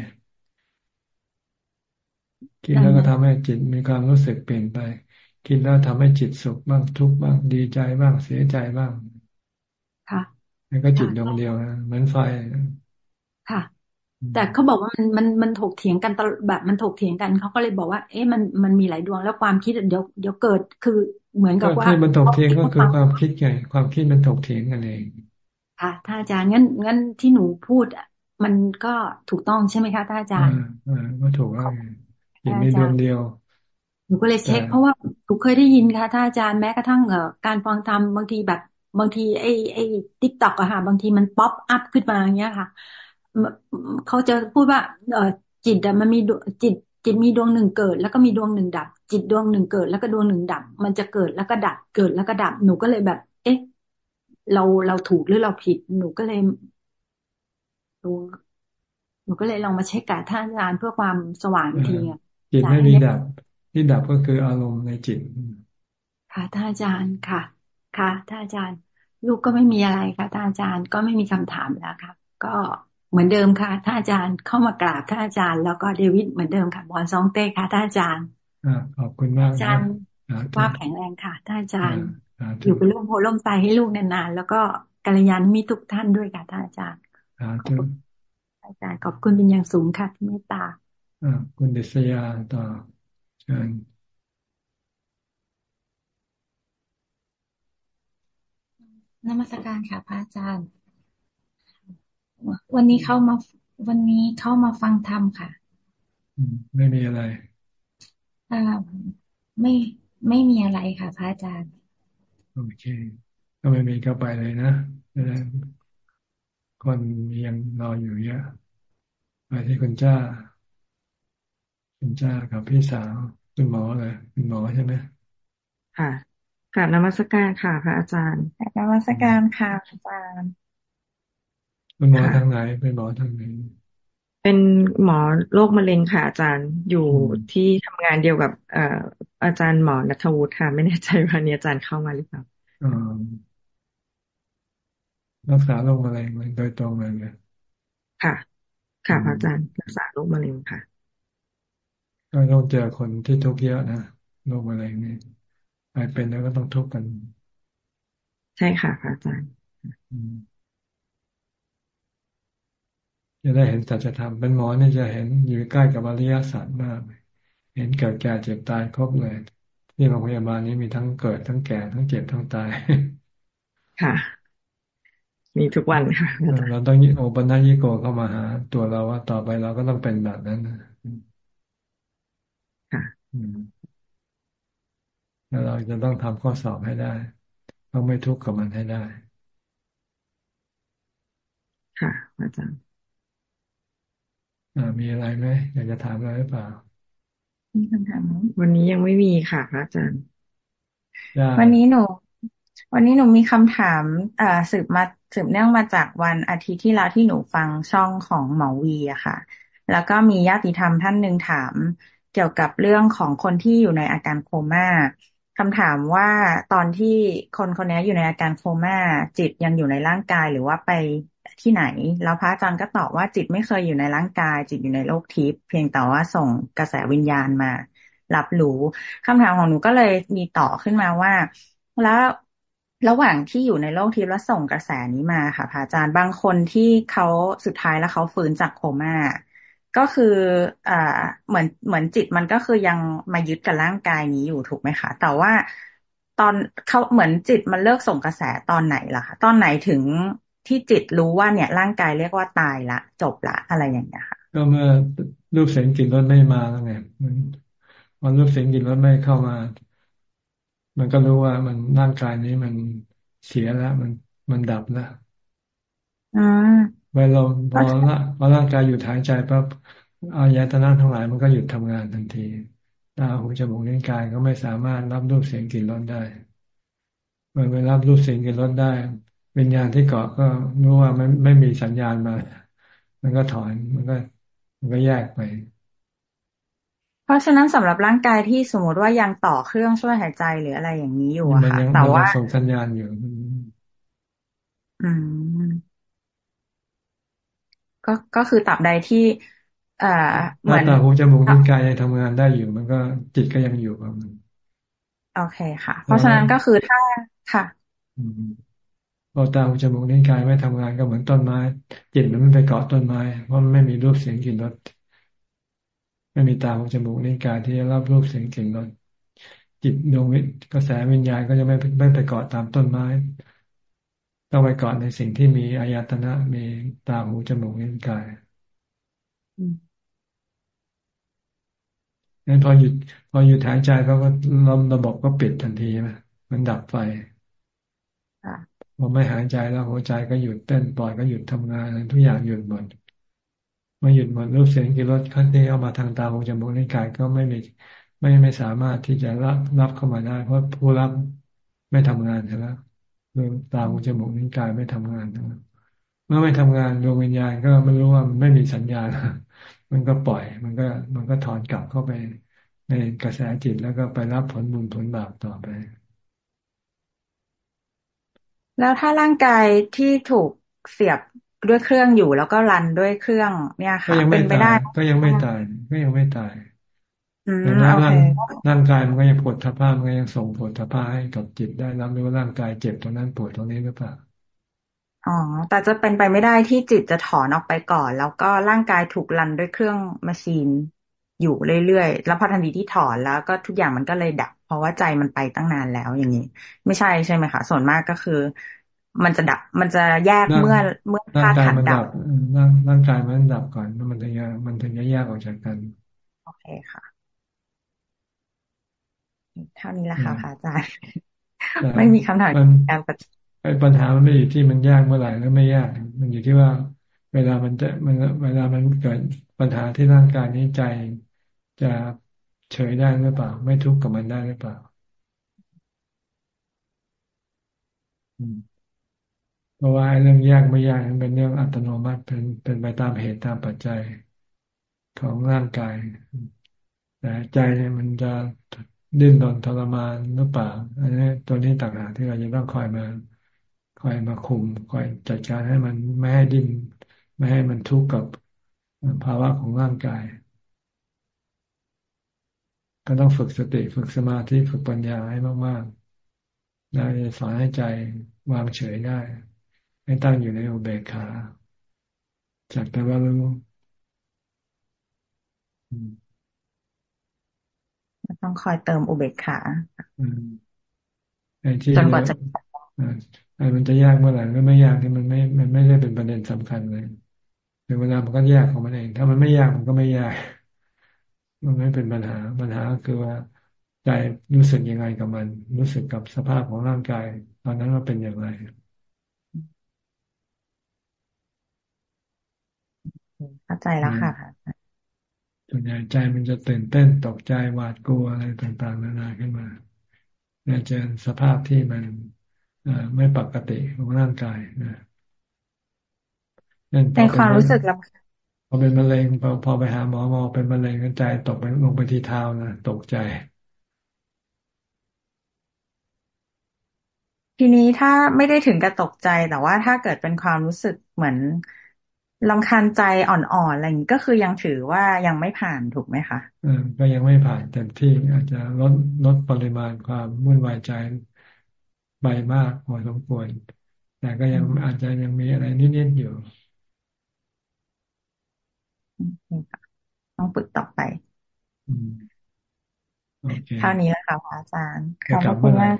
คิดแล้วก็ทำให้จิตมีความรู้สึกเปลี่ยนไป คิดแล้วทำให้จิตสุขบ้างทุกข์บ้างดีใจบ้างเสียใจบ้าง ค่ะแล้วก็จิตดวงเดียวนะเหมือนไฟค่ะ แต่เขาบอกว่ามันมันมันถกเถียงกันแบบมันถกเถียงกันเขาก็เลยบอกว่า เอ๊ะมันมันมีหลายดวงแล้วความคิดเดี๋ยวเดี๋ยวเกิดคือเหมือนกับว่าที่มันถกเถียงก็คือความคิดไงความคิดมันถกเถียงกันเอง ค่ะท่านอาจารย์งั้นงั้นที่หนูพูดมันก็ถูกต้องใช่ไหมคะท่านอาจารย์อ่าก็ถูกแล้วจิตมีดวงเดียวหนูก็เลยเช็ค เพราะว่าหนูเคยได้ยินค่ะท่านอาจารย์แม้กระทั่งเอ่อการฟังธรรมบางทีแบบบางทีไอ้ไอ้ TikTok อะค่ะ บางทีมัน pop up ขึ้นมาอย่างเงี้ยค่ะ เขาจะพูดว่า เออจิตอะมันมีจิต จิตมีดวงหนึ่งเกิด แล้วก็มีดวงหนึ่งดับ จิตดวงหนึ่งเกิด แล้วก็ดวงหนึ่งดับ มันจะเกิดแล้วก็ดับเกิดแล้วก็ดับหนูก็เลยแบบ เอ๊ะ เราเราถูกหรือเราผิด หนูก็เลยหนูหนูก็เลยลองมาเช็คกับท่านอาจารย์เพื่อความสว่างทีอะจิตไม่มีดับที่ดับก็คืออารมณ์ในจิต ค่ะท่านอาจารย์ค่ะ ค่ะท่านอาจารย์ ลูกก็ไม่มีอะไรค่ะท่านอาจารย์ก็ไม่มีคำถามแล้วครับก็เหมือนเดิมค่ะท่านอาจารย์เข้ามากราบท่านอาจารย์แล้วก็เดวิดเหมือนเดิมค่ะบอลซองเต้ค่ะท่านอาจารย์ขอบคุณมากอาจารย์ว่าแข็งแรงค่ะท่านอาจารย์ อยู่เป็นร่มโพล่มใจให้ลูกนานๆ แล้วก็กัลยาณมิทุกท่านด้วยค่ะท่านอาจารย์อาจารย์ขอบคุณเป็นอย่างสูงค่ะที่เมตตาคุณเดชยาต่อเชิญนมัสการค่ะพระอาจารย์ วันนี้เข้ามาวันนี้เข้ามาฟังธรรมค่ะไม่มีอะไรอ่าไม่ไม่มีอะไรค่ะพระอาจารย์ โอเคถ้าไม่มีก็ไปเลยนะคนยังรออยู่เยอะไปที่คุณจ้า คุณจ้ากับพี่สาวคุณหมอเลยคุณหมอใช่ไหมค่ะกราบนมัสการค่ะ พระอาจารย์กราบนมัสการค่ะอาจารย์คุณหมอทางไหนเป็นหมอทางไหน เป็นหมอโรคมะเร็งค่ะอาจารย์อยู่ที่ทำงานเดียวกับเอ่ออาจารย์หมอนัทวุฒิค่ะ ไม่แน่ใจว่านี้อาจารย์เข้ามาหรือเปล่ารักษาโรคมะเร็งโดยตรงเลยเนี่ยค่ะ ค่ะอาจารย์รักษาโรคมะเร็งค่ะก็ต้องเจอคนที่ทุกข์เยอะนะโรคมะเร็งนี่ไปเป็นแล้วก็ต้องทุกข์กัน ใช่ค่ะอาจารย์ จะได้เห็นสัจธรรมเป็นหมอนี่จะเห็นอยู่ใกล้กับอริยสัจมาก เห็นเกิดแก่เจ็บตายครบเลย ที่โรงพยาบาลนี้มีทั้งเกิดทั้งแก่ทั้งเจ็บทั้งตาย ค่ะ มีทุกวันค่ะ เราต้องโอปัญญิโกเข้ามาหา ตัวเราว่าต่อไปเราก็ต้องเป็นแบบนั้นนะค่ะแล้วเราจะต้องทำข้อสอบให้ได้ ต้องไม่ทุกข์กับมันให้ได้ ค่ะอาจารย์ มีอะไรไหมอยากจะถามอะไรหรือเปล่า มีคำถามไหมวันนี้ยังไม่มีค่ะพระอาจารย์ วันนี้หนู วันนี้หนูมีคำถามอ่สืบมาสืบเนื่องมาจากวันอาทิตย์ที่แล้วที่หนูฟังช่องของหมอวีอะค่ะ แล้วก็มีญาติธรรมท่านหนึ่งถามเกี่ยวกับเรื่องของคนที่อยู่ในอาการโคม่าคำถามว่าตอนที่คนคนนี้อยู่ในอาการโคม่าจิตยังอยู่ในร่างกายหรือว่าไป ที่ไหน แล้วพระอาจารย์ก็ตอบว่าจิตไม่เคยอยู่ในร่างกาย จิตอยู่ในโลกทิพย์เพียงแต่ว่าส่งกระแสวิญญาณมา รับรู้คำถามของหนูก็เลยมีต่อขึ้นมาว่า แล้วระหว่างที่อยู่ในโลกทิพย์แล้วส่งกระแสนี้มาค่ะพระอาจารย์บางคนที่เขาสุดท้ายแล้วเขาฟื้นจากโคม่าก็คืออ่าเหมือนเหมือนจิตมันก็คือยังมายึดกับร่างกายนี้อยู่ถูกไหมคะ แต่ว่าตอนเขาเหมือนจิตมันเลิกส่งกระแสตอนไหนล่ะคะตอนไหนถึง ที่จิตรู้ว่าเนี่ยร่างกายเรียกว่าตายละ จบละอะไรอย่างเงี้ยค่ะ ก็เมื่อรูปเสียงกลิ่นรสไม่มาแล้วไงมันพอรูปเสียงกลิ่นรสไม่เข้ามา มันก็รู้ว่ามันร่างกายนี้มันเสียแล้วมันมันดับแล้วเวลาพอละพอร่างกายหยุดหายใจปั๊บอายตนะทั้งหลายมันก็หยุดทำงานทันทีตาหูจมูกลิ้นกายก็ไม่สามารถรับรูปเสียงกลิ่นรสได้เมื่อไปรับรูปเสียงกลิ่นรสได้ วิญญาณที่เกาะก็รู้ว่ามันไม่มีสัญญาณมา มันก็ถอนมันก็มันก็แยกไป เพราะฉะนั้นสำหรับร่างกายที่สมมติว่ายังต่อเครื่องช่วยหายใจหรืออะไรอย่างนี้อยู่อะค่ะแต่ว่าส่งสัญญาณอยู่ อืมก็ก็คือตับใดที่เอ่อเหมือนตาหูจมูกลิ้นกายยังทำงานได้อยู่ มันก็จิตก็ยังอยู่กับมันโอเคค่ะ เพราะฉะนั้นก็คือถ้าค่ะ พอตาหูจมูกลิ้นกายไม่ทำงานก็เหมือนต้นไม้จิตมันไม่ไปเกาะต้นไม้เพราะมันไม่มีรูปเสียงกลิ่นรสไม่มีตาหูจมูกลิ้นกายที่จะรับรูปเสียงกลิ่นรสจิตดวงวิกระแสวิญญาณก็จะไม่ไม่ไปเกาะตามต้นไม้ต้องไปเกาะในสิ่งที่มีอายตนะมีตาหูจมูกลิ้นกายงั้นพอหยุดพอหยุดหายใจเขาก็ลมระบบก็ปิดทันทีใช่ไหมมันดับไฟ พอไม่หายใจแล้วหัวใจก็หยุดเต้นปล่อยก็หยุดทำงานทุกอย่างหยุดหมดมาหยุดหมดรูปเสียงกิรสขั้นที่เอามาทางตาหูจมูกลิ้นกายก็ไม่มีไม่ไม่สามารถที่จะรับรับเข้ามาได้ เพราะผู้รับไม่ทำงานใช่ไหมดวงตาหูจมูกนิ้วกายไม่ทำงานนะเมื่อไม่ทำงานดวงวิญญาณก็ไม่รู้ว่ามันไม่มีสัญญาณมันก็ปล่อย มันก็มันก็ถอนกลับเข้าไปในกระแสจิตแล้วก็ไปรับผลบุญผลบาปต่อไป แล้วถ้าร่างกายที่ถูกเสียบด้วยเครื่องอยู่แล้วก็รันด้วยเครื่อง เนี่ยค่ะเป็นไปได้ ก็ยังไม่ตายก็ยังไม่ตายแต่ร่างร่างกายมันก็ยังปวดทัพผ้ามันก็ยังส่งปวดทัพผ้าให้กับจิตได้รับรู้ว่าร่างกายเจ็บตรงนั้นปวดตรงนี้หรือเปล่าอ๋อแต่จะเป็นไปไม่ได้ที่จิตจะถอนออกไปก่อน แล้วก็ร่างกายถูกรันด้วยเครื่องมาชีน อยู่เรื่อยๆ แล้วพอทันทีที่ถอนแล้วก็ทุกอย่างมันก็เลยดับ เพราะว่าใจมันไปตั้งนานแล้วอย่างนี้ ไม่ใช่ใช่ไหมคะ ส่วนมากก็คือ มันจะดับมันจะแยกเมื่อเมื่อธาตุขันดับร่างกายมันดับก่อนมันถึงจะมันถึงจะแยกออกจากกันโอเคค่ะเท่านี้แหละค่ะอาจารย์ไม่มีคำถามการปฏิปัญหามันไม่อยู่ที่มันยากเมื่อไหร่แล้วไม่ยาก มันอยู่ที่ว่า เวลามันจะมันเวลามันเกิด ปัญหาที่ร่างกายนี้ใจจะเฉยได้หรือเปล่า ไม่ทุกข์กับมันได้หรือเปล่าเพราะว่าเรื่องยากไม่ยากมันเป็นเรื่องอัตโนมัติเป็นเป็นไปตามเหตุตามปัจจัยของร่างกายแต่ใจเนี่ยมันจะดิ้นรนทรมานหรือเปล่าอันนี้ตัวนี้ต่างหากที่เราจะต้องคอยมาคอยมาคุมคอยจัดการให้มันไม่ให้ดิ้นไม่ให้มันทุกข์กับ ภาวะของร่างกาย ก็ต้องฝึกสติฝึกสมาธิฝึกปัญญาให้มากๆได้สอนให้ใจวางเฉยได้ ให้ตั้งอยู่ในอุเบกขาจากแต่ว่ารู้ต้องคอยเติมอุเบกขาไอ้ที่จนกว่าจะไอ้มันจะยากเมื่อไหร่ก็ไม่ยากที่มันไม่ มันไม่ได้เป็นประเด็นสำคัญเลย ถึงเวลามันก็ยากของมันเอง ถ้ามันไม่ยากมันก็ไม่ยากมันไม่เป็นปัญหา ปัญหาคือว่าใจรู้สึกยังไงกับมัน รู้สึกกับสภาพของร่างกาย ตอนนั้นว่าเป็นอย่างไรเข้าใจแล้วค่ะส่วนใหญ่ใจมันจะตื่นเต้นตกใจหวาดกลัวอะไรต่างๆนานาขึ้นมาเนี่ยเจอสภาพที่มันไม่ปกติของร่างกายนะ ในความรู้สึกลำพออเป็นมะเร็งพอพอไปหาหมอหมอเป็นมะเร็งก็ใจตกไปลงไปที่เท้านะตกใจทีนี้ถ้าไม่ได้ถึงกับตกใจแต่ว่าถ้าเกิดเป็นความรู้สึกเหมือนลำคาญใจอ่อนๆอะไรอย่างนี้ก็คือยังถือว่ายังไม่ผ่านถูกไหมคะอก็ยังไม่ผ่านเต็มที่อาจจะลดลดปริมาณความวุ่นวายใจไปมากพอสมควรแต่ก็ยังอาจจะยังมีอะไรนิดๆอยู่ ต้องฝึกต่อไปเท่านี้แล้วค่ะอาจารย์ขอบคุณมาก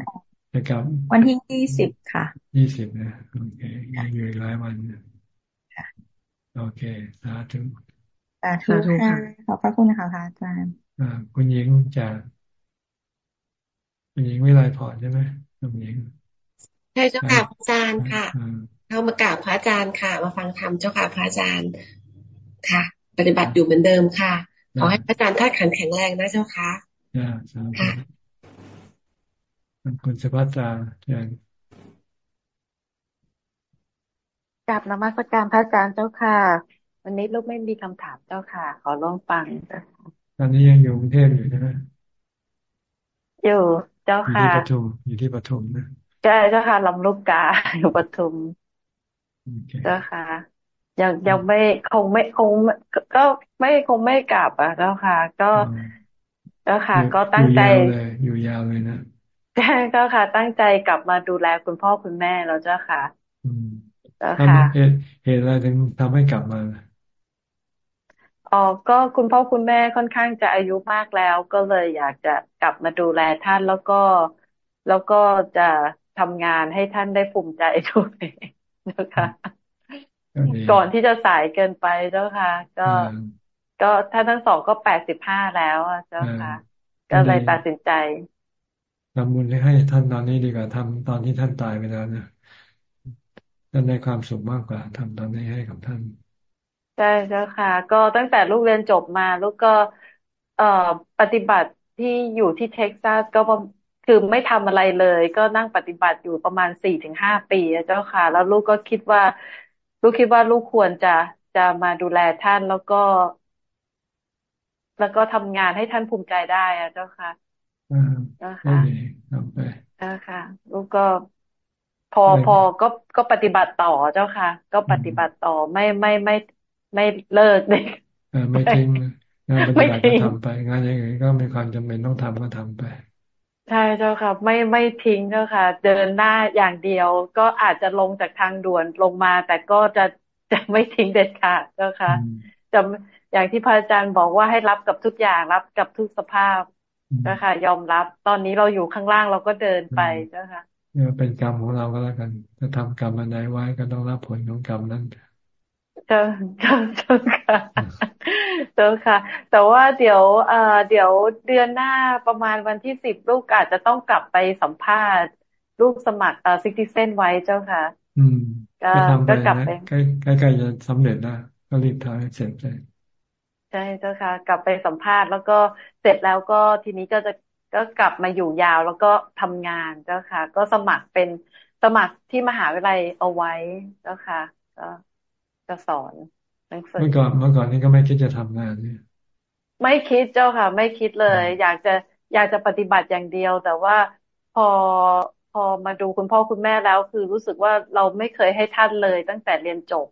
จะกลับวันที่ยี่สิบค่ะยี่สิบนะโอเคยังอยู่หลายวันโอเคสาธุสาธุค่ะขอบพระคุณค่ะพระอาจารย์อ่าคุณหญิงจากคุณหญิงวิไลพรใช่ไหมคุณหญิงใช่เจ้าค่ะพระอาจารย์ค่ะ เข้ามากราบพระอาจารย์ค่ะ มาฟังธรรมเจ้าค่ะพระอาจารย์ค่ะ ปฏิบัติอยู่เหมือนเดิมค่ะ ขอให้พระอาจารย์ท่าขันแข็งแรงนะเจ้าค่ะค่ะคุณสุภัตราเชิญกลับนมัสการพระอาจารย์เจ้าค่ะ วันนี้ลูกไม่มีคำถามเจ้าค่ะ ขอลองฟังตอนนี้ยังอยู่กรุงเทพอยู่ใช่ไหมอยู่เจ้าค่ะ อยู่ที่ปทุมอยู่ที่ปทุมนะใช่เจ้าค่ะลำลูกกาอยู่ปทุมเจ้าค่ะ ยังยังไม่คงไม่คงก็ไม่คงไม่กลับอะเจ้าค่ะ ก็เจ้าค่ะ ก็ตั้งใจอยู่ยาวเลยนะใช่ก็ค่ะ ตั้งใจกลับมาดูแลคุณพ่อคุณแม่แล้วเจ้าค่ะเจ้าค่ะเหตุอะไรถึงทำให้กลับมาอ๋อก็คุณพ่อคุณแม่ค่อนข้างจะอายุมากแล้ว ก็เลยอยากจะกลับมาดูแลท่านแล้วก็แล้วก็จะทำงานให้ท่านได้ภูมิใจด้วยนะคะ ก่อนที่จะสายเกินไปเจ้าค่ะ ก็ ก็ท่านทั้งสองก็แปดสิบห้าแล้วเจ้าค่ะ ก็เลยตัดสินใจทำบุญให้ท่านตอนนี้ดีกว่าทำตอนที่ท่านตายไปแล้วนะท่านได้ความสุขมากกว่าทำตอนนี้ให้กับท่านใช่เจ้าค่ะ ก็ตั้งแต่ลูกเรียนจบมา ลูกก็เอ่อปฏิบัติที่อยู่ที่เท็กซัสก็คือไม่ทำอะไรเลย ก็นั่งปฏิบัติอยู่ประมาณสี่ถึงห้าปีเจ้าค่ะ แล้วลูกก็คิดว่า ลูกคิดว่าลูกควรจะจะมาดูแลท่านแล้วก็ แล้วก็ทำงานให้ท่านภูมิใจได้อะเจ้าค่ะเจ้าค่ะทำไปเจ้าค่ะ ลูกก็พอพอก็ก็ปฏิบัติต่อเจ้าค่ะ ก็ปฏิบัติต่อไม่ไม่ไม่ไม่เลิกเลยไม่ทิ้งงานปฏิบัติก็ทำไป งานอย่างอื่นก็มีความจำเป็นต้องทำก็ทำไป ใช่เจ้าค่ะ ไม่ไม่ทิ้งเจ้าค่ะ เดินหน้าอย่างเดียว ก็อาจจะลงจากทางด่วนลงมา แต่ก็จะจะไม่ทิ้งเด็ดขาดเจ้าค่ะจะอย่างที่พระอาจารย์บอกว่าให้รับกับทุกอย่างรับกับทุกสภาพเจ้าค่ะยอมรับ ตอนนี้เราอยู่ข้างล่างเราก็เดินไปเจ้าค่ะเนี่ยเป็นกรรมของเราก็แล้วกันจะทำกรรมอะไรไว้ก็ต้องรับผลของกรรมนั้น เจ้าเจ้าเจ้าค่ะเจ้าค่ะ แต่ว่าเดี๋ยวเอ่อเดี๋ยวเดือนหน้าประมาณวันที่สิบลูกอาจจะต้องกลับไปสัมภาษณ์ลูกสมัครเอ่อซิกติเซนไว้เจ้าค่ะ อืมก็กลับไปใกล้ใกล้จะสำเร็จแล้วก็รีบทำให้เสร็จเลยใช่เจ้าค่ะ กลับไปสัมภาษณ์แล้วก็เสร็จแล้วก็ทีนี้ก็จะก็กลับมาอยู่ยาวแล้วก็ทำงานเจ้าค่ะ ก็สมัครเป็นสมัครที่มหาวิทยาลัยเอาไว้เจ้าค่ะก็ จะสอนเมื่อก่อนเมื่อก่อนนี้ก็ไม่คิดจะทำงานเนี่ยไม่คิดเจ้าค่ะ ไม่คิดเลย อยากจะอยากจะปฏิบัติอย่างเดียว แต่ว่าพอพอมาดูคุณพ่อคุณแม่แล้ว คือรู้สึกว่าเราไม่เคยให้ท่านเลย ตั้งแต่เรียนจบ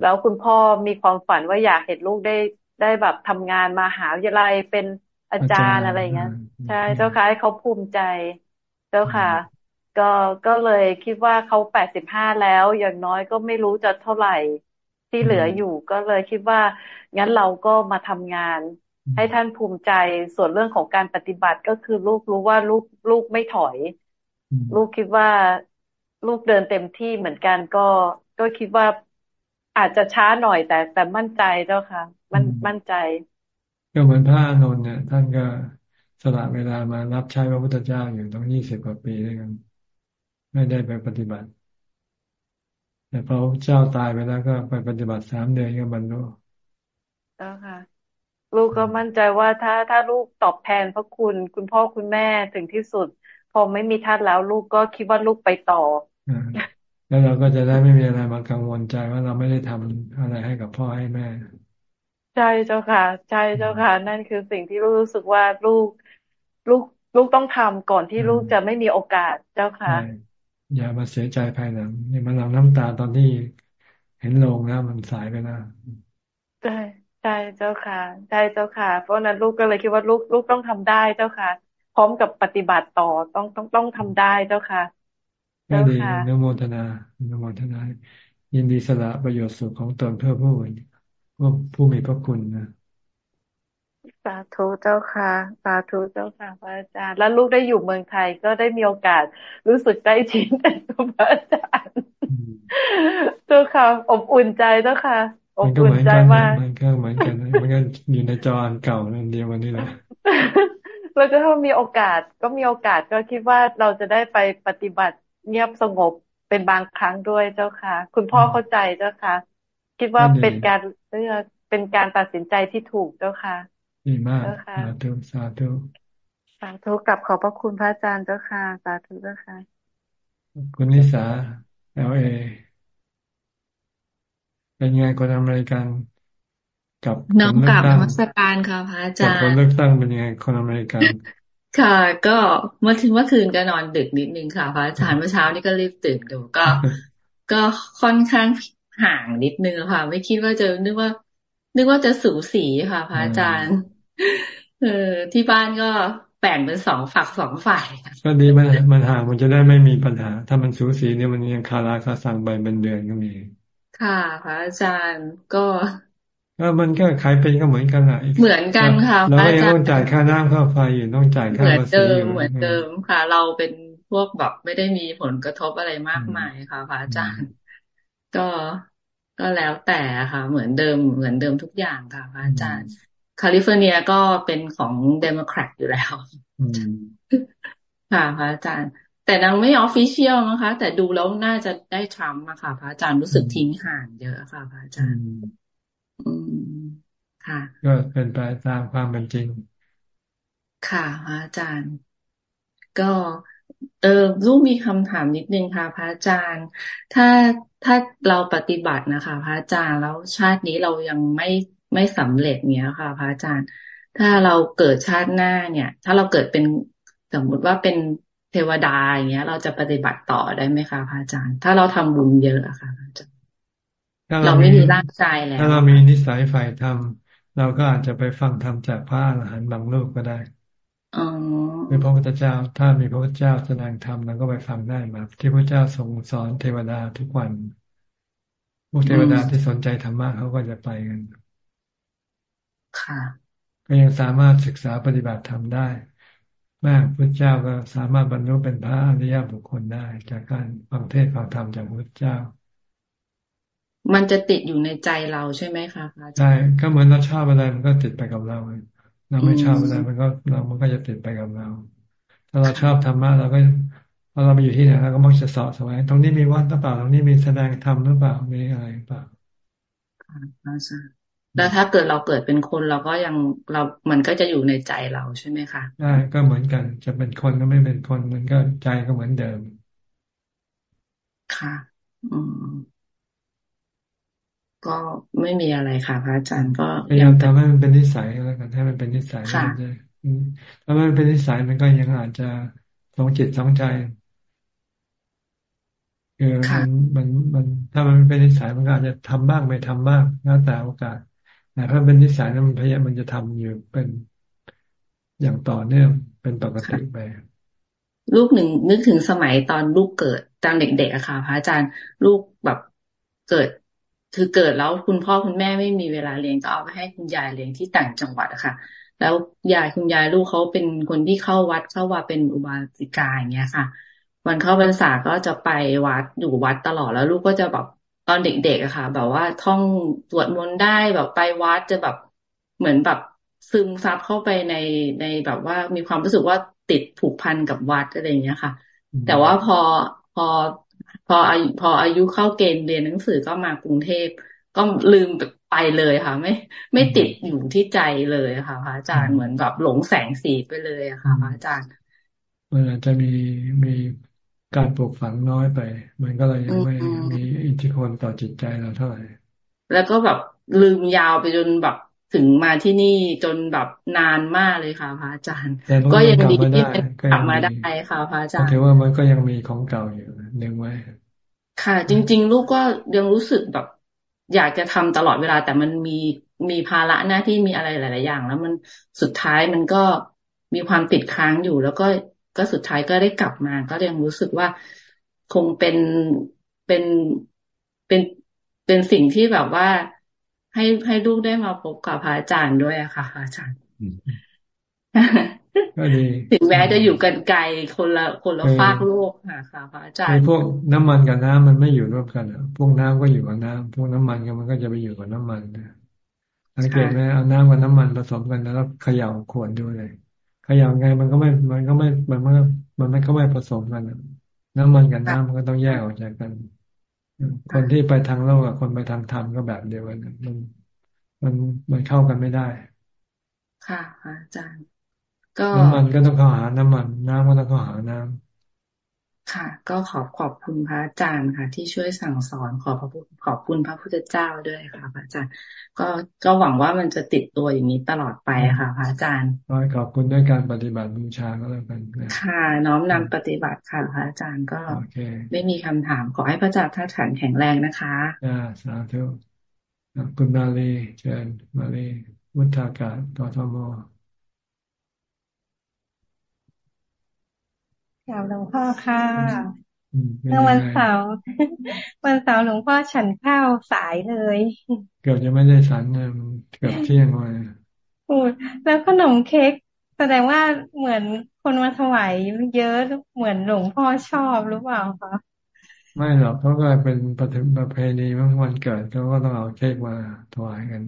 แล้วคุณพ่อมีความฝันว่าอยากเห็นลูกได้ได้แบบทำงานมาหาวิทยาลัยเป็นอาจารย์อะไรเงี้ยใช่เจ้าค่ะให้เขาภูมิใจ เจ้าค่ะ ก็ก็เลยคิดว่าเขาแปดสิบห้าแล้ว อย่างน้อยก็ไม่รู้จะเท่าไหร่ที่เหลืออยู่ ก็เลยคิดว่า งั้นเราก็มาทำงาน ให้ท่านภูมิใจส่วนเรื่องของการปฏิบัติก็คือลูกรู้ว่าลูกลูกไม่ถอย ลูกคิดว่าลูกเดินเต็มที่เหมือนกันก็ก็คิดว่าอาจจะช้าหน่อยแต่แต่มั่นใจเจ้าค่ะ มันมั่นใจ ก็เหมือนพระอานนท์เนี่ยท่านก็สละเวลามารับใช้พระพุทธเจ้าอยู่ต้องยี่สิบกว่าปีด้วยกัน ไม่ได้ไปปฏิบัติ แต่พอเจ้าตายไปแล้วก็ไปปฏิบัติสามเดือนก็บรรลุเจ้าค่ะ ลูกก็มั่นใจว่าถ้าถ้าลูกตอบแทนพระคุณ คุณพ่อคุณแม่ถึงที่สุด พอไม่มีท่านแล้ว ลูกก็คิดว่าลูกไปต่อแล้วเราก็จะได้ไม่มีอะไรมากังวลใจว่าเราไม่ได้ทำอะไรให้กับพ่อให้แม่ ใช่เจ้าค่ะ ใช่เจ้าค่ะ นั่นคือสิ่งที่ลูกรู้สึกว่าลูกลูกลูกต้องทำก่อนที่ลูกจะไม่มีโอกาสเจ้าค่ะ อย่ามาเสียใจภายหลังอย่ามาหลังน้ำตาตอนที่เห็นลงแล้วมันสายไปแล้วใช่ใช่เจ้าค่ะใช่เจ้าค่ะ เพราะนั้นลูกก็เลยคิดว่าลูกลูกต้องทำได้เจ้าค่ะ พร้อมกับปฏิบัติต่อต้องต้องต้องทำได้เจ้าค่ะเจ้าค่ะนโมทนานโมทนา ยินดีสละประโยชน์สุขของตนเพื่อผู้อื่นผู้ผู้มีพระคุณนะ สาธุเจ้าค่ะ สาธุเจ้าค่ะพระอาจารย์ แล้วลูกได้อยู่เมืองไทยก็ได้มีโอกาสรู้สึกใกล้ชิดกับพระอาจารย์เจ้าค่ะ อบอุ่นใจเจ้าค่ะ อบอุ่นใจมากมันก็เหมือนกันมันก็อยู่ในจออันเก่านั่นเดียววันนี้แหละแล้วก็ถ้ามีโอกาสก็มีโอกาสก็คิดว่าเราจะได้ไปปฏิบัติเงียบสงบเป็นบางครั้งด้วยเจ้าค่ะ คุณพ่อเข้าใจเจ้าค่ะ คิดว่าเป็นการเลือกเป็นการตัดสินใจที่ถูกเจ้าค่ะ ดีมากสาธุสาธุสาธุกับขอบพระคุณพระอาจารย์เจ้าค่ะ สาธุเจ้าค่ะ คุณนิสาเอลเอเป็นไงคนอเมริกันกับน้องกลับนมัสการค่ะพระอาจารย์คนเลือกตั้งเป็นยังไงคนอเมริกัน ค่ะ ก็เมื่อถึงเมื่อคืนก็นอนดึกนิดนึงค่ะพระอาจารย์เมื่อเช้านี่ก็รีบตื่นดูก็ ก็ค่อนข้างห่างนิดนึงค่ะ ไม่คิดว่าจะนึกว่า นึกว่าจะสูสีค่ะพระอาจารย์ เออที่บ้านก็แบ่งเป็นสองฝักสองฝ่ายก็ดีมันมันห่างมันจะได้ไม่มีปัญหา ถ้ามันสูสีเนี่ยมันยังคาราคาสั่งใบเป็นเดือนก็มี ค่ะพระอาจารย์ก็ก็มันก็ใครเป็นก็เหมือนกันแหละเหมือนกันค่ะเราไม่ต้องจ่ายค่าน้ำค่าไฟอยู่ต้องจ่ายค่าภาษีเหมือนเดิมเหมือนเดิมค่ะ เราเป็นพวกแบบไม่ได้มีผลกระทบอะไรมากมายค่ะพระอาจารย์ ก็ก็แล้วแต่ค่ะ เหมือนเดิมเหมือนเดิมทุกอย่างค่ะพระอาจารย์ แคลิฟอร์เนียก็เป็นของเดโมแครตอยู่แล้วค่ะพระอาจารย์ แต่ยังไม่ official นะคะ แต่ดูแล้วน่าจะได้ทรัมป์ค่ะพระอาจารย์รู้สึกทิ้งห่างเยอะค่ะพระอาจารย์อืมค่ะ ก็เป็นไปตามความเป็นจริง ค่ะพระอาจารย์ ก็เออลูกมีคำถามนิดนึงค่ะ พระอาจารย์ ถ้าถ้าเราปฏิบัตินะคะ พระอาจารย์แล้วชาตินี้เรายังไม่ ไม่สำเร็จเนี้ยค่ะ พระอาจารย์ ถ้าเราเกิดชาติหน้าเนี่ย ถ้าเราเกิดเป็นสมมุติว่าเป็นเทวดาอย่างเงี้ย เราจะปฏิบัติต่อได้ไหมคะพระอาจารย์ ถ้าเราทำบุญเยอะอะค่ะพระอาจารย์เราไม่มีร่างกายแล้วถ้าเรามีนิสัยฝ่ายธรรมเราก็อาจจะไปฟังธรรมจากพระอรหันต์บางรูปก็ได้คือพระพุทธเจ้า ถ้ามีพระพุทธเจ้าแสดงธรรมเราก็ไปฟังได้มา ที่พระเจ้าทรงสอนเทวดาทุกวันพวกเทวดาที่สนใจธรรมะเขาก็จะไปกันค่ะ ก็ยังสามารถศึกษาปฏิบัติธรรมได้มากพระเจ้าก็สามารถบรรลุเป็นพระอริยบุคคลได้ จากการฟังเทศฟังธรรมจากพระเจ้า มันจะติดอยู่ในใจเราใช่ไหมคะอาจารย์ใช่ก็เหมือนเราชอบอะไรมันก็ติดไปกับเราเราไม่ชอบอะไรมันก็เรามันก็จะติดไปกับเราถ้าเราชอบธรรมะเราก็พอเราไปอยู่ที่ไหนเราก็มักจะสอบสวงตรงนี้มีวัดหรือเปล่า ตรงนี้มีแสดงธรรมหรือเปล่ามีอะไรหรือเปล่าอาจารย์ แล้วถ้าเกิดเราเกิดเป็นคนเราก็ยังเรา มันก็จะอยู่ในใจเราใช่ไหมคะใช่ก็เหมือนกัน จะเป็นคนก็ไม่เป็นคนมันก็ใจก็เหมือนเดิม ค่ะ อืมก็ไม่มีอะไรค่ะ พระอาจารย์ก็พยายามทำให้มันเป็นนิสัยแล้วกันให้มันเป็นนิสัยค่ะถ้ามันเป็นนิสัยมันก็ยังอาจจะสองจิตสองใจคือมันมันมันถ้ามันเป็นนิสัยมันก็อาจจะทำบ้างไม่ทำบ้างแล้วแต่โอกาส แต่ถ้าเป็นนิสัยนั้นมันพยายามมันจะทำอยู่เป็นอย่างต่อเนื่องเป็นปกติไปลูกหนึ่งนึกถึงสมัยตอนลูกเกิดตอนเด็กๆอะค่ะพระอาจารย์ลูกแบบเกิด คือเกิดแล้วคุณพ่อคุณแม่ไม่มีเวลาเลี้ยงก็เอาไปให้คุณยายเลี้ยงที่ต่างจังหวัดอะค่ะ แล้วยายคุณยายลูกเขาเป็นคนที่เข้าวัดเข้าว่าเป็นอุบาสิกาอย่างเงี้ยค่ะ วันเข้าพรรษาก็จะไปวัดอยู่วัดตลอดแล้วลูกก็จะแบบ ตอนเด็กๆอะค่ะ แบบว่าท่องสวดมนต์ได้แบบไปวัดจะแบบเหมือนแบบซึมซับเข้าไปในในแบบว่ามีความรู้สึกว่าติดผูกพันกับวัดอะไรอย่างเงี้ยค่ะ แต่ว่าพอพอพออายุพออายุเข้าเกณฑ์เรียนหนังสือก็มากรุงเทพก็ลืมไปเลยค่ะ ไม่ ไม่ติดอยู่ที่ใจเลยค่ะพระอาจารย์เหมือนแบบหลงแสงสีไปเลยอะค่ะพระอาจารย์มันอาจจะมีมี การปลูกฝังน้อยไป มันก็เลยยังไม่มีอิทธิพลต่อจิตใจเราเท่าไหร่ แล้วก็แบบลืมยาวไปจนแบบถึงมาที่นี่จนแบบนานมากเลยค่ะพระอาจารย์ ก็ยังดีที่กลับมาได้ค่ะพระอาจารย์ถือว่ามันก็ยังมีของเก่าอยู่เนื่องไว้ ค่ะ จริง ๆ ลูกก็ยังรู้สึกแบบ อยากจะทำตลอดเวลา แต่มันมีมีภาระหน้าที่มีอะไรหลาย ๆ อย่าง แล้วมันสุดท้ายมันก็มีความติดค้างอยู่ แล้วก็ ก็สุดท้ายก็ได้กลับมา ก็ยังรู้สึกว่าคงเป็นเป็นเป็นเป็นสิ่งที่แบบว่าให้ให้ลูกได้มาพบกับพระอาจารย์ด้วยอะค่ะพระอาจารย์ก็ดีถึงแม้จะอยู่กันไกลคนละคนละฟากโลกค่ะค่ะพระอาจารย์พวกน้ำมันกับน้ำมันไม่อยู่ร่วมกันพวกน้ำก็อยู่กับน้ำพวกน้ำมันก็มันก็จะไปอยู่กับน้ำมันนะสังเกตไหมเอาน้ำกับน้ำมันผสมกันแล้วเขย่าขวดดูเลยเขย่าไงมันก็ไม่ มันก็ไม่ มันมันมันไม่ก็ไม่ผสมกันน้ำมันกับน้ำมันก็ต้องแยกออกจากกัน คนที่ไปทางโลกกับคนไปทางธรรมก็แบบเดียวกันมันมันมันเข้ากันไม่ได้ ค่ะอาจารย์ ก็น้ำมันก็ต้องเข้าหาน้ำมัน น้ำก็ต้องเข้าหาน้ำ ค่ะ ก็ขอบขอบคุณพระอาจารย์ค่ะ ที่ช่วยสั่งสอนขอบพระขอบคุณพระพุทธเจ้าด้วยค่ะพระอาจารย์ ก็ก็หวังว่ามันจะติดตัวอย่างนี้ตลอดไปค่ะพระอาจารย์ขอบคุณด้วยการปฏิบัติบูชาก็แล้วกันค่ะ น้อมนำปฏิบัติค่ะพระอาจารย์ก็ไม่มีคำถามขอให้พระอาจารย์ท่านขันแข็งแรงนะคะอ่าสาธุคุณมาลีเชิญมาลีวุฒากาศกทม กล่าวหลวงพ่อค่ะเมื่อวันเสาร์วันเสาร์หลวงพ่อฉันข้าวสายเลย เกือบจะไม่ได้ฉันเกือบเที่ยงเลยพูดแล้วขนมเค้กแสดงว่าเหมือนคนมาถวายเยอะเหมือนหลวงพ่อชอบหรือเปล่าคะไม่หรอกเขาก็เป็นประประเพณีเมื่อวันเกิดเขาก็ต้องเอาเค้กมาถวายกัน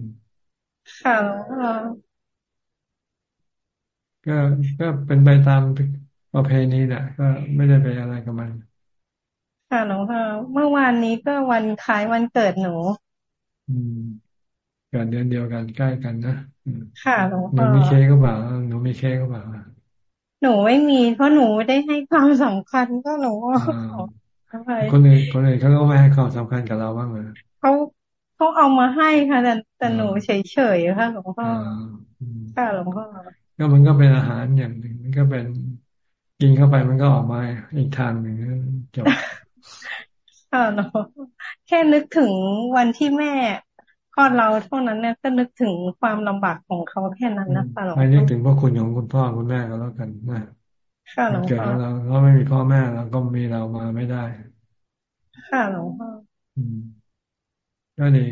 ค่ะก็ก็เป็นไปตาม ประเพณีแหละก็ไม่ได้ไปอะไรกับมันค่ะหลวงพ่อเมื่อวานนี้ก็วันคล้ายวันเกิดหนู อืมเกิดเดือนเดียวกันใกล้กันนะค่ะหลวงพ่อหนูมีเค้กก็เปล่าหนูมีเค้กก็เปล่าหนูไม่มี เพราะหนูไม่ได้ให้ความสำคัญก็หนูคนอื่นคนอื่นเขาก็ไม่ให้ความสำคัญกับเราบ้างเลยเขาเขาเอามาให้ค่ะแต่แต่หนูเฉยเฉยค่ะหลวงพ่อค่ะหลวงพ่อก็มันก็เป็นอาหารอย่างหนึ่งมันก็เป็น กินเข้าไปมันก็ออกมาอีกทางหนึ่งจบค่ะเนาะแค่นึกถึงวันที่แม่คลอดเราเท่านั้นเนี่ยก็นึกถึงความลำบากของเขาแค่นั้นนะคะหลวงพ่อไม่นึกถึงพวกคุณของคุณพ่อคุณแม่ก็แล้วกันนะค่ะหลวงพ่อเกิดเราเราไม่มีพ่อแม่เราก็มีเรามาไม่ได้ ค่ะหลวงพ่อก็ดี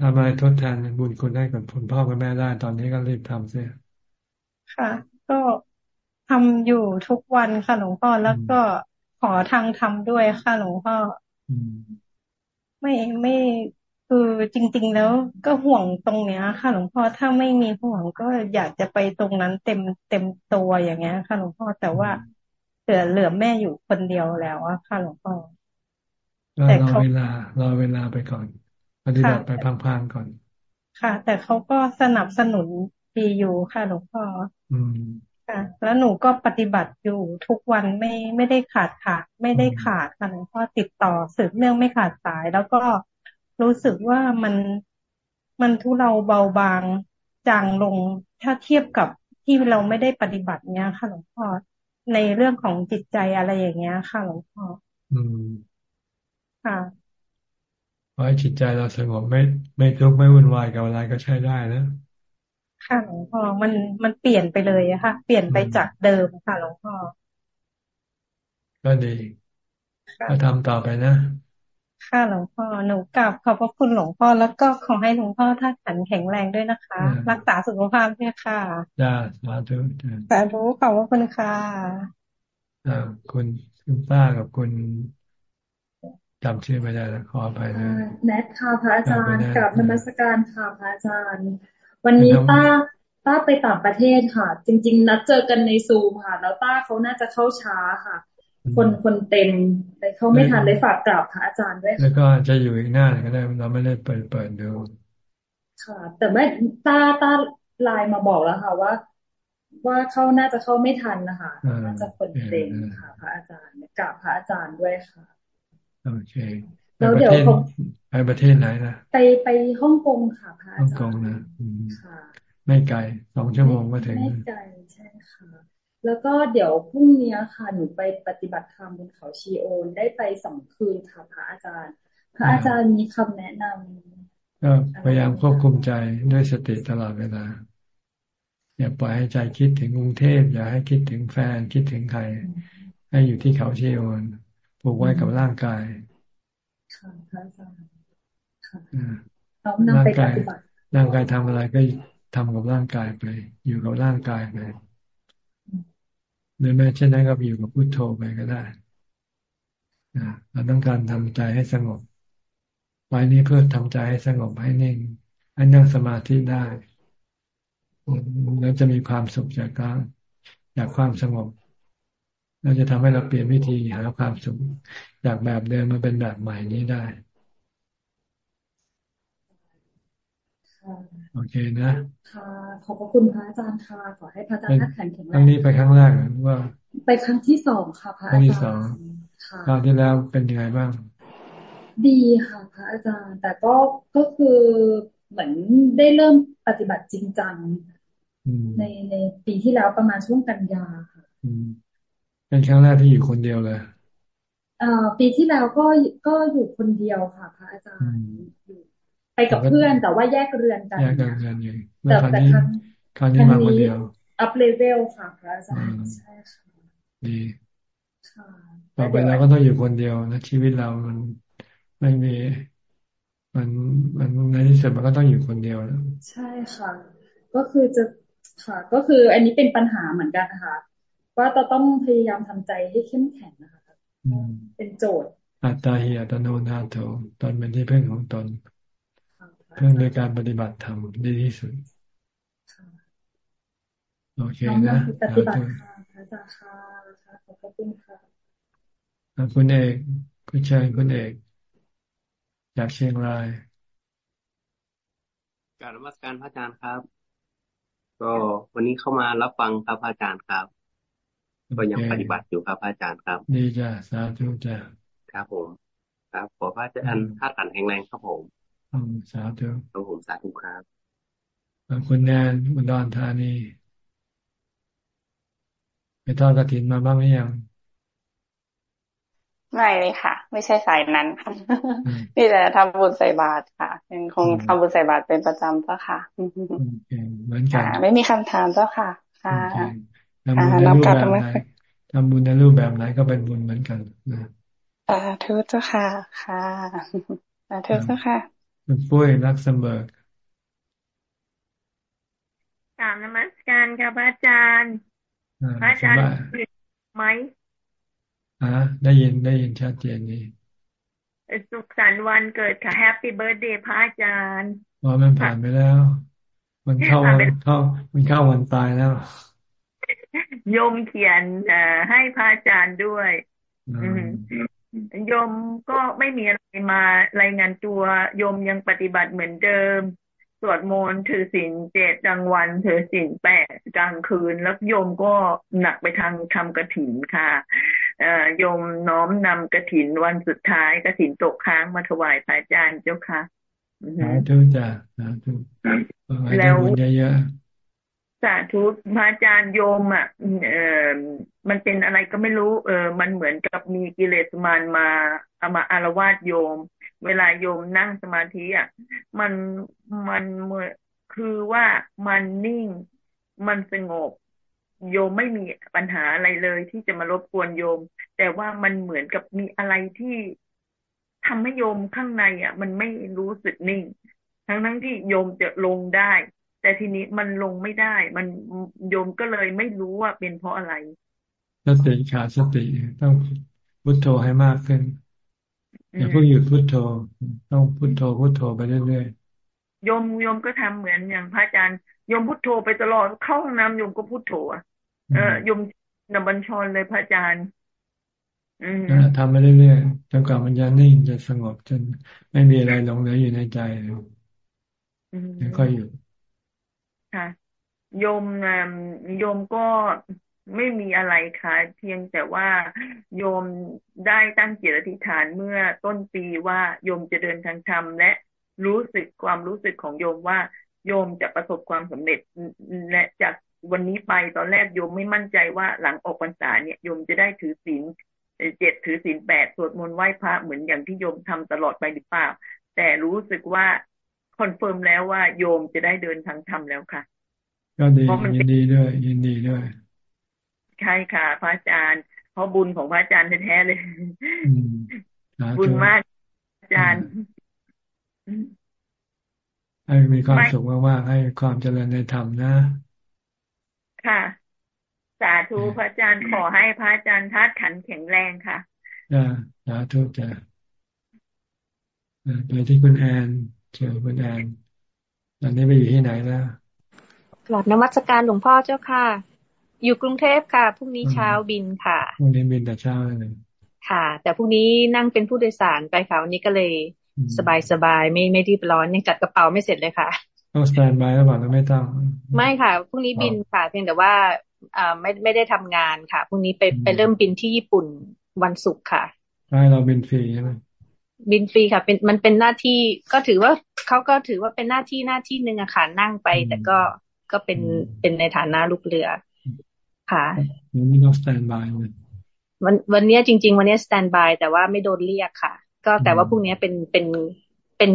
ทำอะไรทดแทนบุญคุณได้กับคุณพ่อคุณแม่ได้ ตอนนี้ก็รีบทำเสียค่ะ ก็ ทำอยู่ทุกวันค่ะหลวงพ่อแล้วก็ขอทางทำด้วยค่ะหลวงพ่อไม่ไม่คือจริง ๆ แล้วก็ห่วงตรงเนี้ย ค่ะหลวงพ่อถ้าไม่มีห่วงก็อยากจะไปตรงนั้นเต็มเต็มตัวอย่างเงี้ย ค่ะหลวงพ่อแต่ว่าเหลือเหลือแม่อยู่คนเดียวแล้วอะค่ะหลวงพ่อแต่รอเวลารอเวลาไปก่อนปฏิบัติไปพังๆก่อน ค่ะ แต่เขาก็สนับสนุนดีอยู่ค่ะหลวงพ่ออืม ค่ะแล้วหนูก็ปฏิบัติอยู่ทุกวันไม่ไม่ได้ขาดขาดไม่ได้ขาดค่ะหลวงพ่อติดต่อสืบเนื่องไม่ขาดสาย แล้วก็รู้สึกว่ามันมันทุเราเบาบางจางลงถ้าเทียบกับที่เราไม่ได้ปฏิบัติเนี้ยค่ะหลวงพ่อในเรื่องของจิตใจอะไรอย่างเงี้ยค่ะหลวงพ่ออืมค่ะพอให้จิตใจเราสงบไม่ไม่ทุกข์ไม่วุ่นวายกับอะไรก็ใช้ได้นะ ค่ะหลวงพ่อมันมันเปลี่ยนไปเลยอะค่ะ เปลี่ยนไปจากเดิมค่ะหลวงพ่อก็ดีก็ทำต่อไปนะ ค่ะหลวงพ่อหนูกราบขอบพระคุณหลวงพ่อแล้วก็ขอให้หลวงพ่อท่านขันแข็งแรงด้วยนะคะ รักษาสุขภาพด้วยค่ะจ้าสาธุสาธุขอบพระคุณค่ะอ่าคุณคุณป้ากับคุณจำชื่อไม่ได้แล้วขอไปนะแนทค่ะพระอาจารย์กับนมัสการค่ะพระอาจารย์ วันนี้ป้าป้าไปต่างประเทศค่ะ จริง ๆ นัดเจอกันในซูมค่ะ แล้วป้าเขาน่าจะเข้าช้าค่ะ คนคนเต็มเลยเขาไม่ทันเลยฝากกราบพระอาจารย์ด้วยแล้วก็จะอยู่อีกหน้าก็ได้เราไม่ได้เปิดเปิดดูค่ะ แต่ไม่ป้าป้าไลน์มาบอกแล้วค่ะ ว่า ว่าเขาน่าจะเข้าไม่ทันนะคะน่าจะคนเต็มค่ะ พระอาจารย์กราบพระอาจารย์ด้วยค่ะโอเคแล้วเดี๋ยวผม ไปไปประเทศไหนนะไปไปฮ่องกงค่ะพระอาจารย์ฮ่องกงนะค่ะไม่ไกลสองชั่วโมงก็ถึงไม่ไกลใช่ค่ะ แล้วก็เดี๋ยวพรุ่งนี้ค่ะหนูไปปฏิบัติธรรมบนเขาชีโอนได้ไปสองคืนค่ะพระอาจารย์ พระอาจารย์มีคำแนะนำก็พยายามควบคุมใจด้วยสติตลอดเวลา อย่าปล่อยให้ใจคิดถึงกรุงเทพอย่าให้คิดถึงแฟนคิดถึงใคร ให้อยู่ที่เขาชีโอนผูกไว้กับร่างกายร่างกาย ร่างกายทำอะไรก็ทำกับร่างกายไป อยู่กับร่างกายไปหรือแม้เช่นนั้นก็อยู่กับพุโทโธไปก็ได้เราต้องการทำใจให้สงบไว้นี้เพื่อทำใจให้สงบให้นิ่งให้นั่งสมาธิได้แล้วจะมีความสุขจากการจากความสงบเราจะทำให้เราเปลี่ยนวิธีหาความสุขจากแบบเดิมมาเป็นแบบใหม่นี้ได้ โอเคนะค่ะขอบพระคุณพระอาจารย์ค่ะขอให้พระอาจารย์ท่านแข็งแรงครั้งนี้ไปครั้งแรกว่า ไปครั้งที่สองค่ะพระอาจารย์ครั้งที่สองคราวที่แล้วเป็นยังไงบ้าง ดีค่ะพระอาจารย์ แต่ก็ก็คือเหมือนได้เริ่มปฏิบัติจริงจังในในปีที่แล้วประมาณช่วงกันยาค่ะเป็นครั้งแรกที่อยู่คนเดียวเลยอ่าปีที่แล้วก็ก็อยู่คนเดียวค่ะ พระอาจารย์ ไปกับเพื่อนแต่ว่าแยกเรือนกันแยกเรือนอยู่แต่แต่ครั้งครั้งนี้มาคนเดียว up level ค่ะพระอาจารย์ใช่ค่ะดีต่อไปเราก็ต้องอยู่คนเดียวนะชีวิตเรามันไม่มี มันมันในที่สุดมันก็ต้องอยู่คนเดียวแล้วใช่ค่ะ ก็คือจะค่ะ ก็คืออันนี้เป็นปัญหาเหมือนกันนะคะว่าเราต้องพยายามทำใจให้เข้มแข็งนะคะเป็นโจทย์ อัตตาหิอัตโนนาโถตนเป็นที่พึ่งของตน เพื่อโดยการปฏิบัติธรรมดีที่สุด โอเคนะปฏิบัติค่ะพระอาจารย์ค่ะขอบคุณค่ะคุณเอกคุณเชิญคุณเอกจากเชียงรายการรัชการพระอาจารย์ครับ ก็วันนี้เข้ามารับฟังครับพระอาจารย์ครับก็ยังปฏิบัติอยู่ครับพระอาจารย์ครับดีจ้ะสาธุจ้ะครับผม ครับขอพระอาจารย์ท่าขันแข็งแรงครับผม สาธุครับผมสาธุครับคุณแนนอุดรธานีไปทอดกระถินมาบ้างหรือยังไม่เลยค่ะ ไม่ใช่สายนั้นค่ะนี่แต่ทำบุญใส่บาตรค่ะยังคงทำบุญใส่บาตรเป็นประจำเจ้าค่ะเหมือนกันไม่มีคำถามเจ้าค่ะค่ะทำบุญในรูปแบบไหนทำบุญในรูปแบบไหนก็เป็นบุญเหมือนกันนะสาธุเจ้าค่ะ ค่ะสาธุเจ้าค่ะ คุณปุ้ยรักเสมอกราบนมัสการค่ะพระอาจารย์พระอาจารย์ไหมอ่าได้ยินได้ยินชัดเจนนี่สุขสันต์วันเกิดค่ะ Happy Birthday พระอาจารย์ว่ามันผ่านไปแล้ว มันเข้าเข้ามันเข้าวันตายแล้ว โยมเขียนอให้พระอาจารย์ด้วย โยมก็ไม่มีอะไรมารายงานตัวโยมยังปฏิบัติเหมือนเดิม สวดมนต์ถือศีลเจ็ดกลางวันถือศีลแปดกลางคืน แล้วโยมก็หนักไปทางทำกระถินค่ะโยมน้อมนำกระถินวันสุดท้ายกระถินตกค้างมาถวายพระอาจารย์เจ้าค่ะสาธุจ้ะสาธุแล้วเยอะ สาธุพระอาจารย์โยมอะเออมันเป็นอะไรก็ไม่รู้ เออ มันเหมือนกับมีกิเลสมานมาเอามาอารวาสโยม เวลาโยมนั่งสมาธิอะมันมันคือว่ามันนิ่ง มันสงบ โยมไม่มีปัญหาอะไรเลยที่จะมารบกวนโยม แต่ว่ามันเหมือนกับมีอะไรที่ทำให้โยมข้างในอะ มันไม่รู้สึกนิ่ง ทั้งทั้งที่โยมจะลงได้ แต่ทีนี้มันลงไม่ได้ มันโยมก็เลยไม่รู้ว่าเป็นเพราะอะไร สติขาดสติต้องพุทโธให้มากขึ้นอย่าเพิ่งหยุดพุทโธ ต้องพุทโธพุทโธไปเรื่อยๆโยมโยมก็ทำเหมือนอย่างพระอาจารย์โยมพุทโธไปตลอดเข้าห้องน้ำโยมก็พุทโธเออโยมนบัญชรเลยพระอาจารย์ทำไปเรื่อยๆจนกว่ามันจะนิ่งจะสงบจนไม่มีอะไรหลงเหลืออยู่ในใจแล้วก็อยู่ ค่ะ โยมโยมก็ไม่มีอะไรค่ะ เพียงแต่ว่าโยมได้ตั้งจิตอธิษฐานเมื่อต้นปีว่าโยมจะเดินทางธรรมและรู้สึกความรู้สึกของโยมว่า โยมจะประสบความสำเร็จและจากวันนี้ไปตอนแรกโยมไม่มั่นใจว่าหลังออกพรรษาเนี่ยโยมจะได้ถือศีลเจ็ดถือศีลแปดสวดมนต์ไหว้พระเหมือนอย่างที่โยมทำตลอดไปหรือเปล่า แต่รู้สึกว่า confirm แล้วว่าโยมจะได้เดินทางธรรมแล้วค่ะ ก็ดียินดีด้วย ยินดีด้วย ใช่ค่ะ พระอาจารย์ เพราะบุญของพระอาจารย์แท้ๆเลย บุญมากอาจารย์ ให้มีความสุขมากๆให้ความเจริญในธรรมนะ ค่ะ สาธุพระอาจารย์ขอให้พระอาจารย์ทัดขันแข็งแรงค่ะจ้าสาธุจ้าไปที่คุณแอน เจอคุณแอนตอนนี้ไปอยู่ที่ไหนแล้วกลับนมัสการหลวงพ่อเจ้าค่ะ อยู่กรุงเทพค่ะพรุ่งนี้เช้าบินค่ะพรุ่งนี้บินแต่เช้าเลยค่ะ แต่พรุ่งนี้นั่งเป็นผู้โดยสารไปค่ะวันนี้ก็เลยสบายสบายไม่ไม่รีบร้อนยังจัดกระเป๋าไม่เสร็จเลยค่ะต้อง standby หรือเปล่าไม่ต้อง ไม่ค่ะพรุ่งนี้บินค่ะ เพียงแต่ว่าอ่าไม่ไม่ได้ทำงานค่ะพรุ่งนี้ไปไปเริ่มบินที่ญี่ปุ่นวันศุกร์ค่ะใช่เราบินฟรีใช่ไหม บินฟรีค่ะ เป็นมันเป็นหน้าที่ก็ถือว่าเขาก็ถือว่าเป็นหน้าที่หน้าที่หนึ่งอะค่ะนั่งไป แต่ก็ก็เป็นเป็นในฐานะลูกเรือ ค่ะไม่ต้อง standbyวันวันนี้จริง ๆ วันนี้ standby แต่ว่าไม่โดนเรียกค่ะ ก็แต่ว่าพรุ่งนี้เป็นเป็นเป็น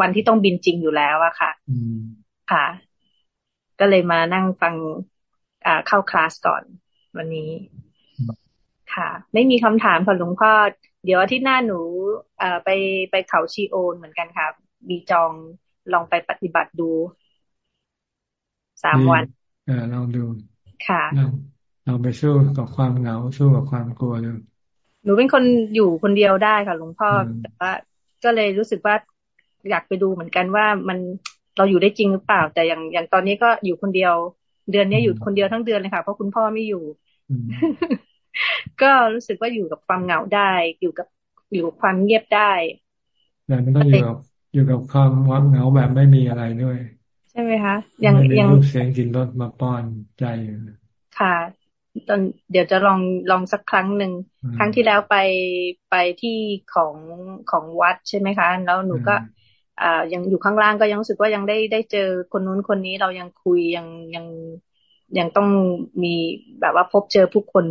วันที่ต้องบินจริงอยู่แล้วอะค่ะค่ะ ก็เลยมานั่งฟังอ่าเข้าคลาสก่อน วันนี้ ค่ะ ไม่มีคำถามค่ะหลวงพ่อ เดี๋ยวอาทิตย์หน้าหนูอ่าไปไปเขาชีโอนเหมือนกันค่ะบีจองลองไปปฏิบัติดูสามวันเออลองดูค่ะเราไปสู้กับความเหงาสู้กับความกลัวดูหนูเป็นคนอยู่คนเดียวได้ค่ะหลวงพ่อแต่ว่าก็เลยรู้สึกว่าอยากไปดูเหมือนกันว่ามันเราอยู่ได้จริงหรือเปล่า แต่อย่างอย่างตอนนี้ก็อยู่คนเดียว เดือนนี้อยู่คนเดียวทั้งเดือนเลยค่ะเพราะคุณพ่อไม่อยู่ ก็รู้สึกว่าอยู่กับความเหงาได้ อยู่กับอยู่กับความเงียบได้แต่มันต้องอยู่กับอยู่กับความว่างเหงาแบบไม่มีอะไรด้วย ใช่ไหมคะยังยังรูปเสียงกินรสมาป้อนใจอยู่ค่ะตอนเดี๋ยวจะลองลองสักครั้งหนึ่งครั้งที่แล้วไปไปที่ของของวัดใช่ไหมคะ แล้วหนูก็อ่ายังอยู่ข้างล่างก็ยังรู้สึกว่ายังได้ได้เจอคนนู้นคนนี้เรายังคุยยังยังยังต้องมีแบบว่าพบเจอผู้คน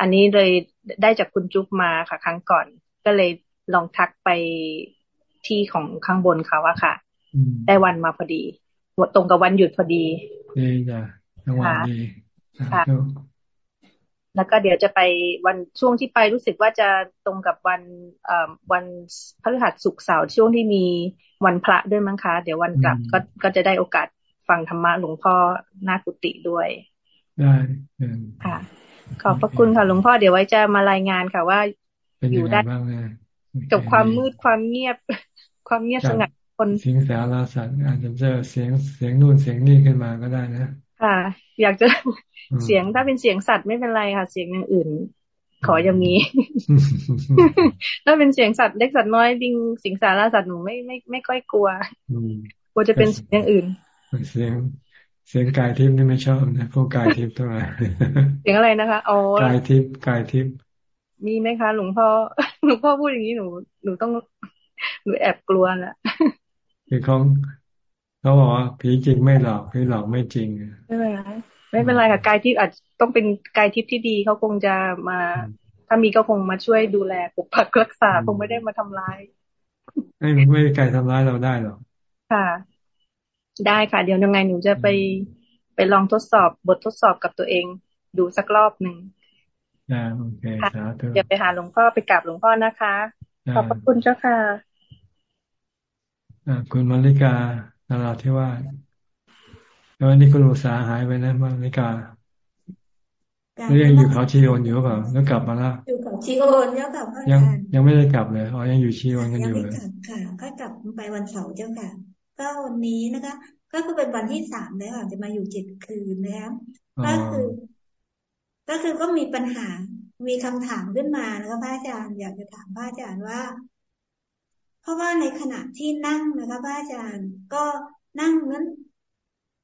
อันนี้เลยได้จากคุณจุ๊บมาค่ะ ครั้งก่อน ก็เลยลองทักไปที่ของข้างบนเขาอะค่ะ ได้วันมาพอดีตรงกับวันหยุดพอดีดีจ้ะวันดีค่ะแล้วก็เดี๋ยวจะไปวันช่วงที่ไปรู้สึกว่าจะตรงกับวันเอ่อวันพฤหัสศุกร์เสาร์ช่วงที่มีวันพระด้วยมั้งคะ เดี๋ยววันกลับก็ก็จะได้โอกาสฟังธรรมะหลวงพ่อนากุติด้วย ได้ค่ะ ขอบพระคุณค่ะหลวงพ่อเดี๋ยวไว้จะมารายงานค่ะว่าอยู่ได้กับความมืดความเงียบ ความเงียบสงัดคนเสียงสาราสัตว์อาจจะเจอเสียงเสียงนู่นเสียงนี่ขึ้นมาก็ได้นะค่ะ อยากจะเสียงถ้าเป็นเสียงสัตว์ไม่เป็นไรค่ะ เสียงอย่างอื่น ขอยังมีถ้าเป็นเสียงสัตว์เล็กสัตว์น้อยดิงสิงสาราสัตว์หนูไม่ไม่ไม่ค่อยกลัวกลัวจะเป็นเสียงอย่างอื่น เสียง เสียงกายทิพย์นี่ไม่ชอบนะพวกกายทิพย์เท่าไหร่เสียงอะไรนะคะอ๋อกายทิพย์กายทิพย์มีไหมคะ หลวงพ่อหลวงพ่อพูดอย่างนี้หนูหนูต้องหนูแอบกลัวนะคือเขาเขาบอกว่าผีจริงไม่หลอกผีหลอกไม่จริงใช่ไหมคะไม่เป็นไรค่ะกายทิพย์อาจต้องเป็นกายทิพย์ที่ดีเขาคงจะมา ถ้ามีก็คงมาช่วยดูแลปกปักรักษาคงไม่ได้มาทำร้ายไม่ไม่ไกลทำร้ายเราได้หรอกค่ะ ได้ค่ะ เดี๋ยวยังไงหนูจะไปไปลองทดสอบบททดสอบกับตัวเอง ดูสักรอบหนึ่งอ่าโอเคเดี๋ยวไปหาหลวงพ่อไปกราบหลวงพ่อนะคะ ขอบพระคุณเจ้าค่ะอ่าคุณมาริกานาราธิวาสแล้วนี่คุณอุตสาหายไปนะมาริกาหรือยังอยู่เขาชีโอนอยู่เปล่าแล้วกลับมาแล้วอยู่เขาชีโอนแล้วกลับยังยังไม่ได้กลับเลยอ๋อยังอยู่ชีโอนกันอยู่เลยค่ะก็กลับไปวันเสาร์เจ้าค่ะ ก็วันนี้นะคะ ก็คือเป็นวันที่สามแล้วจะมาอยู่เจ็ดคืนนะครับก็คือ ก็คือก็มีปัญหา มีคำถามขึ้นมานะคะพระอาจารย์อยากจะถามพระอาจารย์ว่า เพราะว่าในขณะที่นั่งนะคะพระอาจารย์ก็นั่งนั้น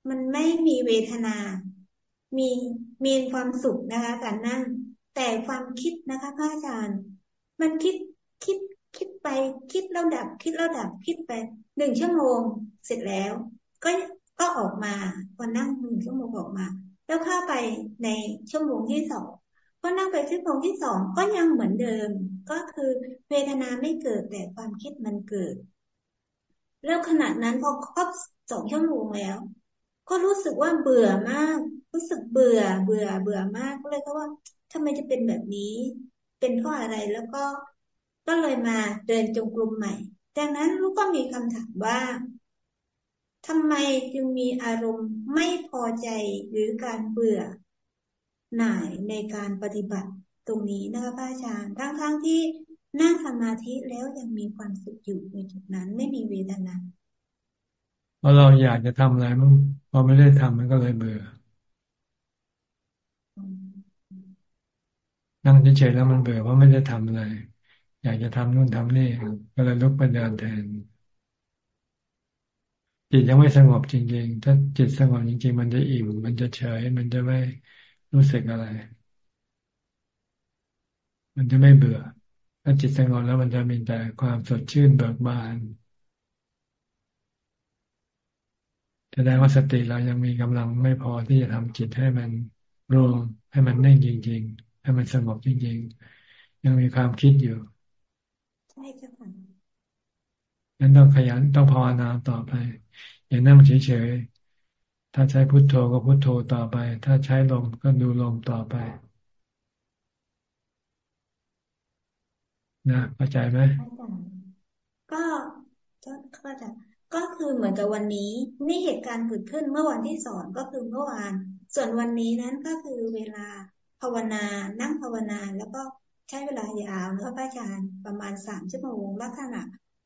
มันไม่มีเวทนา มีมีความสุขนะคะการนั่ง แต่ความคิดนะคะพระอาจารย์ มันคิดคิดคิดไป คิดแล้วดับ คิดแล้วดับคิดไป หนึ่งชั่วโมงเสร็จแล้ว ก็ก็ออกมาพอนั่งหนึ่งชั่วโมงออกมา แล้วเข้าไปในชั่วโมงที่สองก็นั่งไปชั่วโมงที่สองก็ยังเหมือนเดิม ก็คือเวทนาไม่เกิดแต่ความคิดมันเกิด แล้วขณะนั้นพอครบสองชั่วโมงแล้ว ก็รู้สึกว่าเบื่อมาก รู้สึกเบื่อ เบื่อ เบื่อมากก็เลยก็ว่าทำไมจะเป็นแบบนี้ เป็นเพราะอะไรแล้วก็ก็เลยมาเดินจงกรมใหม่ ดังนั้นลูกก็มีคำถามว่าทำไมจึงมีอารมณ์ไม่พอใจหรือการเบื่อหน่ายในการปฏิบัติตรงนี้นะคะพระอาจารย์ทั้งๆทที่นั่งสมาธิแล้วยังมีความสุขอยู่ในจุดนั้นไม่มีเวทนาเพราะเราอยากจะทำอะไรมันพอไม่ได้ทำมันก็เลยเบื่อ นั่งเฉยๆแล้วมันเบื่อเพราะไม่ได้ทำอะไร อยากจะทำนู่นทำนี่ก็เลยลุกไปเดินแทน จิตยังไม่สงบจริง ๆ ถ้าจิตสงบจริง ๆ มันจะอิ่มมันจะเฉย มันจะไม่รู้สึกอะไร มันจะไม่เบื่อ ถ้าจิตสงบแล้วมันจะมีแต่ความสดชื่นเบิกบานแสดงว่าสติเรายังมีกำลังไม่พอที่จะทำจิตให้มันรวมให้มันนิ่งจริง ๆ ให้มันสงบจริง ๆ ยังมีความคิดอยู่ ใช่ค่ะงั้นต้องขยันต้องภาวนาต่อไป อย่านั่งเฉยๆถ้าใช้พุทโธก็พุทโธต่อไป ถ้าใช้ลมก็ดูลมต่อไปนะเข้าใจไหมก็ก็เข้าใจก็คือเหมือนกับวันนี้นี่เหตุการณ์เกิดขึ้นเมื่อวันที่สอนก็คือเมื่อวาน ส่วนวันนี้นั้นก็คือเวลาภาวนา นั่งภาวนาแล้วก็ ใช้เวลายาวแล้วพระอาจารย์ประมาณสามชั่วโมงลักษณะ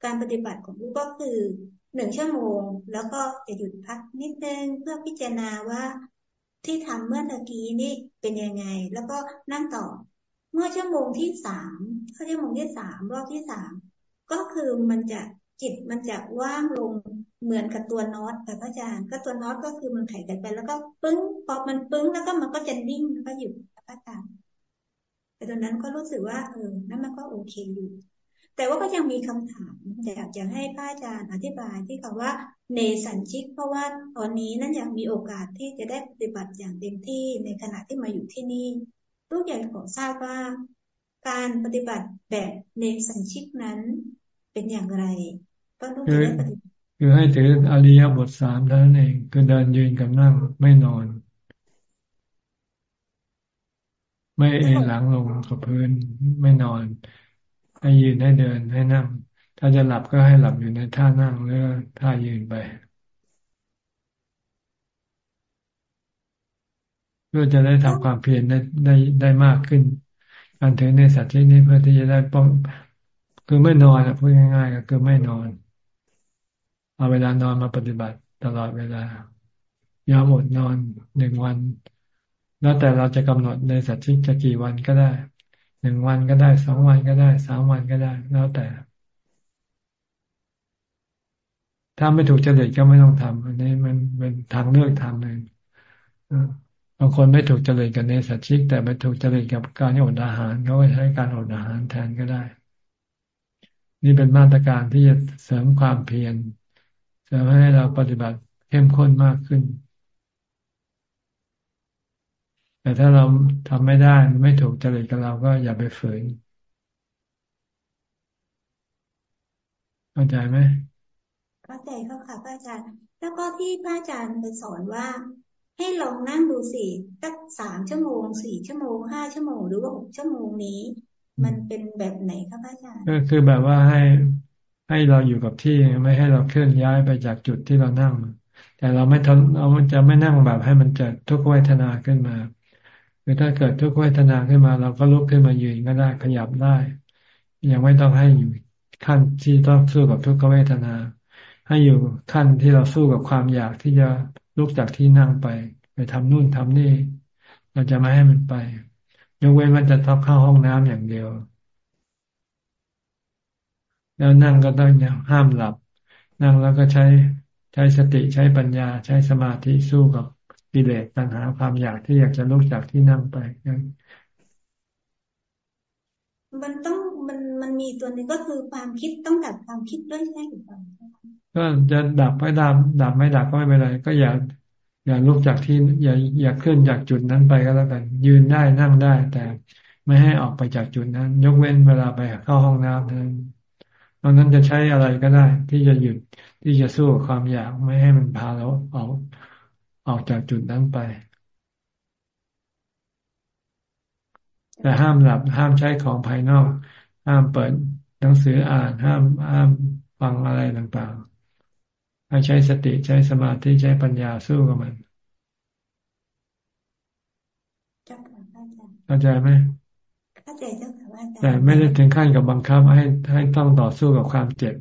การปฏิบัติของลูกก็คือหนึ่งชั่วโมง แล้วก็จะหยุดพักนิดนึงเพื่อพิจารณาว่าที่ทำเมื่อตะกี้นี่เป็นยังไง แล้วก็นั่งต่อ เมื่อชั่วโมงที่สามเข้าชั่วโมงที่สามรอบที่สามก็คือมันจะจิตมันจะว่างลงเหมือนกับตัวน็อตแต่พระอาจารย์ก็ตัวน็อตก็คือมันไขกันไป แล้วก็ปึ้งพอมันปึ้งแล้วก็มันก็จะนิ่งแล้วก็หยุดพระอาจารย์ แต่ตอนนั้นก็รู้สึกว่าเออนั่นมันก็โอเคอยู่ แต่ว่าก็ยังมีคำถามอยากจะให้พระอาจารย์อธิบายที่คำว่าเนสันชิก เพราะว่าตอนนี้นั่นยังมีโอกาสที่จะได้ปฏิบัติอย่างเต็มที่ในขณะที่มาอยู่ที่นี่ลูกอยากขอทราบว่า การปฏิบัติแบบเนสันชิกนั้นเป็นอย่างไรก็ต้องคือคือให้ถืออริยบทสามเท่านั้นเองคือเดินยืนกับนั่งไม่นอน ไม่เอนหลังลงกับพื้นไม่นอน ให้ยืนให้เดินให้นั่ง ถ้าจะหลับก็ให้หลับอยู่ในท่านั่งหรือท่ายืนไป เพื่อจะได้ทำความเพียรได้ได้ได้มากขึ้นการถือในสัตว์ที่นี้เพื่อที่จะได้ป้องคือไม่นอนพูดง่ายๆก็คือไม่นอน เอาเวลานอนมาปฏิบัติตลอดเวลายอมอดนอนหนึ่งวัน แล้วแต่เราจะกำหนดในสัตว์ที่จะกี่วันก็ได้หนึ่งวันก็ได้สองวันก็ได้สามวันก็ได้ แล้วแต่ ถ้าไม่ถูกจริตก็ไม่ต้องทำอันนี้มันเป็นทางเลือกทางหนึ่งบางคนไม่ถูกจริตกับเนสัตชิก แต่ไปถูกจริตกับการอดอาหารเขาก็ใช้การอดอาหารแทนก็ได้ นี่เป็นมาตรการที่จะเสริมความเพียรจะให้เราปฏิบัติเข้มข้นมากขึ้น แต่ถ้าเราทำไม่ได้ไม่ถูกจริตกับเราก็อย่าไปฝืน เข้าใจไหมเข้าใจเข้าค่ะพระอาจารย์ แล้วก็ที่พระอาจารย์ไปสอนว่า ให้ลองนั่งดูสิสักสามชั่วโมงสี่ชั่วโมงห้าชั่วโมงหรือว่าหกชั่วโมงนี้ มันเป็นแบบไหนคะพระอาจารย์ก็คือแบบว่าให้ให้เราอยู่กับที่ไม่ให้เราเคลื่อนย้ายไปจากจุดที่เรานั่ง แต่เราไม่ทนเราจะไม่นั่งแบบให้มันเกิดทุกขเวทนาขึ้นมา คือถ้าเกิดทุกขเวทนาขึ้นมา เราก็ลุกขึ้นมายืนก็ได้ขยับได้ ยังไม่ต้องให้อยู่ขั้นที่ต้องสู้กับทุกขเวทนา ให้อยู่ขั้นที่เราสู้กับความอยากที่จะลุกจากที่นั่งไป ไปทำนู่นทำนี่ เราจะไม่ให้มันไป ยกเว้นมันจะต้องเข้าห้องน้ำอย่างเดียว แล้วนั่งก็ต้องห้ามหลับ นั่งแล้วก็ใช้ใช้สติใช้ปัญญาใช้สมาธิสู้กับ กิเลสตัณหาความอยากที่อยากจะลุกจากที่นั่งไปมันต้องมันมันมีตัวนึงก็คือความคิดต้องดับความคิดด้วยใช่ไหมก็จะดับไม่ดับดับไม่ดับก็ไม่เป็นไร ก็อย่าอย่าลุกจากที่อย่าอย่าเคลื่อนจากจุดนั้นไปก็แล้วกัน ยืนได้นั่งได้ แต่ไม่ให้ออกไปจากจุดนั้น ยกเว้นเวลาไปเข้าห้องน้ำนั้นตอนนั้นจะใช้อะไรก็ได้ ที่จะหยุดที่จะสู้กับความอยากไม่ให้มันพาเราออก ออกจากจุดนั้นไป แต่ห้ามหลับห้ามใช้ของภายนอก ห้ามเปิดหนังสืออ่านห้ามห้ามฟังอะไรต่างๆ ให้ใช้สติใช้สมาธิใช้ปัญญาสู้กับมันเข้าใจไหมเข้าใจเจ้าค่ะว่าแต่ไม่ได้ถึงขั้นกับบังคับให้ให้ต้องต่อสู้กับความเจ็บ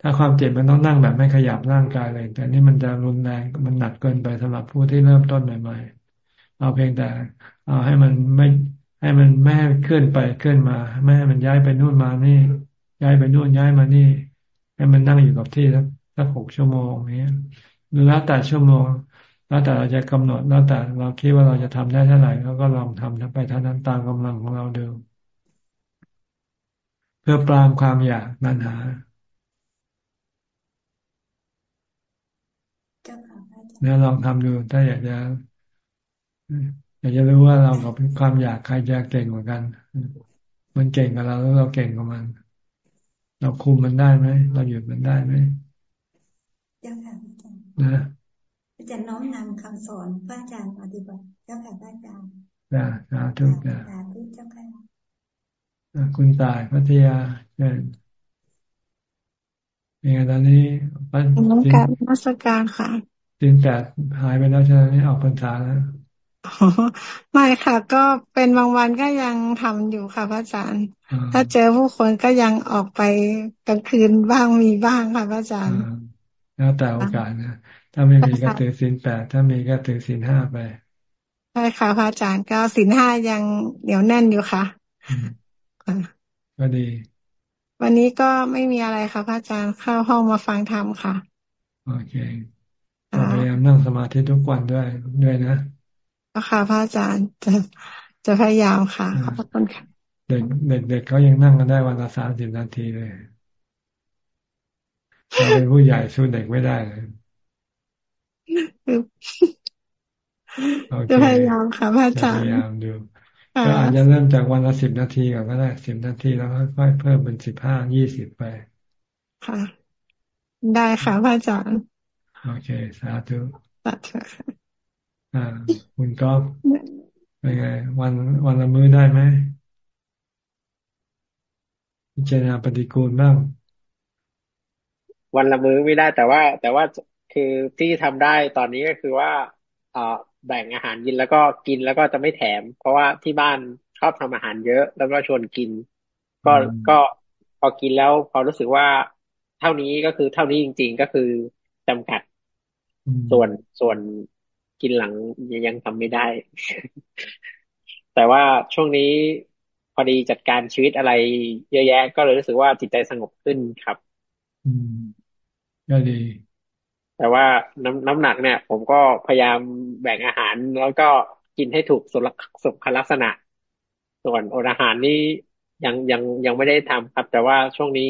ถ้าความเจ็บมันต้องนั่งแบบไม่ขยับร่างกายเลย แต่นี่มันจะรุนแรงมันหนักเกินไปสำหรับผู้ที่เริ่มต้นใหม่ๆเอาเพียงแต่ เอาให้มันไม่ให้มันไม่ให้เคลื่อนไปเคลื่อนมา ไม่ให้มันย้ายไปนู่นมานี่ ย้ายไปนู่นย้ายมานี่ ให้มันนั่งอยู่กับที่สักสักหกชั่วโมงนี้หรือแล้วแต่ชั่วโมง แล้วแต่เราจะกำหนดแล้วแต่เราคิดว่าเราจะทำได้เท่าไหร่แล้วก็ลองทำไปเท่านั้นตามกำลังของเราเดิมเพื่อปรามความอยากนันหา นี่ยลองทำดูถ้าอยากจะอยากจะรู้ว่าเรากับความอยากใครจะเก่งกว่ากัน มันเก่งกับเราแล้วเราเก่งกับมัน เราคุมมันได้ไหมเราหยุดมันได้ไหมเจ้าค่ะอาจารย์นะอาจารย์น้อมนำคำสอนพระอาจารย์ปฏิบัติเจ้าค่ะพระอาจารย์จ้าสาธุจ้าสาธุเจ้าค่ะคุณตายพัทยาเชิญเป็นไงตอนนี้น้องการมาสการค่ะ ดินแปดหายไปแล้วใช่ไหมออกพรรษาแล้วไม่ค่ะ ก็เป็นบางวันก็ยังทำอยู่ค่ะพระอาจารย์ ถ้าเจอผู้คนก็ยังออกไปกลางคืนบ้างมีบ้างค่ะพระอาจารย์แล้วแต่โอกาสนะถ้าไม่มีก็ถือศีลแปดถ้ามีก็ถือศีลห้าไปใช่ค่ะพระอาจารย์ก็ศีลห้ายังเหนียวแน่นอยู่ค่ะก็ดี วันนี้ก็ไม่มีอะไรค่ะพระอาจารย์เข้าห้องมาฟังธรรมค่ะ โอเคพ ยายามนั่งสมาธิทุกวันด้วยด้วยนะค่ะพระอาจารย์จะจะพยายามค่ะขอบคุณค่ะเด็กเด็กเด็กเขายังนั่งกันได้วันละสามสิบนาทีเลยเราเป็นผู้ใหญ่สู้เด็กไม่ได้เลยจะพยายามค่ะพระอาจารย์พยายามดูก็อาจจะเริ่มจากวันละสิบนาทีก่อนก็ได้สิบนาทีแล้วค่อยเพิ่มเป็นสิบห้ายี่สิบไป ค่ะ ได้ค่ะพระอาจารย์ โอเค สาธุสาธุค่ะอ่าคุณก๊อฟเป็นไง วันวันละมื้อได้ไหมพิจารณาปฏิกูลบ้าง วันละมื้อไม่ได้แต่ว่า แต่ว่าคือที่ทำได้ตอนนี้ก็คือว่าเอ่อแบ่งอาหารกินแล้วก็กินแล้วก็จะไม่แถม เพราะว่าที่บ้านชอบทำอาหารเยอะ แล้วก็ชวนกิน ก็ก็พอกินแล้วพอรู้สึกว่าเท่านี้ก็คือเท่านี้จริง ๆ ก็คือจำกัด ส่วนส่วนกินหลังยังทำไม่ได้ แต่ว่าช่วงนี้พอดีจัดการชีวิตอะไรเยอะแยะ ก็เลยรู้สึกว่าจิตใจสงบขึ้นครับ อืมก็ดี แต่ว่าน้ำน้ำหนักเนี่ย ผมก็พยายามแบ่งอาหารแล้วก็กินให้ถูกสุขลักษณะ ส่วนอดอาหารนี่ยังยังยังไม่ได้ทำครับ แต่ว่าช่วงนี้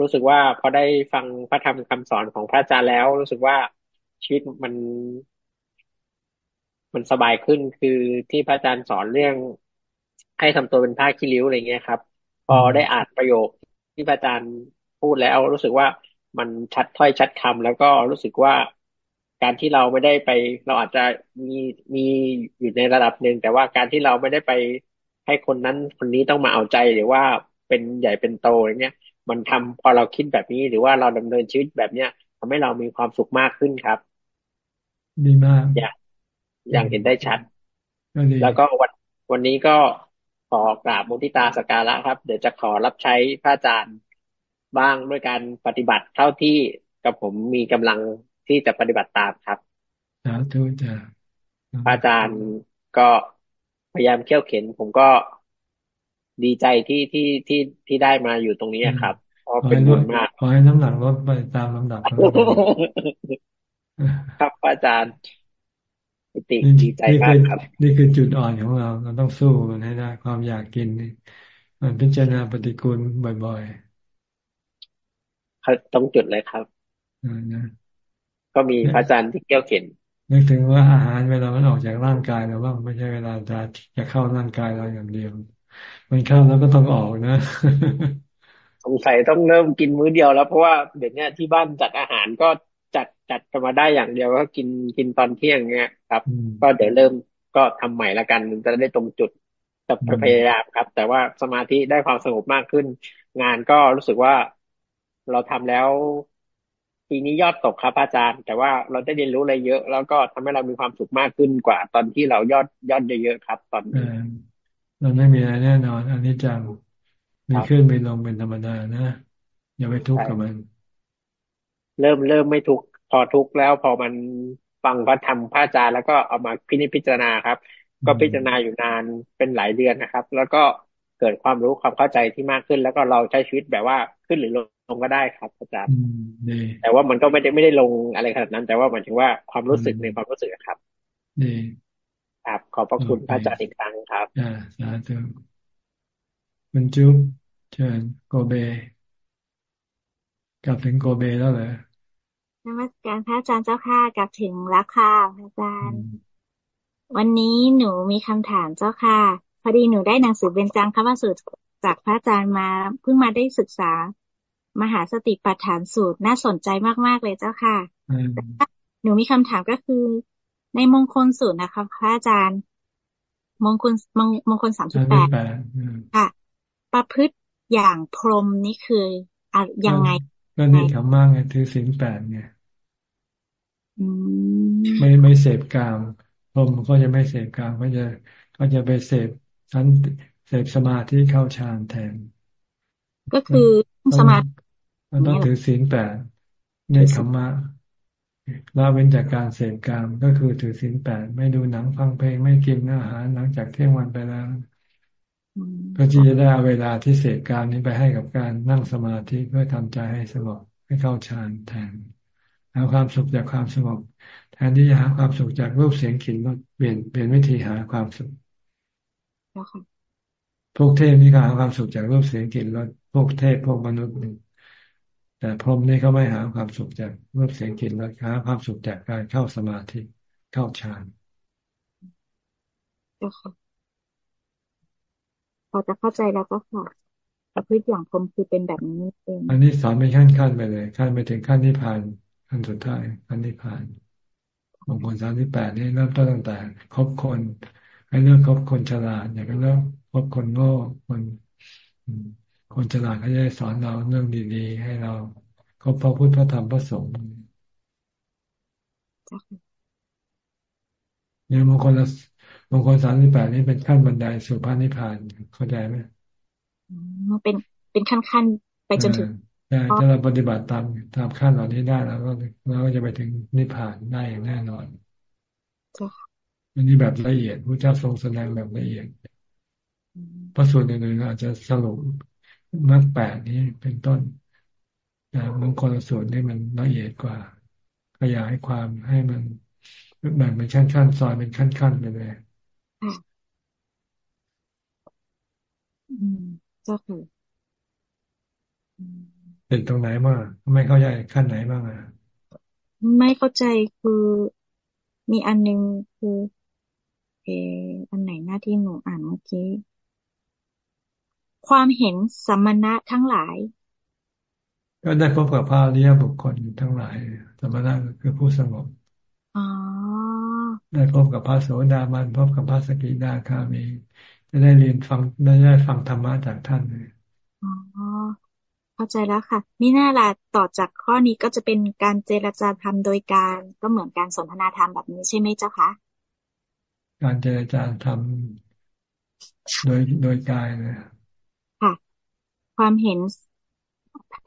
รู้สึกว่าพอได้ฟังพระธรรมคำสอนของพระอาจารย์แล้ว รู้สึกว่า ชีวิตมัน มันสบายขึ้นคือที่พระอาจารย์สอนเรื่อง ให้ทำตัวเป็นผ้าขี้ริ้วอะไรเงี้ยครับ พอได้อ่านประโยคที่พระอาจารย์พูดแล้วรู้สึกว่ามันชัดถ้อยชัดคำแล้วก็รู้สึกว่าการที่เราไม่ได้ไป เราอาจจะมีมีอยู่ในระดับหนึ่งแต่ว่าการที่เราไม่ได้ไปให้คนนั้นคนนี้ต้องมาเอาใจหรือว่าเป็นใหญ่เป็นโตอย่างเงี้ยมันทำพอเราคิดแบบนี้หรือว่าเราดำเนินชีวิตแบบเนี้ยทำให้เรามีความสุขมากขึ้นครับ ดีมากอยากอย่างเห็นได้ชัด แล้วก็วันวันนี้ก็ขอกราบมุทิตาสการะครับ เดี๋ยวจะขอรับใช้พระอาจารย์บ้างด้วยการปฏิบัติเท่าที่กับผมมีกำลังที่จะปฏิบัติตามครับสาธุจ้าพระอาจารย์ก็พยายามเขี่ยวเข็น ผมก็ดีใจที่ที่ที่ที่ได้มาอยู่ตรงนี้ครับเพราะเป็นบุญมากขอให้น้ำหนักลดไปตามลำดับ ครับอาจารย์ติดีใจมากครับ นี่คือจุดอ่อนของเรา เราต้องสู้มันให้ได้ความอยากกินนี่มันพิจารณาปฏิกูลบ่อยๆเขาต้องจุดเลยครับนะก็มีพระอาจารย์ที่เกี่ยวเข็นนึกถึงว่าอาหารเวลามันออกจากร่างกายเราบ้างไม่ใช่เวลาจะจะเข้าร่างกายเราอย่างเดียว มันเข้าแล้วก็ต้องออกนะสงสัยต้องเริ่มกินมื้อเดียวแล้วเพราะว่าเดี๋ยวนี้ที่บ้านจัดอาหารก็ จัดจัดกันมาได้อย่างเดียวก็กินกินตอนเที่ยงเงี้ยครับ ก็เดี๋ยวเริ่มก็ทำใหม่ละกันจะได้ตรงจุดจะพยายามครับ แต่ว่าสมาธิได้ความสงบมากขึ้น งานก็รู้สึกว่าเราทำแล้วปีนี้ยอดตกครับอาจารย์ แต่ว่าเราได้เรียนรู้อะไรเยอะ แล้วก็ทำให้เรามีความสุขมากขึ้นกว่า ตอนที่เรายอดยอดเยอะๆครับ ตอนนี้เราไม่มีอะไรแน่นอนอันนี้จังมีขึ้นมีลงเป็นธรรมดานะอย่าไปทุกข์กับมัน เริ่มเริ่มไม่ทุกข์พอทุกข์แล้วพอมันฟังพระธรรมพระอาจารย์แล้วก็เอามาพิจิพิจารณาครับ ก็พิจารณาอยู่นานเป็นหลายเดือนนะครับ แล้วก็เกิดความรู้ความเข้าใจที่มากขึ้น แล้วก็เราใช้ชีวิตแบบว่าขึ้นหรือลงก็ได้ครับอาจารย์แต่ว่ามันก็ไม่ได้ไม่ได้ลงอะไรขนาดนั้น แต่ว่าหมายถึงว่าความรู้สึกในความรู้สึกครับดีครับขอบพระคุณพระอาจารย์อีกครั้งครับอ่าสาธุคุณจุ๊บเชิญโกเบ กลับถึงโกเบแล้วเหรอ นมัสการพระอาจารย์เจ้าค่ะกลับถึงแล้วค่ะพระอาจารย์ วันนี้หนูมีคำถามเจ้าค่ะ พอดีหนูได้หนังสือเบญจังคำสูตรจากพระอาจารย์มาเพิ่งมาได้ศึกษา มหาสติปัฏฐานสูตรน่าสนใจมากๆเลยเจ้าค่ะหนูมีคำถามก็คือ ในมงคลสูตรนะคะพระอาจารย์ มงคลมงคลสามสิบแปดค่ะ ประพฤติอย่างพรหมนี่คืออะยังไง ก็นี่คำมากไงถือศีลแปดไงไม่ไม่เสพกามพรหมก็จะไม่เสพกามก็จะก็จะไปเสพสันเสพสมาธิเข้าฌานแทน ก็คือสมาธิมันต้องถือศีลแปดในคำมาละเว้นจากการเสพกามก็คือถือศีลแปดไม่ดูหนังฟังเพลงไม่กินอาหารหลังจากเที่ยงวันไปแล้ว ก็ที่จะได้เอาเวลาที่เสกการนี้ไปให้กับการนั่งสมาธิเพื่อทำใจให้สงบให้เข้าฌานแทนเอาความสุขจากความสงบแทนที่จะหาความสุขจากรูปเสียงกลิ่นรสเปลี่ยนเปลี่ยนวิธีหาความสุขพวกเทพนี่ก็หาความสุขจากรูปเสียงกลิ่นรสพวกเทพพวกมนุษย์นี่แต่พรหมนี่เขาไม่หาความสุขจากรูปเสียงกลิ่นรสหาความสุขจากการเข้าสมาธิเข้าฌาน พอจะเข้าใจแล้วก็ค่ะประพฤติอย่างพรมคือเป็นแบบนี้เองอันนี้สอนไปขั้นขั้นไปเลย ขั้นไปถึงขั้นที่ผ่านขั้นสุดท้ายขั้นที่ผ่านบางคนสามที่แปดนี่เริ่มต้นตั้งแต่คบคนให้เลือกคบคนฉลาดอย่าไปเลือกคบคนโง่คนคนฉลาดเขาจะสอนเราเรื่องดีๆ ให้เราคบพระพุทธพระธรรมพระสงฆ์เนี่ยบางคนละบางคนสามสิบแปดนี่เป็นขั้นบันไดสู่พระนิพพานเข้าใจไหมเป็นเป็นขั้นขั้นไปจนถึงใช่ถ้าเราปฏิบัติตามตามขั้นเหล่านี้ได้แล้วก็เราก็จะไปถึงนิพพานได้อย่างแน่นอนอันนี้แบบละเอียดพระเจ้าทรงแสดงแบบละเอียดพระส่วนหนึ่งๆอาจจะสรุปมรรคแปดนี้เป็นต้นแต่บางคนส่วนนี่มันละเอียดกว่าขยายความให้มันแบ่งเป็นขั้นๆซอยเป็นขั้นๆไปเลย อืมก็คือเด็นตรงไหนบ้างไม่เข้าใจขั้นไหนบ้างอะไม่เข้าใจคือมีอันนึงคือเอออันไหนหน้าที่หนูอ่านเมื่อกี้ความเห็นสมณะทั้งหลาย ก็ได้พบกับพระอริยบุคคลทั้งหลาย สมณะก็คือผู้สงบได้พบกับพระโสดาบันพบกับพระสกิดาคามี จะได้เรียนฟังได้ได้ฟังธรรมะจากท่านเลยอ๋อเข้าใจแล้วค่ะมิน่าล่ะต่อจากข้อนี้ก็จะเป็นการเจรจาธรรมโดยการก็เหมือนการสนทนาธรรมแบบนี้ใช่ไหมเจ้าคะการเจรจาธรรมโดยโดยกายนะค่ะ ความเห็น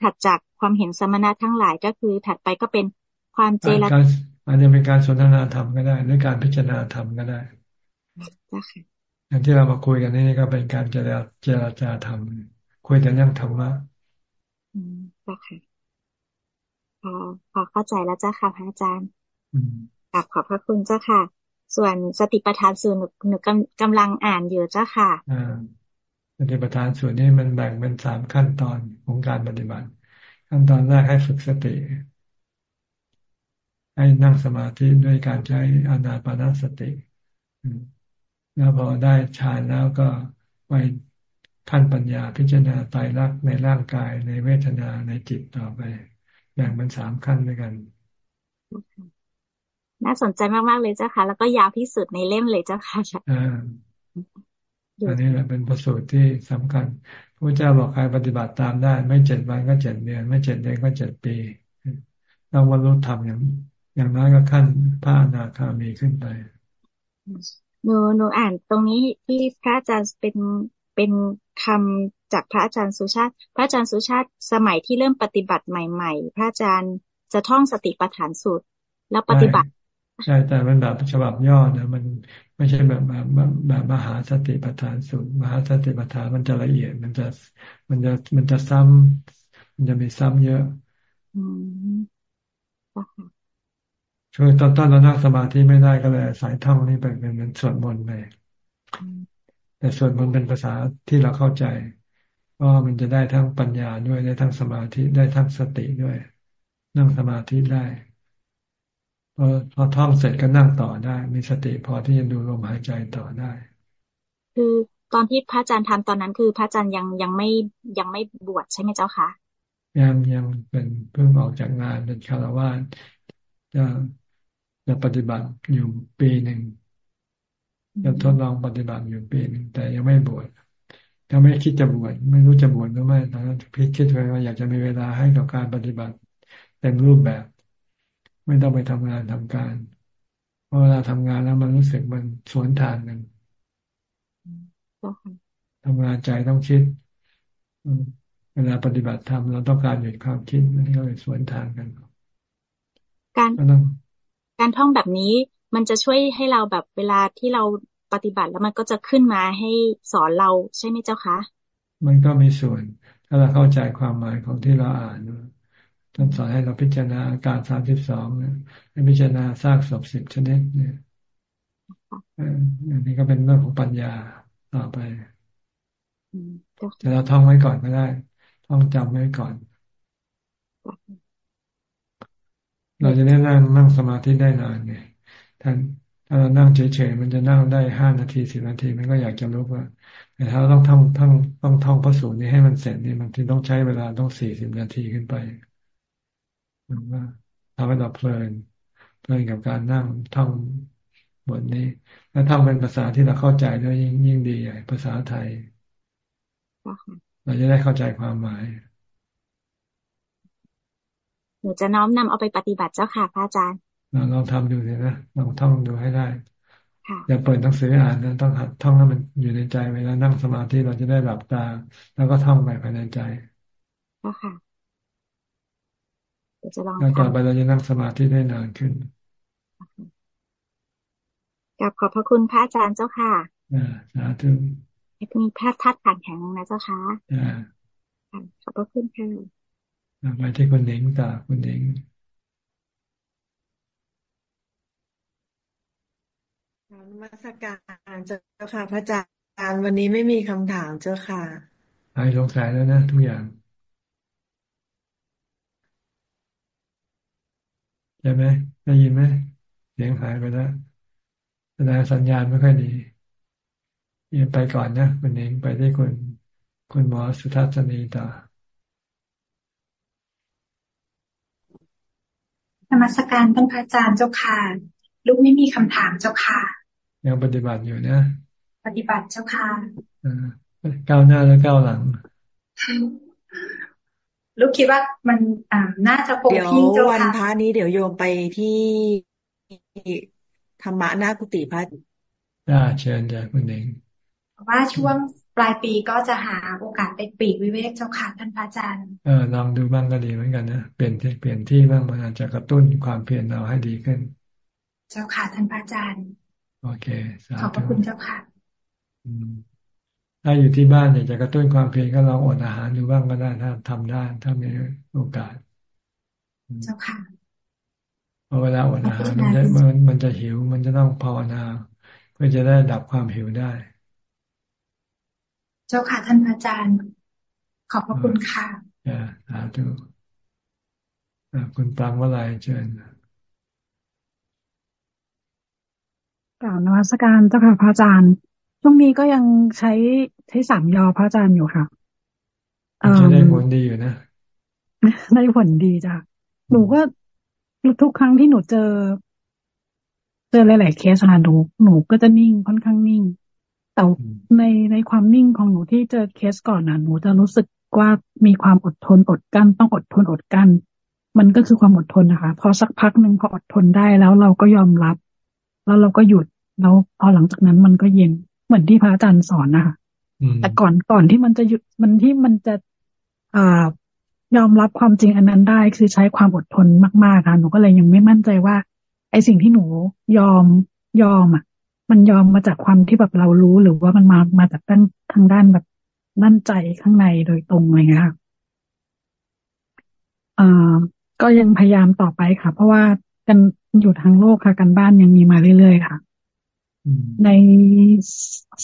ถัดจากความเห็นสมณะทั้งหลายก็คือถัดไปก็เป็นความเจรจาอาจจะเป็นการสนทนาธรรมก็ได้หรือการพิจารณาธรรมก็ได้ อย่างที่เรามาคุยกันนี่ก็เป็นการเจรเจรจาธรรม คุยแต่เรื่องธรรมะอืมค่ะพอพอเข้าใจแล้วเจ้าค่ะพระอาจารย์กลับขอบพระคุณเจ้าค่ะ ส่วนสติปัฏฐานส่วนหนูหนูกำกำลังอ่านอยู่เจ้าค่ะอ่าสติปัฏฐานส่วนนี้มันแบ่งเป็นสามขั้นตอนของการปฏิบัติ ขั้นตอนแรกให้ฝึกสติ ให้นั่งสมาธิด้วยการใช้อานาปานสติ แล้วพอได้ฌานแล้วก็ไปขั้นปัญญาพิจารณาไตรลักษณ์ในร่างกายในเวทนาในจิตต่อไป แบ่งเป็นสามขั้นด้วยกัน น่าสนใจมาก ๆ เลยเจ้าค่ะ แล้วก็ยาวที่สุดในเล่มเลยเจ้าค่ะอ่าอันนี้แหละเป็นประสูตรที่สำคัญพระเจ้าบอกใครปฏิบัติตามได้ ไม่เจ็ดวันก็เจ็ดเดือน ไม่เจ็ดเดือนก็เจ็ดปีต้องวันรู้ธรรมอย่างอย่างน้อยก็ขั้นพระอนาคามีขึ้นไป หนูหนูอ่านตรงนี้ที่พระอาจารย์เป็นเป็นคำจากพระอาจารย์สุชาติ พระอาจารย์สุชาติสมัยที่เริ่มปฏิบัติใหม่ ๆ พระอาจารย์จะท่องสติปัฏฐานสูตรแล้วปฏิบัติ ใช่แต่มันแบบฉบับย่อนะมันไม่ใช่แบบแบบแบบมหาสติปัฏฐานสูตรมหาสติปัฏฐานมันจะละเอียด มันจะมันจะมันจะซ้ำมันจะมีซ้ำเยอะ ช่วยตอนต้นเรานั่งสมาธิไม่ได้ก็เลยสายท่องนี่เป็นเป็นสวดมนต์ไปแต่สวดมนต์เป็นภาษาที่เราเข้าใจเพราะมันจะได้ทั้งปัญญาด้วยได้ทั้งสมาธิได้ทั้งสติด้วย นั่งสมาธิได้พอพอท่องเสร็จก็นั่งต่อได้ มีสติพอที่จะดูลมหายใจต่อได้ คือตอนที่พระอาจารย์ทำตอนนั้น คือพระอาจารย์ยังยังไม่ยังไม่บวชใช่ไหมเจ้าคะยังยังเป็นเพิ่งออกจากงานเป็นคารวะจะ จะปฏิบัติอยู่ปีหนึ่งจะทดลองปฏิบัติอยู่ปีหนึ่งแต่ยังไม่บวชยังไม่คิดจะบวชไม่รู้จะบวชหรือไม่ตอนนั้นพิคิดไว้ว่าอยากจะมีเวลาให้กับการปฏิบัติเต็มรูปแบบ ไม่ต้องไปทำงานทำการ เพราะเวลาทำงานแล้วมันรู้สึกมันสวนทางกันทำงานใจต้องคิดเวลาปฏิบัติธรรมเราต้องการหยุดความคิดมันก็เลยสวนทางกันการการท่องแบบนี้มันจะช่วยให้เราแบบเวลาที่เราปฏิบัติแล้วมันก็จะขึ้นมาให้สอนเราใช่ไหมเจ้าคะ มันก็มีส่วน ถ้าเราเข้าใจความหมายของที่เราอ่านท่านสอนให้เราพิจารณาการสามสิบสองให้พิจารณาซากศพสิบชนิดเนี่ยอันนี้ก็เป็นเรื่องของปัญญาต่อไปแต่เราท่องไว้ก่อนก็ได้ ท่องจำไว้ก่อน เราจะได้นั่งนั่งสมาธิได้นานไงท่านถ้าเรานั่งเฉยๆมันจะนั่งได้ห้านาทีสิบนาทีมันก็อยากจะลุกว่าแต่ถ้าเราต้องท่องท่องต้องท่องพระสูตรนี้ให้มันเสร็จนี่มันที่ต้องใช้เวลาต้องสี่สิบนาทีขึ้นไปว่าทำให้เราเพลินเพลินกับการนั่งท่องบทนี้ แล้วท่องเป็นภาษาที่เราเข้าใจด้วยยิ่งยิ่งดีใหญ่ภาษาไทย เราจะได้เข้าใจความหมาย หนูจะน้อมนำเอาไปปฏิบัติเจ้าค่ะพระอาจารย์ลองทำดูเลยนะลองท่องดูให้ได้อย่าเปิดหนังสืออ่านนะต้องหัดท่องให้มันอยู่ในใจเวลานั่งสมาธิเราจะได้หลับตา แล้วก็ท่องไปภายในใจก็ค่ะจะลองแล้วต่อไปเราจะนั่งสมาธิได้นานขึ้นกับขอบพระคุณพระอาจารย์เจ้าค่ะอ่าสาธุมีแพทย์ทัดขันแข็งนะเจ้าค่ะอ่าขอบพระคุณค่ะ ไปที่คุณเด้งตาคุณเด้งนมัสการเจ้าค่ะ พระอาจารย์วันนี้ไม่มีคำถามเจ้าค่ะหายสงสัยแล้วนะทุกอย่างใช่ไหมได้ยินไหมเสียงหายไปแล้วแสดงสัญญาณไม่ค่อยดียังไปก่อนนะคุณเองไปได้คุณคุณหมอสุทัศนีต่อ นมัสการท่านพระอาจารย์เจ้าค่ะ ลูกไม่มีคำถามเจ้าค่ะ ยังปฏิบัติอยู่นะ ปฏิบัติเจ้าค่ะก้าวหน้าแล้วก้าวหลัง ลูกคิดว่ามันอ่าน่าจะคงที่เจ้าค่ะวันพระนี้เดี๋ยวโยมไปที่ธรรมะหน้ากุฏิพระได้เชิญจ้ะคุณเองว่าช่วง ปลายปีก็จะหาโอกาสไปปีกวิเวกเจ้าค่ะท่านพระอาจารย์เออลองดูบ้างก็ดีเหมือนกันนะเปลี่ยนที่เปลี่ยนที่บ้างมันอาจจะกระตุ้นความเพียรเราให้ดีขึ้น เจ้าค่ะท่านพระอาจารย์ โอเคขอบพระคุณเจ้าค่ะถ้าอยู่ที่บ้านอยากจะกระตุ้นความเพียรก็ลองอดอาหารดูบ้างก็ได้ถ้าทำได้ ถ้ามีโอกาส เจ้าค่ะพพอเวลาอดอาหารมันจะมันมันจะหิว มันจะต้องภาวนาเพื่อจะได้ดับความหิวได้เจ้าค่ะท่านอาจารย์ ขอบพระคุณค่ะอ่าสาธุคุณปังวลัยเชิญกล่าวนวัตการเจ้าค่ะพระอาจารย์ ช่วงนี้ก็ยังใช้ใช้สามยอพระอาจารย์อยู่ค่ะจะได้ผลดีอยู่นะได้ผลดีจ้ะหนูก็ทุกครั้งที่หนูเจอ เจอหลาย ๆ เคสค่ะหนูหนูก็จะนิ่งค่อนข้างนิ่ง แต่ ในในความนิ่งของหนูที่เจอเคสก่อนน่ะหนูจะรู้สึกว่ามีความอดทนอดกั้นต้องอดทนอดกั้นมันก็คือความอดทนนะคะ พอสักพักหนึ่งพออดทนได้แล้วเราก็ยอมรับ แล้วเราก็หยุดแล้วพอหลังจากนั้นมันก็เย็นเหมือนที่พระอาจารย์สอนนะคะแต่ก่อนก่อนที่มันจะหยุดมันที่มันจะอ่ายอมรับความจริงอันนั้นได้ คือใช้ความอดทนมากๆค่ะหนูก็เลยยังไม่มั่นใจว่า ไอ้สิ่งที่หนูยอมยอมอะ มันยอมมาจากความที่แบบเรารู้หรือว่ามันมามาจากด้านทางด้านแบบมั่นใจข้างในโดยตรงอะไรเงี้ยค่ะอ่าก็ยังพยายามต่อไปค่ะ เพราะว่ากันอยู่ทางโลกค่ะกันบ้านยังมีมาเรื่อยๆค่ะใน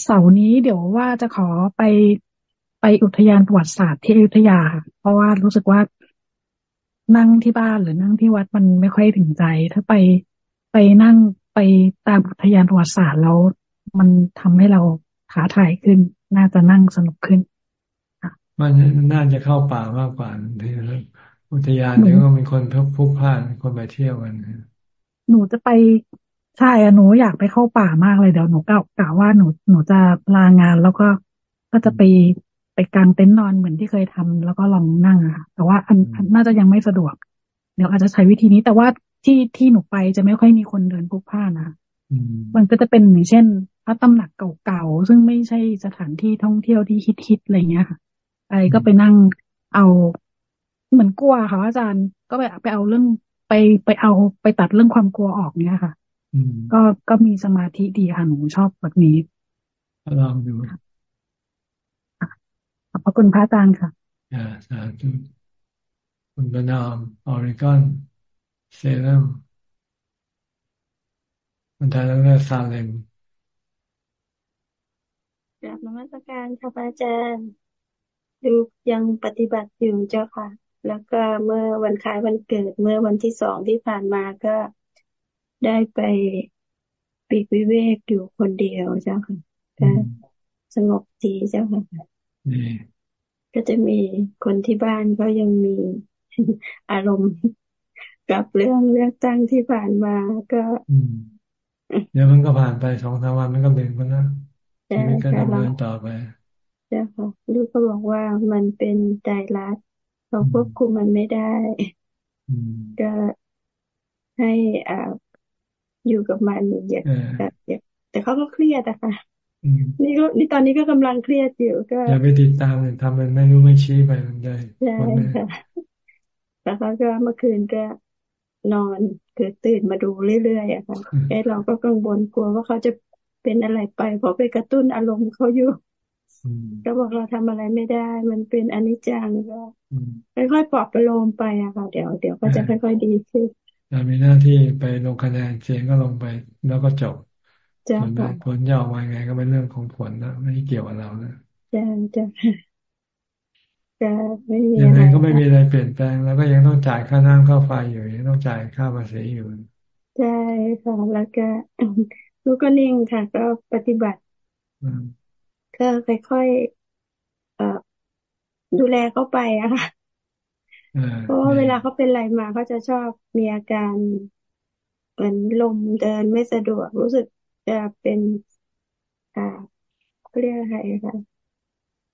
เสาร์นี้เดี๋ยวว่าจะขอไปไปอุทยานประวัติศาสตร์ที่อยุธยาค่ะเพราะว่ารู้สึกว่านั่งที่บ้านหรือนั่งที่วัดมันไม่ค่อยถึงใจ ถ้าไปไปนั่ง ไปตามอุทยานประวัติศาสตร์แล้ว มันทำให้เราขาถ่ายขึ้น น่าจะนั่งสนุกขึ้นมันน่าจะเข้าป่ามากกว่าที่อุทยานนี่ก็มีคนพลุกพล่านคนไปเที่ยวกันหนูจะไปใช่อะหนูอยากไปเข้าป่ามากเลยเดี๋ยวหนูกะกะว่าหนูหนูจะลางานแล้วก็ก็จะไปไปกางเต็นท์นอนเหมือนที่เคยทำแล้วก็ลองนั่งอะแต่ว่าอันน่าจะยังไม่สะดวก เดี๋ยวอาจจะใช้วิธีนี้แต่ว่า ที่ที่หนูไปจะไม่ค่อยมีคนเดินพลุกพล่านนะมันก็จะเป็นอย่างเช่นพระตำหนักเก่าๆซึ่งไม่ใช่สถานที่ท่องเที่ยวที่ฮิตๆอะไรเงี้ยค่ะไปก็ไปนั่งเอาเหมือนกลัวค่ะอาจารย์ก็ไปไปเอาเรื่องไปไปเอาไปตัดเรื่องความกลัวออกเนี้ยค่ะก็ก็มีสมาธิดีค่ะหนูชอบแบบนี้ลองดูขอบพระคุณพระอาจารย์ค่ะอ่าสาธุคุณบนามออริกอน เซเลมมันไทยแล้วเรียกซาเลมกราบนมัสการค่ะพระอาจารย์ดูยังปฏิบัติอยู่เจ้าค่ะ แล้วก็เมื่อวันคล้ายวันเกิดเมื่อวันที่สองที่ผ่านมาก็ได้ไปปีกวิเวกอยู่คนเดียวเจ้าค่ะก็สงบดีเจ้าค่ะก็จะมีคนที่บ้านก็ยังมีอารมณ์ กับเรื่องเลือกตั้งที่ผ่านมาก็เดี๋ยวมันก็ผ่านไปสองสามวันมันก็เบ่งไปแล้วชีวิตก็ดำเนินต่อไปเจ้าค่ะลูกก็บอกว่ามันเป็นใจรักเราควบคุมมันไม่ได้ก็ให้อ่าอยู่กับมันอย่าแบบแต่เขาก็เครียดอะค่ะนี่ก็นี่ตอนนี้ก็กำลังเครียดอยู่ก็อย่าไปติดตามเลยทำมันไม่รู้ไม่ชี้ไปมันได้ใช่ค่ะแต่เขาก็เมื่อคืนก็ นอนเกิดตื่นมาดูเรื่อยๆอะค่ะไอ้เราก็กังวลกลัวว่าเขาจะเป็นอะไรไปเพราะไปกระตุ้นอารมณ์เขาอยู่ก็บอกเราทำอะไรไม่ได้ มันเป็นอนิจจังก็ค่อยๆปลอบประโลมไปอะค่ะ เดี๋ยวเดี๋ยวก็จะค่อยๆดีขึ้นเรามีหน้าที่ไปลงคะแนนเสียงก็ลงไปแล้วก็จบผลผลจะออกมาไงก็เป็นเรื่องของผลนะไม่เกี่ยวกับเรานะจ้าจ้า จะไม่มียังไงก็ไม่มีอะไรเปลี่ยนแปลง แล้วก็ยังต้องจ่ายค่าน้ำค่าไฟอยู่ยังต้องจ่ายค่าภาษีอยู่ใช่ค่ะแล้วก็ลูกก็นิ่งค่ะ ก็ปฏิบัติก็ค่อยๆเอ่อดูแลเขาไปอะค่ะเพราะว่าเวลาเขาเป็นอะไรมาเขาจะชอบมีอาการเหมือนลมเดินไม่สะดวกรู้สึกจะเป็น อ่าเขาเรียกอะไรคะ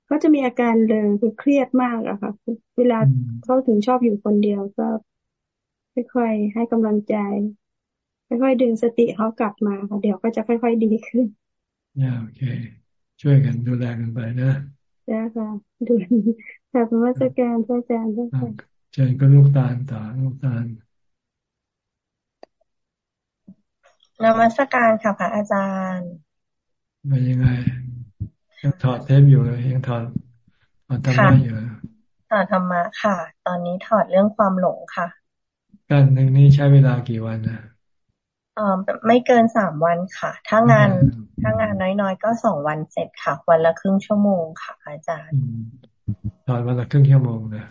เขาจะมีอาการเลยคือเครียดมากอะค่ะเวลาเขาถึงชอบอยู่คนเดียวก็ค่อยๆให้กำลังใจค่อยๆดึงสติเขากลับมาค่ะเดี๋ยวก็จะค่อย ๆดีขึ้นโอเค ช่วยกันดูแลกันไปนะจ้าค่ะดูค่ะพระวัสการพระอาจารย์พระอาจารย์เชิญก็ลูกตาลต่อลูกตาลนมัสการค่ะพระอาจารย์เป็นยังไง ยังถอดเทปอยู่เลยยังถอดถอดธรรมะอยู่ถอดธรรมะค่ะ ตอนนี้ถอดเรื่องความหลงค่ะการหนึ่งนี้ใช้เวลากี่วันนะเออไม่เกินสามวันค่ะ ถ้างานถ้างานน้อยๆ ก็สองวันเสร็จค่ะ วันละครึ่งชั่วโมงค่ะ อาจารย์ตอนวันละครึ่งชั่วโมงนะ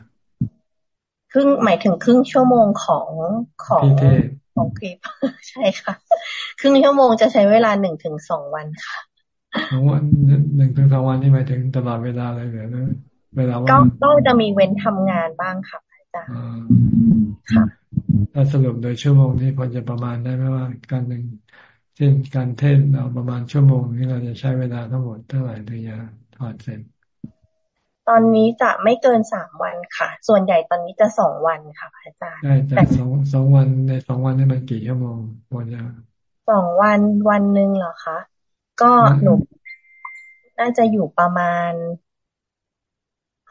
ครึ่งหมายถึงครึ่งชั่วโมงของของของคลิปใช่ค่ะ ครึ่งชั่วโมงจะใช้เวลาหนึ่งถึงสองวันค่ะ สองวันหนึ่งถึงสองวันนี่หมายถึงตลอดเวลาเลยเหรอเวลาก็ก็จะมีเว้นทำงานบ้างค่ะอาจารย์ค่ะถ้าสรุปโดยชั่วโมงนี้พอจะประมาณได้ไหมว่าการหนึ่งเช่นการเทศเราประมาณชั่วโมงนี้เราจะใช้เวลาทั้งหมดเท่าไหร่ถึงจะถอดเสร็จตอนนี้จะไม่เกินสามวันค่ะ ส่วนใหญ่ตอนนี้จะสองวันค่ะอาจารย์ใช่แต่สองสองวันในสองวันนี่มันกี่ชั่วโมงพอจะสองวันวันหนึ่งเหรอคะ ก็หนูน่าจะอยู่ประมาณ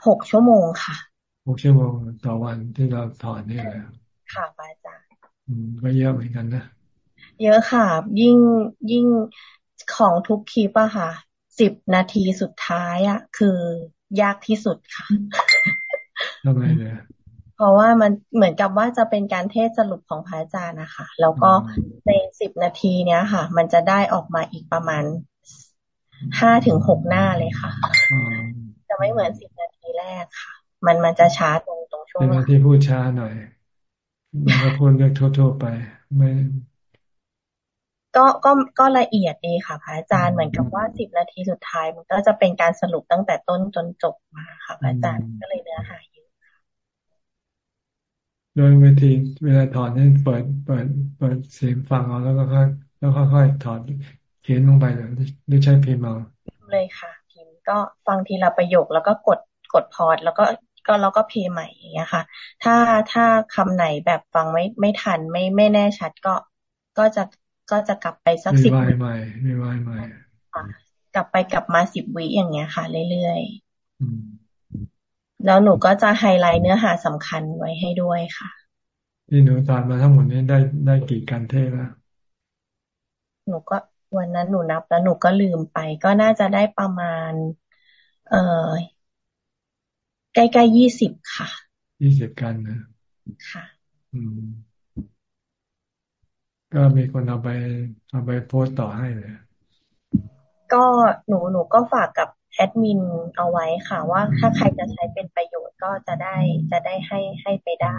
หกชั่วโมงค่ะหกชั่วโมงต่อวันที่เราถอนนี่แหละค่ะอาจารย์อืมก็เยอะเหมือนกันนะเยอะค่ะ ยิ่งยิ่งของทุกคลิปอะค่ะสิบนาทีสุดท้ายอะคือยากที่สุดค่ะทำไมเนี่ย เพราะว่ามันเหมือนกับว่าจะเป็นการเทศสรุปของพระอาจารย์นะคะ แล้วก็ในสิบนาทีเนี้ยค่ะ มันจะได้ออกมาอีกประมาณห้าถึงหกหน้าเลยค่ะ จะไม่เหมือนสิบนาทีแรกค่ะ มันมันจะช้าตรงตรงช่วงเป็นนาทีพูดช้าหน่อยมันก็พูดเรื่องทั่วๆไป ไม่ก็ก็ก็ละเอียดดีค่ะพระอาจารย์เหมือนกับว่าสิบนาทีสุดท้าย มันก็จะเป็นการสรุปตั้งแต่ต้นจนจบมาค่ะพระอาจารย์ก็เลยเนื้อหาเยอะ โดยวิธีเวลาถอดนี่เปิดเปิดเปิดเสียงฟังเอาแล้วก็ค่อยแล้วค่อยๆถอดเขียนลงไปเลยหรือใช้พิมพ์เอาเลยค่ะ พิมพ์ก็ฟังทีละประโยคแล้วก็กดกดพอดแล้วก็ก็เราก็เพย์ใหม่อย่างเงี้ยค่ะ ถ้าถ้าคำไหนแบบฟังไม่ไม่ทันไม่ไม่แน่ชัดก็ก็จะก็จะกลับไปสักสิบวิใหม่ไม่ไหวใหม่กลับไปกลับมาสิบวิอย่างเงี้ยค่ะ เรื่อยๆ แล้วหนูก็จะไฮไลท์เนื้อหาสำคัญไว้ให้ด้วยค่ะที่หนูตามมาทั้งหมดนี้ได้ได้กี่การเทศแล้วหนูก็วันนั้นหนูนับแล้วหนูก็ลืมไป ก็น่าจะได้ประมาณ เอ่อใกล้ๆยี่สิบค่ะยี่สิบกันนะค่ะ อืม ก็มีคนเอาไปเอาไปโพสต่อให้เลยก็หนูหนูก็ฝากกับ แอดมินเอาไว้ค่ะ ว่าถ้าใครจะใช้เป็นประโยชน์ก็จะได้จะได้ให้ให้ไปได้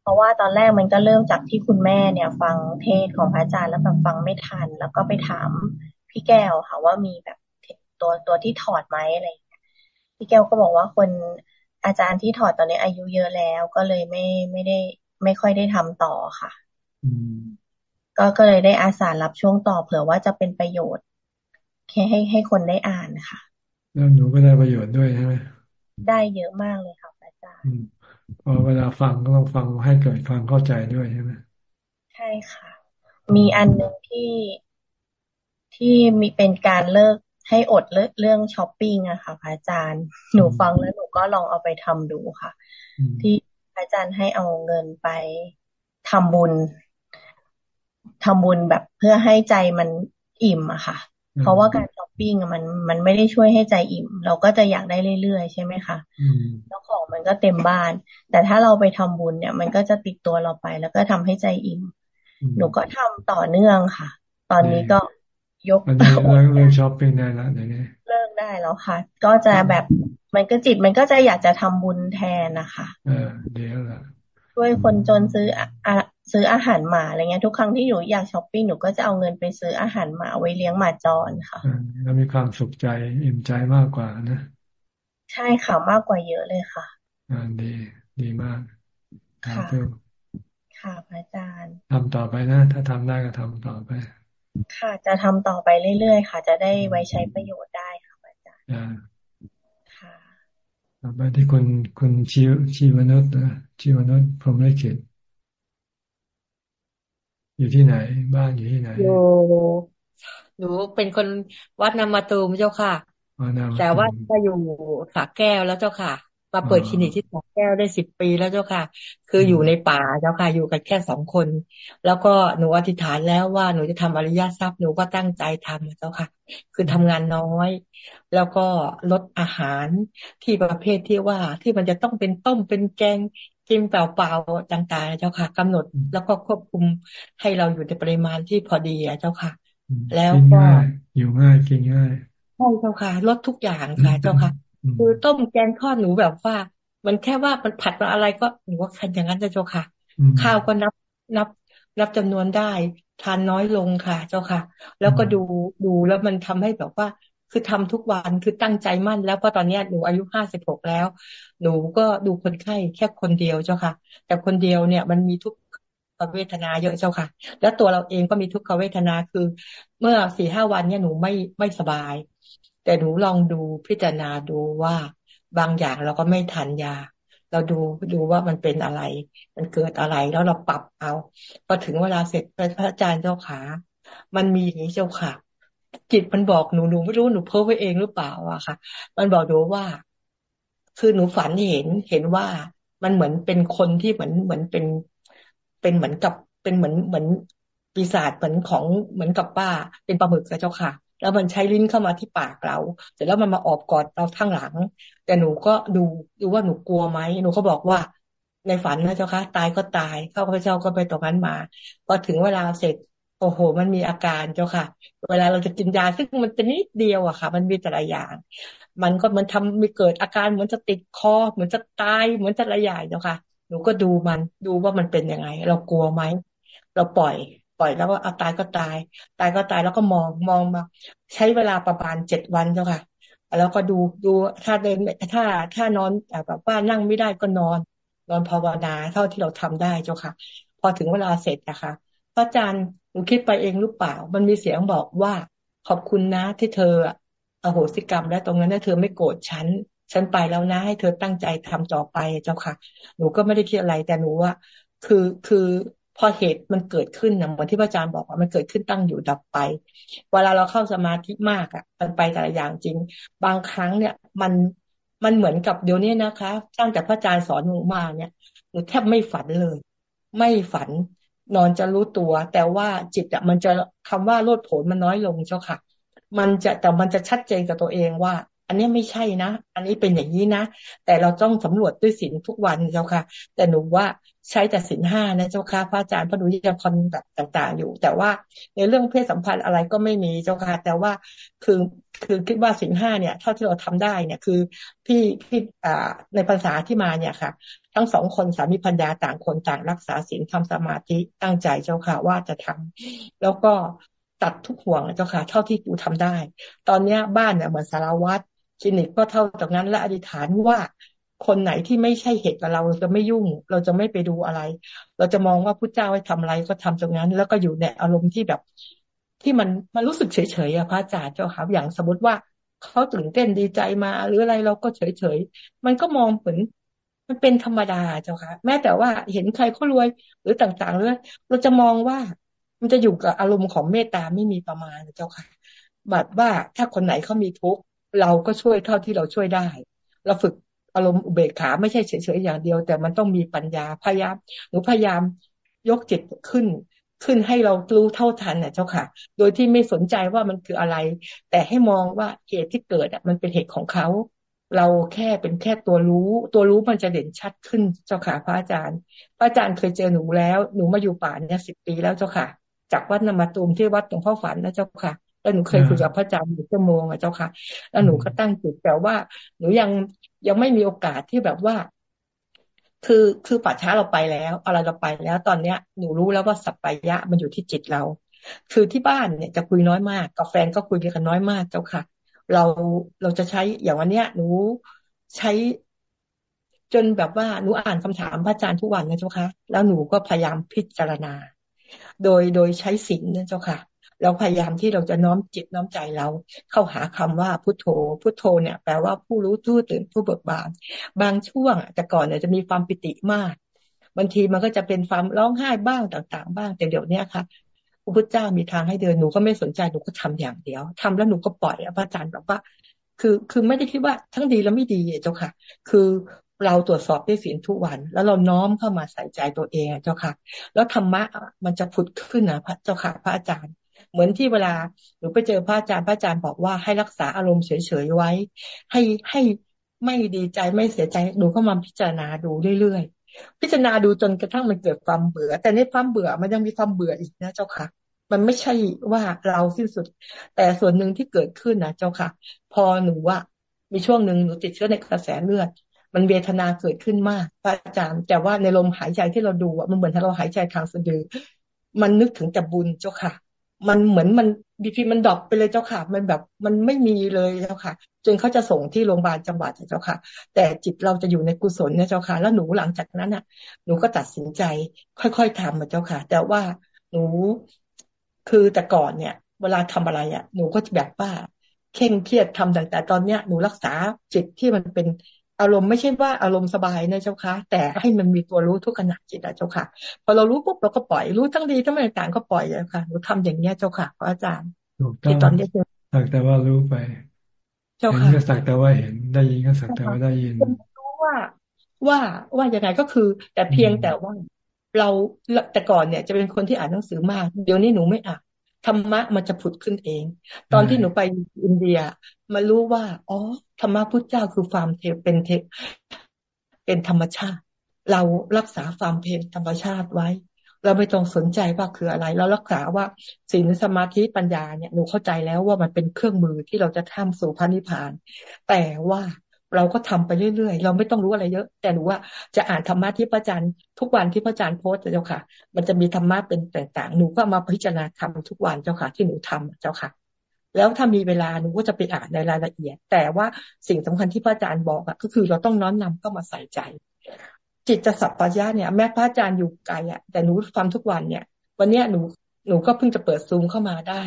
เพราะว่าตอนแรกมันก็เริ่มจากที่คุณแม่เนี่ย ฟังเทศของพระอาจารย์แล้วแบบฟังไม่ทัน แล้วก็ไปถามพี่แก้วค่ะ ว่ามีแบบตัวตัวที่ถอดไหมอะไรพี่แก้วก็บอกว่าคนอาจารย์ที่ถอดตอนนี้อายุเยอะแล้วก็เลยไม่ไม่ได้ ไม่ค่อยได้ทำต่อค่ะอืมก็ก็เลยได้อาสารับช่วงต่อเผื่อว่าจะเป็นประโยชน์แค่ให้ให้คนได้อ่านค่ะ แล้วหนูก็ได้ประโยชน์ด้วยใช่ไหมได้เยอะมากเลยค่ะอาจารย์พอเวลาฟังก็ต้องฟังให้เกิดความเข้าใจด้วยใช่ไหมใช่ค่ะ มีอันหนึ่งที่ที่มีเป็นการเลิกให้อดเรื่องช้อปปิ้งอะค่ะอาจารย์ หนูฟังแล้วหนูก็ลองเอาไปทำดูค่ะ ที่อาจารย์ให้เอาเงินไปทำบุญทำบุญแบบเพื่อให้ใจมันอิ่มอะค่ะ เพราะว่าการช้อ ปปิ้งมันมันไม่ได้ช่วยให้ใจอิ่ม เราก็จะอยากได้เรื่อยๆ ใช่ไหมคะแล้วของมันก็เต็มบ้าน แต่ถ้าเราไปทำบุญเนี่ย มันก็จะติดตัวเราไป แล้วก็ทำให้ใจอิ่ม หนูก็ทำต่อเนื่องค่ะ ตอนนี้ก็ยกเลิกเลิกช้อปปิ้งได้แล้วเดี๋ยวนี้เลิกได้แล้วค่ะ ก็จะแบบมันก็จิตมันก็จะอยากจะทำบุญแทนนะคะ เออเดี๋ยวละช่วยคนจนซื้ออะ ซื้ออาหารหมาอะไรเงี้ยทุกครั้งที่หนูอยากช้อปปิ้งหนูก็จะเอาเงินไปซื้ออาหารหมาไว้เลี้ยงหมาจรค่ะแล้วมีความสุขใจอิ่มใจมากกว่านะ ใช่ค่ะมากกว่าเยอะเลยค่ะอ่าดี ดีมากค่ะค่ะพระอาจารย์ทำต่อไปนะ ถ้าทำได้ก็ทำต่อไป ค่ะจะทำต่อไปเรื่อยๆค่ะ จะได้ไว้ใช้ประโยชน์ได้ค่ะอาจารย์ค่ะต่อไปที่คุณคุณชีชีวนุษย์นะชีวนุษย์พรหมลิขิต อยู่ที่ไหน บ้านอยู่ที่ไหนอยู่หนูเป็นคนวัดนามาตูมเจ้าค่ะแต่ว่าก็อยู่สาแก้วแล้วเจ้าค่ะมาเปิดคลินิกที่สาแก้วได้สิบปีแล้วเจ้าค่ะ คืออยู่ในป่าเจ้าค่ะ อยู่กันแค่สองคน แล้วก็หนูอธิษฐานแล้วว่าหนูจะทำอริยทรัพย์หนูก็ตั้งใจทำเจ้าค่ะ คือทำงานน้อย แล้วก็ลดอาหารที่ประเภทที่ว่าที่มันจะต้องเป็นต้มเป็นแกง กินเปล่าๆต่างๆเจ้าค่ะกำหนดแล้วก็ควบคุมให้เราอยู่ในปริมาณที่พอดีเจ้าค่ะ แล้วก็อยู่ง่ายกินง่ายใช่เจ้าค่ะลดทุกอย่างค่ะ เจ้าค่ะ คือต้มแกงทอดหนูแบบว่า มันแค่ว่ามันผัดมาอะไรก็หนูว่าคันอย่างนั้นเจ้าค่ะ ข้าวก็นับนับนับจำนวนได้ทานน้อยลงค่ะ เจ้าค่ะ แล้วก็ดูดูแล้วมันทำให้แบบว่า คือทำทุกวันคือตั้งใจมั่น แล้วเพราะตอนนี้หนูอายุห้าสิบหกแล้ว หนูก็ดูคนไข้แค่คนเดียวเจ้าค่ะ แต่คนเดียวเนี่ยมันมีทุกเวทนาเยอะเจ้าค่ะ แล้วตัวเราเองก็มีทุกขเวทนาคือ เมื่อสี่ห้าวันเนี่ยหนูไม่ไม่สบาย แต่หนูลองดูพิจารณาดูว่าบางอย่างเราก็ไม่ทันยา เราดูดูว่ามันเป็นอะไร มันเกิดอะไรแล้วเราปรับเอาพอถึงเวลาเสร็จพระอาจารย์เจ้าขา มันมีอย่างนี้เจ้าค่ะ จิตมันบอกหนูหนูไม่รู้หนูเพ้อไว้เองหรือเปล่าอะค่ะ มันบอกหนูว่า คือหนูฝันเห็นเห็นว่ามันเหมือนเป็นคนที่เหมือนเหมือนเป็นเป็นเหมือนกับเป็นเหมือนเหมือนปีศาจเหมือนของเหมือนกับป้า เป็นปลาหมึกเจ้าค่ะ แล้วมันใช้ลิ้นเข้ามาที่ปากเราเสร็จแล้วมันมาออบกอดเราทั้งหลัง แต่หนูก็ดูดูว่าหนูกลัวไหมหนูก็บอกว่าในฝันนะเจ้าค่ะตายก็ตายข้าพเจ้าก็ไปตรงนั้นมาพอถึงเวลาเสร็จ โอ้โห มันมีอาการเจ้าค่ะ เวลาเราจะกินยาซึ่งมันเป็นนิดเดียวอะค่ะ มันมีแต่ละอย่าง มันก็มันทำมีเกิดอาการเหมือนจะติดคอ เหมือนจะตายเหมือนจะละยายเจ้าค่ะ หนูก็ดูมันดูว่ามันเป็นยังไง เรากลัวไหมเราปล่อย ปล่อยแล้วก็เอาตายก็ตาย ตายก็ตายแล้วก็มองมองมา ใช้เวลาประมาณเจ็ดวันเจ้าค่ะ แล้วก็ดูดูถ้าเดินถ้าถ้านอนแบบว่านั่งไม่ได้ก็นอน นอนภาวนาเท่าที่เราทำได้เจ้าค่ะ พอถึงเวลาเสร็จนะคะพระอาจารย์ หนูคิดไปเองหรือเปล่า มันมีเสียงบอกว่าขอบคุณนะที่เธออโหสิกรรมและตรงนั้นเธอไม่โกรธฉัน ฉันไปแล้วนะ ให้เธอตั้งใจทำต่อไปเจ้าค่ะ หนูก็ไม่ได้คิดอะไรแต่หนูว่า คือคือพอเหตุมันเกิดขึ้นนะเหมือนที่พระอาจารย์บอกว่ามันเกิดขึ้นตั้งอยู่ดับไป เวลาเราเข้าสมาธิมากอะ มันไปแต่ละอย่างจริง บางครั้งเนี่ยมันมันเหมือนกับเดี๋ยวนี้นะคะตั้งแต่พระอาจารย์สอนหนูมาเนี่ยหนูแทบไม่ฝันเลย ไม่ฝัน นอนจะรู้ตัว แต่ว่าจิตอะมันจะคำว่าโลดโผนมันน้อยลงเจ้าค่ะ มันจะแต่มันจะชัดเจนกับตัวเองว่า อันนี้ไม่ใช่นะ อันนี้เป็นอย่างนี้นะ แต่เราต้องสำรวจด้วยศีลทุกวันเจ้าค่ะ แต่หนูว่าใช้แต่ศีลห้านะเจ้าค่ะพระอาจารย์พระหนูยังคอนแบบต่างๆ อยู่ แต่ว่าในเรื่องเพศสัมพันธ์อะไรก็ไม่มีเจ้าค่ะ แต่ว่าคือคือคิดว่าศีลห้าเนี่ย เท่าที่เราทำได้เนี่ยคือพี่พี่อ่าในภาษาที่มาเนี่ยค่ะ ทั้งสองคนสามีพัญญาต่างคนต่างรักษาศีลทำสมาธิตั้งใจเจ้าค่ะว่าจะทำแล้วก็ตัดทุกห่วงเจ้าค่ะ เท่าที่กูทำได้ ตอนเนี้ยบ้านเนี่ยเหมือนสารวัตร คลินิกก็เท่าตรงนั้น และอธิษฐานว่าคนไหนที่ไม่ใช่เหตุกับเราเราจะไม่ยุ่ง เราจะไม่ไปดูอะไร เราจะมองว่าพระเจ้าให้ทำอะไรก็ทำตรงนั้น แล้วก็อยู่ในอารมณ์ที่แบบ ที่มันมันรู้สึกเฉยๆอะพระอาจารย์เจ้าค่ะอย่างสมมติว่าเขาตื่นเต้นดีใจมา หรืออะไรเราก็เฉยๆมันก็มองเหมือนมันเป็นธรรมดาเจ้าค่ะ แม้แต่ว่าเห็นใครเขารวยหรือต่างๆเลยเราจะมองว่ามันจะอยู่กับอารมณ์ของเมตตาไม่มีประมาณเจ้าค่ะแบบว่าถ้าคนไหนเขามีทุกข์ เราก็ช่วยเท่าที่เราช่วยได้ เราฝึกอารมณ์อุเบกขาไม่ใช่เฉยๆอย่างเดียว แต่มันต้องมีปัญญาพยายามหนูพยายามยกจิตขึ้นขึ้นให้เรารู้เท่าทันน่ะเจ้าค่ะ โดยที่ไม่สนใจว่ามันคืออะไร แต่ให้มองว่าเหตุที่เกิดอะ มันเป็นเหตุของเขา เราแค่เป็นแค่ตัวรู้ ตัวรู้มันจะเด่นชัดขึ้นเจ้าค่ะพระอาจารย์ พระอาจารย์เคยเจอหนูแล้ว หนูมาอยู่ป่าเนี่ยสิบปีแล้วเจ้าค่ะ จากวัดนมาตูมที่วัดหลวงพ่อฝันนะเจ้าค่ะ แล้วหนูเคยคุยกับพระอาจารย์อยู่ชั่วโมงอะเจ้าค่ะ แล้วหนูก็ตั้งจิตแต่ว่า หนูยังยังไม่มีโอกาสที่แบบว่า คือคือป่าช้าเราไปแล้ว อะไรเราไปแล้ว ตอนเนี้ย หนูรู้แล้วว่าสัพพยะมันอยู่ที่จิตเรา คือที่บ้านเนี่ยจะคุยน้อยมากกับแฟนก็คุยกันน้อยมากเจ้าค่ะ เราเราจะใช้อย่างวันเนี้ย หนูใช้จนแบบว่าหนูอ่านคำถามพระอาจารย์ทุกวันนะเจ้าค่ะ แล้วหนูก็พยายามพิจารณา โดยโดยใช้สิ่งนะเจ้าค่ะ เราพยายามที่เราจะน้อมจิตน้อมใจเรา เข้าหาคำว่าพุทโธ พุทโธเนี่ยแปลว่าผู้รู้ทู่ตื่นผู้เบิกบาน บางช่วงแต่ก่อนเนี่ยจะมีความปิติมาก บางทีมันก็จะเป็นความร้องไห้บ้างต่าง ๆ บ้างแต่เดี๋ยวนี้ค่ะพระพุทธเจ้ามีทางให้เดินหนูก็ไม่สนใจหนูก็ทำอย่างเดียวทำแล้วหนูก็ปล่อยพระอาจารย์แบบว่า คือคือไม่ได้คิดว่าทั้งดีแล้วไม่ดีเจ้าค่ะ คือเราตรวจสอบด้วยศีลทุกวัน แล้วเราน้อมเข้ามาใส่ใจตัวเองเจ้าค่ะ แล้วธรรมะมันจะผุดขึ้นนะพระเจ้าค่ะ พระอาจารย์ เหมือนที่เวลาหนูไปเจอพระอาจารย์พระอาจารย์บอกว่าให้รักษาอารมณ์เฉยๆไว้ ให้ให้ไม่ดีใจไม่เสียใจหนูก็มาพิจารณาดูเรื่อยๆพิจารณาดูจนกระทั่งมันเกิดความเบื่อ แต่ในความเบื่อมันยังมีความเบื่ออีกนะเจ้าค่ะ มันไม่ใช่ว่าเราสิ้นสุด แต่ส่วนหนึ่งที่เกิดขึ้นนะเจ้าค่ะ พอหนูว่ามีช่วงหนึ่งหนูติดเชื้อในกระแสเลือดมันเวทนาเกิดขึ้นมากพระอาจารย์ แต่ว่าในลมหายใจที่เราดูอะมันเหมือนถ้าเราหายใจทางสะดือ มันนึกถึงแต่บุญเจ้าค่ะ มันเหมือนมัน BP มัน drop ไปเลยเจ้าค่ะ มันแบบมันไม่มีเลยเจ้าค่ะ จนเขาจะส่งที่โรงพยาบาลจังหวัดเจ้าค่ะ แต่จิตเราจะอยู่ในกุศลเนี่ยเจ้าค่ะ แล้วหนูหลังจากนั้นอะ หนูก็ตัดสินใจ ค่อยๆทำมาเจ้าค่ะ แต่ว่าหนูคือแต่ก่อนเนี่ย เวลาทำอะไรอะ หนูก็จะแบบว่าเข่งเครียดทำแต่ตอนเนี้ยหนูรักษาจิตที่มันเป็น อารมณ์ไม่ใช่ว่าอารมณ์สบายนะเจ้าค่ะแต่ให้มันมีตัวรู้ทุกขณะจิตนะเจ้าค่ะ พอเรารู้ปุ๊บเราก็ปล่อยรู้ทั้งดีทั้งไม่ต่างก็ปล่อยเลยค่ะหนูทำอย่างเนี้ยเจ้าค่ะพระอาจารย์ที่ตอนนี้สักแต่ว่ารู้ไปเจ้าค่ะก็สักแต่ว่าเห็นได้ยินก็สักแต่ว่าได้ยินรู้ว่าว่าว่ายังไงก็คือ แต่เพียงแต่ว่าเราแต่ก่อนเนี่ยจะเป็นคนที่อ่านหนังสือมาก เดี๋ยวนี้หนูไม่อ่าน ธรรมะมันจะผุดขึ้นเอง ตอนที่หนูไปอินเดีย มารู้ว่า อ๋อ ธรรมะพุทธเจ้าคือฟามเทเป็นเทเป็นธรรมชาติ เรารักษาฟามเพนธรรมชาติไว้ เราไม่ต้องสนใจว่าคืออะไร เรารักษาว่าศีลสมาธิปัญญาเนี่ยหนูเข้าใจแล้วว่ามันเป็นเครื่องมือที่เราจะทำสู่พระนิพพาน แต่ว่า เราก็ทำไปเรื่อยๆ เราไม่ต้องรู้อะไรเยอะ แต่หนูว่าจะอ่านธรรมะที่พระอาจารย์ทุกวันที่พระอาจารย์โพสเจ้าค่ะ มันจะมีธรรมะเป็นต่างๆ หนูก็มาพิจารณาทำทุกวันเจ้าค่ะ ที่หนูทำเจ้าค่ะ แล้วถ้ามีเวลาหนูก็จะไปอ่านในรายละเอียด แต่ว่าสิ่งสำคัญที่พระอาจารย์บอกอะก็คือเราต้องน้อมนำเข้ามาใส่ใจ จิตจะสัพพยะเนี่ยแม้พระอาจารย์อยู่ไกลอะแต่หนูฟังทุกวันเนี่ย วันเนี้ยหนูหนูก็เพิ่งจะเปิดซูมเข้ามาได้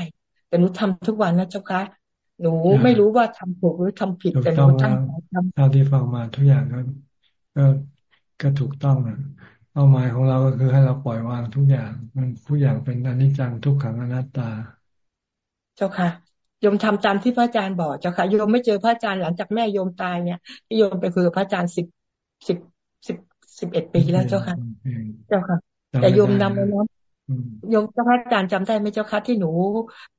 แต่หนูทำทุกวันนะเจ้าค่ะ หนูไม่รู้ว่าทำถูกหรือทำผิดแต่หนูตั้งใจทำเท่าที่ฟังมาทุกอย่างก็ก็ก็ถูกต้องนะเป้าหมายของเราก็คือให้เราปล่อยวางทุกอย่าง มันทุกอย่างเป็นอนิจจังทุกขังอนัตตา เจ้าค่ะโยมทำตามที่พระอาจารย์บอกเจ้าค่ะโยมไม่เจอพระอาจารย์หลังจากแม่โยมตายเนี่ยที่โยมไปคุยกับพระอาจารย์สิบสิบสิบสิบเอ็ดปีแล้วเจ้าค่ะ เจ้าค่ะ แต่โยมนำไปน้ำโยมเจ้าพระอาจารย์จำได้ไหมเจ้าคะที่หนู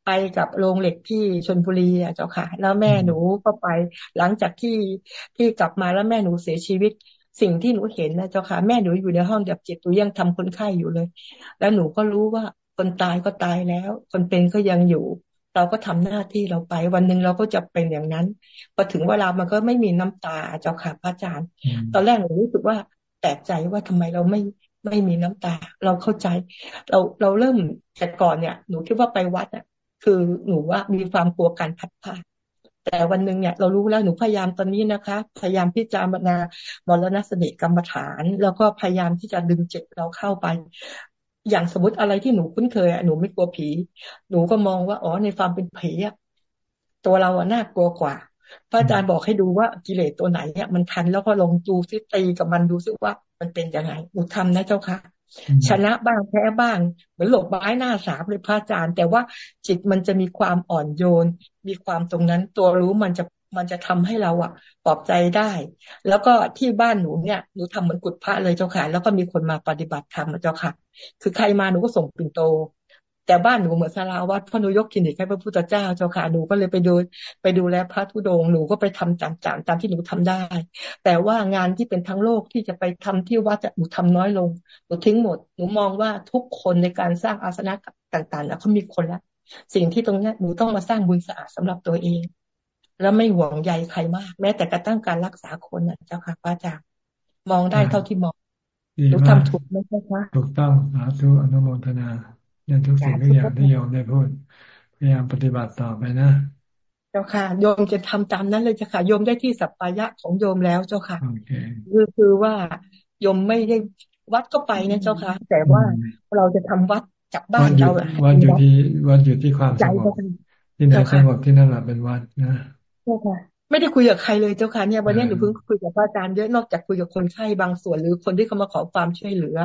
ไปกับโรงเหล็กที่ชนบุรีอะเจ้าค่ะ แล้วแม่หนูก็ไป หลังจากที่ที่กลับมาแล้วแม่หนูเสียชีวิต สิ่งที่หนูเห็นนะเจ้าค่ะ แม่หนูอยู่ในห้องดับจิตหนูยังทำคนไข้อยู่เลย แล้วหนูก็รู้ว่าคนตายก็ตายแล้ว คนเป็นก็ยังอยู่ เราก็ทำหน้าที่เราไป วันหนึ่งเราก็จะเป็นอย่างนั้นพอถึงเวลามันก็ไม่มีน้ำตาเจ้าค่ะพระอาจารย์ ตอนแรกหนูรู้สึกว่าแปลกใจว่าทำไมเราไม่ ไม่มีน้ำตา เราเข้าใจ เราเราเริ่มแต่ก่อนเนี่ย หนูคิดว่าไปวัดอะ คือหนูว่ามีความกลัวการพัดพาแต่วันหนึ่งเนี่ยเรารู้แล้วหนูพยายามตอนนี้นะคะ พยายามพิจารณามรณสนิกรรมฐาน แล้วก็พยายามที่จะดึงจิตเราเข้าไป อย่างสมมติอะไรที่หนูคุ้นเคยอะหนูไม่กลัวผี หนูก็มองว่าอ๋อในความเป็นผีอะตัวเราอะน่ากลัวกว่าพระอาจารย์บอกให้ดูว่ากิเลสตัวไหนเนี่ยมันทันแล้วก็ลงดูซิตีกับมันดูซิว่า มันเป็นยังไงหนูทำนะเจ้าค่ะชนะบ้างแพ้บ้างเหมือนหลบไม้หน้าสามเลยพระอาจารย์ แต่ว่าจิตมันจะมีความอ่อนโยน มีความตรงนั้นตัวรู้มันจะมันจะทำให้เราอะปลอบใจได้ แล้วก็ที่บ้านหนูเนี่ยหนูทำเหมือนกุดพระเลยเจ้าค่ะ แล้วก็มีคนมาปฏิบัติธรรมเจ้าค่ะ คือใครมาหนูก็ส่งปิ่นโต แต่บ้านหนูเหมือนสาราวัดพ่อหนูยกคลินิกให้พระพุทธเจ้าเจ้าค่ะหนูก็เลยไปดูไปดูแลพระธุดงหนูก็ไปทำตามตามตามที่หนูทำได้ แต่ว่างานที่เป็นทั้งโลกที่จะไปทำที่วัดหนูทำน้อยลงหนูทิ้งหมด หนูมองว่าทุกคนในการสร้างอาสนะต่างๆแล้วเขามีคนละสิ่งที่ตรงนี้หนูต้องมาสร้างบุญสะอาดสำหรับตัวเอง แล้วไม่หวงใยใครมาก แม้แต่กระทั่งการรักษาคนนะเจ้าค่ะพระอาจารย์มองได้เท่าที่มองหนูทำถูกไหมคะถูกต้องสาธุอนุโมทนา ในทุกสิ่งทุกอย่างที่โยมได้พูด พยายามปฏิบัติต่อไปนะ เจ้าค่ะโยมจะทำตามนั้นเลยเจ้าค่ะโยมได้ที่สัปปายะของโยมแล้วเจ้าค่ะคือคือว่าโยมไม่ได้วัดก็ไปนะเจ้าค่ะ แต่ว่าเราจะทำวัดจากบ้านเราวัดอยู่ที่วัดอยู่ที่ความสงบที่ไหนสงบที่นั่นแหละเป็นวัดนะเจ้าค่ะไม่ได้คุยกับใครเลยเจ้าค่ะเนี่ยวันนี้หนูเพิ่งคุยกับพระอาจารย์เยอะนอกจากคุยกับคนไข้บางส่วนหรือคนที่เขามาขอความช่วยเหลือ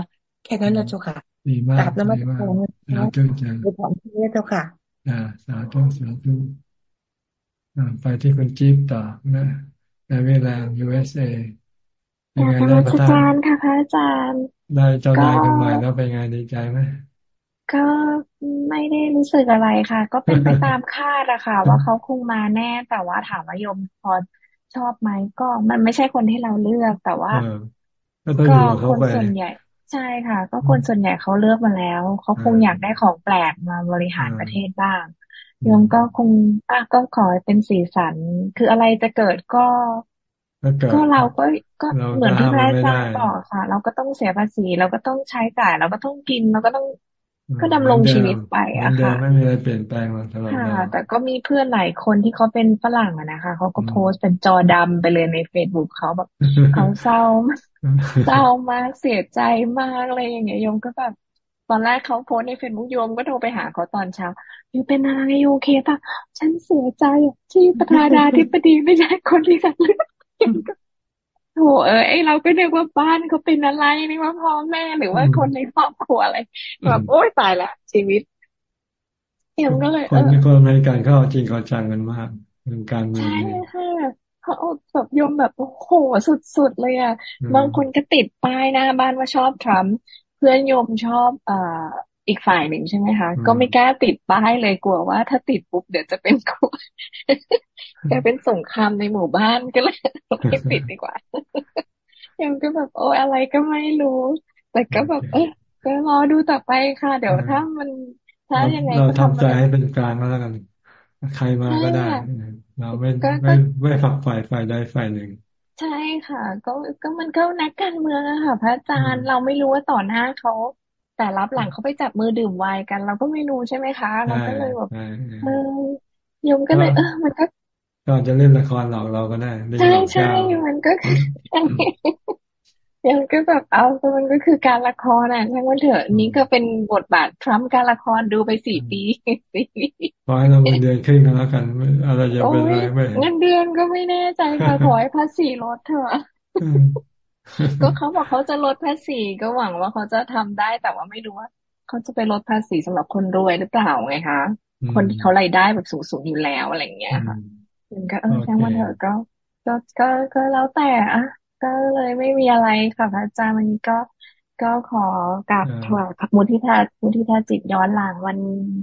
แค่นั้นนะเจ้าค่ะ ดีมากดีมากสาธุจังไปถามที่เจ้าค่ะ อ่า สาธุสาธุไปที่คุณจิ๊บต่อนะในเวลา USA ยังไงได้พระอาจารย์ค่ะพระอาจารย์ได้เจ้าได้กันใหม่แล้วเป็นไงดีใจไหมก็ไม่ได้รู้สึกอะไรค่ะ ก็เป็นไปตามคาดอะค่ะ ว่าเขาคงมาแน่แต่ว่าถามว่ายมพอชอบไหมก็มันไม่ใช่คนที่เราเลือกแต่ว่าก็คนส่วนใหญ่ ใช่ค่ะ ก็คนส่วนใหญ่เขาเลือกมาแล้ว เขาคงอยากได้ของแปลกมาบริหารประเทศบ้างโยมก็คงอะก็ขอเป็นสีสัน คืออะไรจะเกิดก็ก็เราก็ก็เหมือนที่พระอาจารย์บอกค่ะ เราก็ต้องเสียภาษี เราก็ต้องใช้จ่าย เราก็ต้องกิน เราก็ต้อง ก็ดำรงชีวิตไปอะค่ะไม่มีอะไรเปลี่ยนแปลงมาตลอดค่ะ แต่ก็มีเพื่อนหลายคนที่เขาเป็นฝรั่งอะนะคะเขาก็โพสเป็นจอดำไปเลยในเฟซบุ๊กเขาแบบเขาเศร้าเศร้ามากเสียใจมากอะไรอย่างเงี้ยโยมก็แบบตอนแรกเขาโพสในเฟซบุ๊กโยมก็โทรไปหาเขาตอนเช้าอยู่เป็นอะไรโอเคปะฉันเสียใจที่ประธานาธิบดีไม่ใช่คนที่สักเลือก โถเออไอเราก็นึกว่าบ้านเขาเป็นอะไรนึกว่าพ่อแม่หรือว่าคนในครอบครัวอะไรแบบโอ๊ยตายละชีวิตเอ็มก็เลยคนคนอเมริกันเขาจริงเขาจังกันมากเรื่องการเมืองใช่ค่ะเขาแบบยมแบบโอ้โหสุดๆเลยอะบางคนก็ติดป้ายหน้าบ้านว่าชอบทรัมป์เพื่อนโยมชอบอ่าอีกฝ่ายหนึ่งใช่ไหมคะ ก็ไม่กล้าติดป้ายเลยกลัวว่าถ้าติดปุ๊บเดี๋ยวจะเป็นกลัว จะเป็นสงครามในหมู่บ้านก็เลยไม่ติดดีกว่ายังก็แบบโอ้อะไรก็ไม่รู้ แต่ก็แบบเออก็รอดูต่อไปค่ะ เดี๋ยวถ้ามันถ้ายังไงเราทำใจให้เป็นกลางก็แล้วกัน ใครมาก็ได้ เราไม่ไม่ไม่ฝักฝ่ายฝ่ายใดฝ่ายหนึ่ง ใช่ค่ะ ก็ก็มันก็นักการเมืองอะค่ะ พระอาจารย์เราไม่รู้ว่าต่อหน้าเขาแต่รับหลังเขาไปจับมือดื่มไวน์กัน เราก็ไม่รู้ใช่ไหมคะ เราก็เลยแบบเออยมก็เลย เออ มันก็ ก็จะเล่นละครหลอกเราก็ได้ใช่ใช่มันก็ยังก็แบบเอาแต่มันก็คือการละครอะทั้งวันเถอะนี้ก็เป็นบทบาททรัมป์การละครดูไปสี่ปีขอให้เราเงินเดือนขึ้นกันแล้วกันอะไรจะเป็นอะไรไม่เงินเดือนก็ไม่แน่ใจค่ะขอให้ภาษีลดเถอะก็เขาบอกเขาจะลดภาษีก็หวังว่าเขาจะทำได้แต่ว่าไม่รู้ว่าเขาจะไปลดภาษีสำหรับคนรวยหรือเปล่าไงคะคนที่เขารายได้แบบสูงๆอยู่แล้วอะไรอย่างเงี้ยค่ะ มันก็เออแค่ว่าเถอะก็ ก็ก็ก็แล้วแต่อะก็เลยไม่มีอะไรค่ะพระอาจารย์วันนี้ก็ก็ขอกราบถวายพระมุทิตามุทิตาจิตย้อนหลังวัน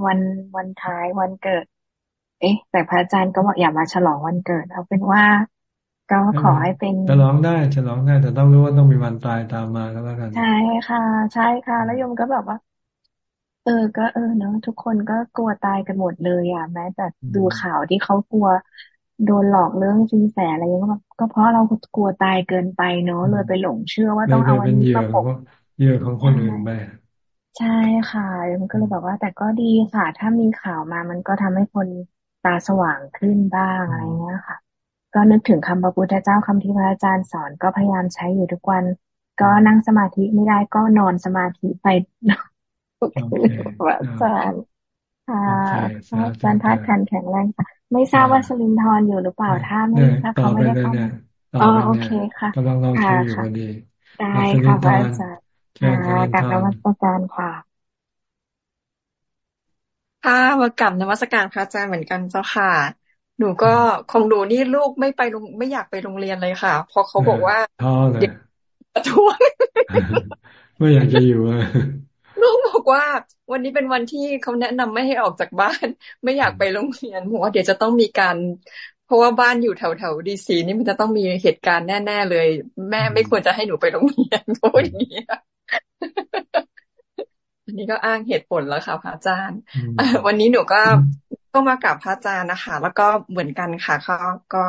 วันวันท้ายวันเกิด เอ๊ะ แต่พระอาจารย์ก็บอกอย่ามาฉลองวันเกิด เอาเป็นว่า ก็ขอให้เป็นจะร้องได้จะร้องได้ แต่ต้องรู้ว่าต้องมีวันตายตามมาแล้วกันใช่ค่ะ ใช่ค่ะ แล้วยมก็แบบว่า เออ ก็เออเนาะทุกคนก็กลัวตายกันหมดเลยอะแม้แต่ดูข่าวที่เขากลัว โดนหลอกเรื่องจินแสอะไรอย่างเงี้ยก็เพราะเรากลัวตายเกินไปเนาะเลยไปหลงเชื่อว่าต้องเอาอันนี้มาปกเยอะของคนอื่นไปใช่ค่ะมันก็เลยบอกว่า แต่ก็ดีค่ะ ถ้ามีข่าวมามันก็ทำให้คนตาสว่างขึ้นบ้างอะไรเงี้ยค่ะ ก็นึกถึงคำพระพุทธเจ้าคำที่พระอาจารย์สอนก็พยายามใช้อยู่ทุกวัน ก็นั่งสมาธิไม่ได้ก็นอนสมาธิไปพระอาจารย์ค่ะอาจารย์ธาตุขันแข็งแรงค่ะ ไม่ทราบว่าสลินทรอยู่หรือเปล่าถ้าไม่ถ้าเขาไม่ได้เข้ามาอ๋อโอเคค่ะกำลังลองคิวอยู่พอดีได้ค่ะพระอาจารย์ค่ะกับนวัตการค่ะค่ะมากลับนวัตการพระอาจารย์เหมือนกันเจ้าค่ะ หนูก็คงดูนี่ลูกไม่ไปโรงไม่อยากไปโรงเรียนเลยค่ะ เพราะเขาบอกว่าท้อเลยประท้วงไม่อยากจะอยู่ ลูกบอกว่า วันนี้เป็นวันที่เขาแนะนำไม่ให้ออกจากบ้าน ไม่อยากไปโรงเรียนหัวเดี๋ยวจะต้องมีการ เพราะว่าบ้านอยู่แถวแถวดีซีนี่มันจะต้องมีเหตุการณ์แน่ ๆ เลย แม่ไม่ควรจะให้หนูไปโรงเรียนเพราะอย่างนี้อันนี้ก็อ้างเหตุผลแล้วค่ะพระอาจารย์วันนี้หนูก็ก็มากับพระอาจารย์นะคะ แล้วก็เหมือนกันค่ะเขาก็